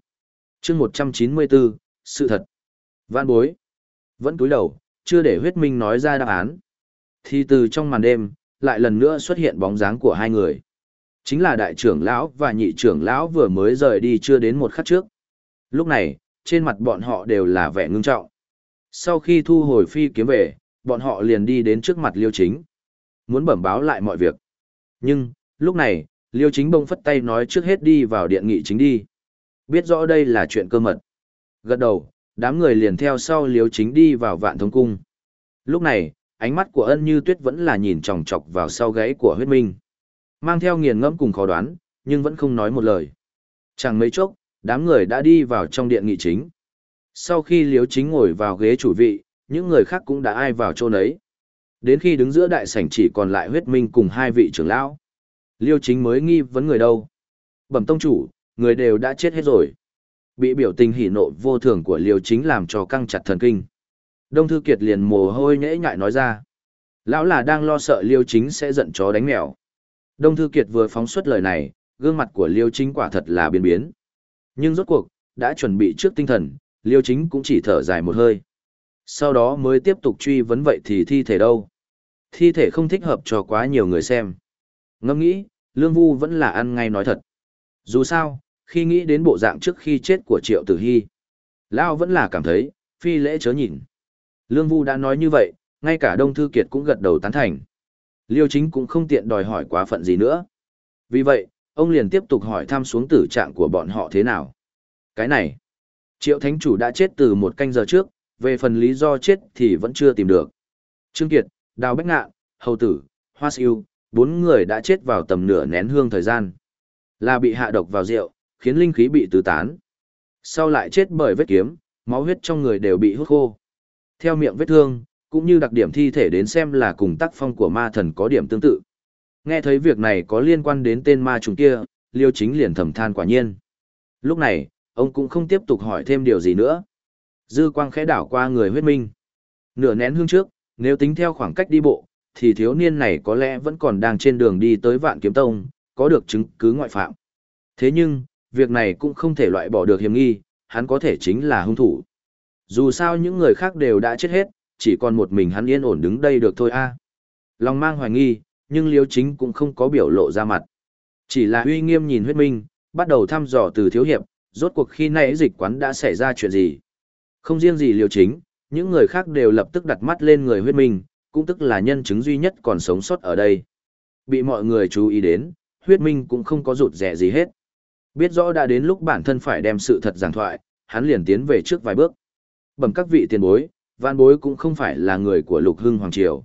Chương 194, sự thật. Vạn bối. Vẫn túi đầu, chưa để huyết minh nói ra đáp án. Thì từ trong màn đêm, lại lần nữa xuất hiện bóng dáng của hai người. Chính là đại trưởng lão và nhị trưởng lão vừa mới rời đi chưa đến một khắc trước. Lúc này, trên mặt bọn họ đều là vẻ ngưng trọng. Sau khi thu hồi phi kiếm về, bọn họ liền đi đến trước mặt liêu chính. Muốn bẩm báo lại mọi việc. Nhưng, lúc này, liêu chính bông phất tay nói trước hết đi vào điện nghị chính đi. Biết rõ đây là chuyện cơ mật. Gật đầu, đám người liền theo sau liêu chính đi vào vạn thống cung. Lúc này, ánh mắt của ân như tuyết vẫn là nhìn chòng chọc vào sau gáy của huyết minh. Mang theo nghiền ngẫm cùng khó đoán, nhưng vẫn không nói một lời. Chẳng mấy chốc, đám người đã đi vào trong điện nghị chính. Sau khi Liễu chính ngồi vào ghế chủ vị, những người khác cũng đã ai vào chỗ nấy. Đến khi đứng giữa đại sảnh chỉ còn lại huyết minh cùng hai vị trưởng lão. Liêu chính mới nghi vấn người đâu. Bẩm tông chủ, người đều đã chết hết rồi. Bị biểu tình hỉ nộ vô thường của liêu chính làm cho căng chặt thần kinh. Đông Thư Kiệt liền mồ hôi nhễ nhại nói ra. Lão là đang lo sợ liêu chính sẽ giận chó đánh mèo. Đông Thư Kiệt vừa phóng xuất lời này, gương mặt của liêu chính quả thật là biến biến. Nhưng rốt cuộc, đã chuẩn bị trước tinh thần, liêu chính cũng chỉ thở dài một hơi. Sau đó mới tiếp tục truy vấn vậy thì thi thể đâu? Thi thể không thích hợp cho quá nhiều người xem. Ngẫm nghĩ, Lương Vu vẫn là ăn ngay nói thật. Dù sao, khi nghĩ đến bộ dạng trước khi chết của Triệu Tử Hy, Lao vẫn là cảm thấy, phi lễ chớ nhìn. Lương Vu đã nói như vậy, ngay cả Đông Thư Kiệt cũng gật đầu tán thành. Liêu chính cũng không tiện đòi hỏi quá phận gì nữa. Vì vậy, ông liền tiếp tục hỏi thăm xuống tử trạng của bọn họ thế nào. Cái này, Triệu Thánh Chủ đã chết từ một canh giờ trước, về phần lý do chết thì vẫn chưa tìm được. Trương Kiệt, Đào Bách Ngạ, Hầu Tử, Hoa Siêu, bốn người đã chết vào tầm nửa nén hương thời gian. Là bị hạ độc vào rượu, khiến linh khí bị tứ tán. Sau lại chết bởi vết kiếm, máu huyết trong người đều bị hút khô. Theo miệng vết thương, cũng như đặc điểm thi thể đến xem là cùng tác phong của ma thần có điểm tương tự. Nghe thấy việc này có liên quan đến tên ma trùng kia, Liêu Chính liền thầm than quả nhiên. Lúc này, ông cũng không tiếp tục hỏi thêm điều gì nữa. Dư quang khẽ đảo qua người huyết minh. Nửa nén hương trước, nếu tính theo khoảng cách đi bộ, thì thiếu niên này có lẽ vẫn còn đang trên đường đi tới vạn kiếm tông, có được chứng cứ ngoại phạm. Thế nhưng, việc này cũng không thể loại bỏ được hiểm nghi, hắn có thể chính là hung thủ. Dù sao những người khác đều đã chết hết, chỉ còn một mình hắn yên ổn đứng đây được thôi a. Lòng mang hoài nghi, nhưng Liêu Chính cũng không có biểu lộ ra mặt. Chỉ là uy nghiêm nhìn huyết minh, bắt đầu thăm dò từ thiếu hiệp, rốt cuộc khi nãy dịch quán đã xảy ra chuyện gì. Không riêng gì Liêu Chính, những người khác đều lập tức đặt mắt lên người huyết minh, cũng tức là nhân chứng duy nhất còn sống sót ở đây. Bị mọi người chú ý đến, huyết minh cũng không có rụt rẻ gì hết. Biết rõ đã đến lúc bản thân phải đem sự thật giảng thoại, hắn liền tiến về trước vài bước. Bẩm các vị tiền bối, vạn bối cũng không phải là người của lục hưng hoàng triều.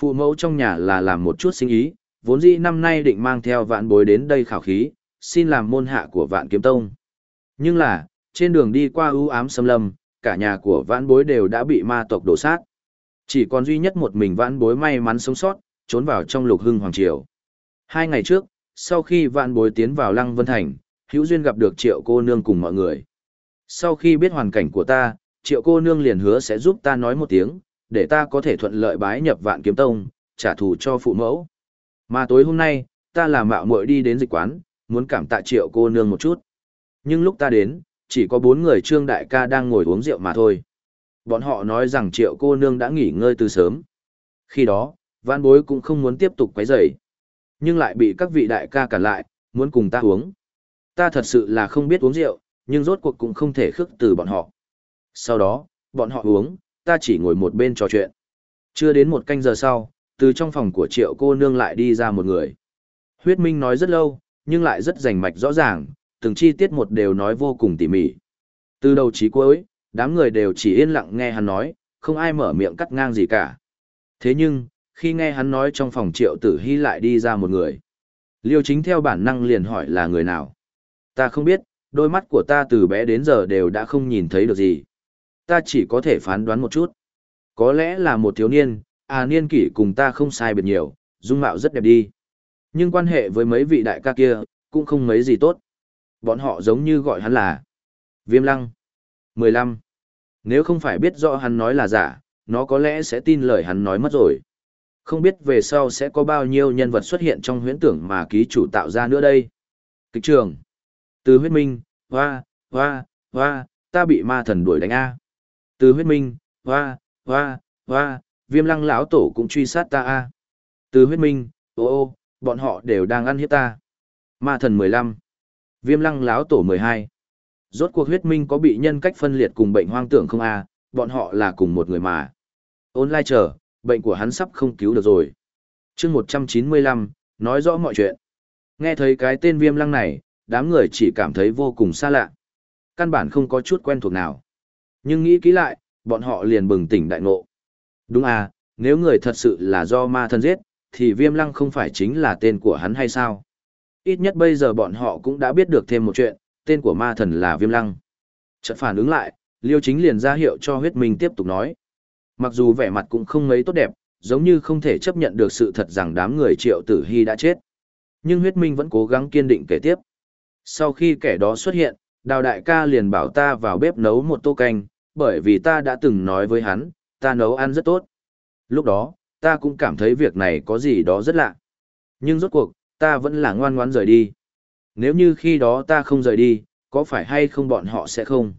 Phụ mẫu trong nhà là làm một chút sinh ý, vốn dĩ năm nay định mang theo vạn bối đến đây khảo khí, xin làm môn hạ của vạn kiếm tông. Nhưng là, trên đường đi qua ưu ám xâm lâm, cả nhà của vạn bối đều đã bị ma tộc đổ sát. Chỉ còn duy nhất một mình vạn bối may mắn sống sót, trốn vào trong lục hưng hoàng triều. Hai ngày trước, sau khi vạn bối tiến vào lăng vân thành, hữu duyên gặp được triệu cô nương cùng mọi người. Sau khi biết hoàn cảnh của ta, triệu cô nương liền hứa sẽ giúp ta nói một tiếng, để ta có thể thuận lợi bái nhập vạn kiếm tông, trả thù cho phụ mẫu. Mà tối hôm nay, ta là mạo muội đi đến dịch quán, muốn cảm tạ triệu cô nương một chút. Nhưng lúc ta đến, chỉ có bốn người trương đại ca đang ngồi uống rượu mà thôi. Bọn họ nói rằng triệu cô nương đã nghỉ ngơi từ sớm. Khi đó, văn bối cũng không muốn tiếp tục quấy rầy, nhưng lại bị các vị đại ca cản lại, muốn cùng ta uống. Ta thật sự là không biết uống rượu, nhưng rốt cuộc cũng không thể khước từ bọn họ. Sau đó, bọn họ uống, ta chỉ ngồi một bên trò chuyện. Chưa đến một canh giờ sau, từ trong phòng của triệu cô nương lại đi ra một người. Huyết Minh nói rất lâu, nhưng lại rất rành mạch rõ ràng, từng chi tiết một đều nói vô cùng tỉ mỉ. Từ đầu chí cuối, đám người đều chỉ yên lặng nghe hắn nói, không ai mở miệng cắt ngang gì cả. Thế nhưng, khi nghe hắn nói trong phòng triệu tử hy lại đi ra một người. Liêu chính theo bản năng liền hỏi là người nào. Ta không biết, đôi mắt của ta từ bé đến giờ đều đã không nhìn thấy được gì ta chỉ có thể phán đoán một chút. Có lẽ là một thiếu niên, à niên kỷ cùng ta không sai biệt nhiều, dung mạo rất đẹp đi. Nhưng quan hệ với mấy vị đại ca kia, cũng không mấy gì tốt. Bọn họ giống như gọi hắn là Viêm Lăng. 15. Nếu không phải biết rõ hắn nói là giả, nó có lẽ sẽ tin lời hắn nói mất rồi. Không biết về sau sẽ có bao nhiêu nhân vật xuất hiện trong huyễn tưởng mà ký chủ tạo ra nữa đây. Kịch trường. Từ huyết minh, hoa, hoa, hoa, ta bị ma thần đuổi đánh A. Từ huyết minh, hoa, hoa, hoa, viêm lăng lão tổ cũng truy sát ta a. Từ huyết minh, ô ô, bọn họ đều đang ăn hiếp ta. Ma thần 15. Viêm lăng lão tổ 12. Rốt cuộc huyết minh có bị nhân cách phân liệt cùng bệnh hoang tưởng không a bọn họ là cùng một người mà. Ôn lai chờ, bệnh của hắn sắp không cứu được rồi. chương 195, nói rõ mọi chuyện. Nghe thấy cái tên viêm lăng này, đám người chỉ cảm thấy vô cùng xa lạ. Căn bản không có chút quen thuộc nào. Nhưng nghĩ kỹ lại, bọn họ liền bừng tỉnh đại ngộ. Đúng à, nếu người thật sự là do ma thân giết, thì viêm lăng không phải chính là tên của hắn hay sao? Ít nhất bây giờ bọn họ cũng đã biết được thêm một chuyện, tên của ma thần là viêm lăng. Chợt phản ứng lại, liêu chính liền ra hiệu cho huyết minh tiếp tục nói. Mặc dù vẻ mặt cũng không mấy tốt đẹp, giống như không thể chấp nhận được sự thật rằng đám người triệu tử hy đã chết. Nhưng huyết minh vẫn cố gắng kiên định kể tiếp. Sau khi kẻ đó xuất hiện, đào đại ca liền bảo ta vào bếp nấu một tô canh, bởi vì ta đã từng nói với hắn, ta nấu ăn rất tốt. Lúc đó, ta cũng cảm thấy việc này có gì đó rất lạ. Nhưng rốt cuộc, ta vẫn là ngoan ngoãn rời đi. Nếu như khi đó ta không rời đi, có phải hay không bọn họ sẽ không?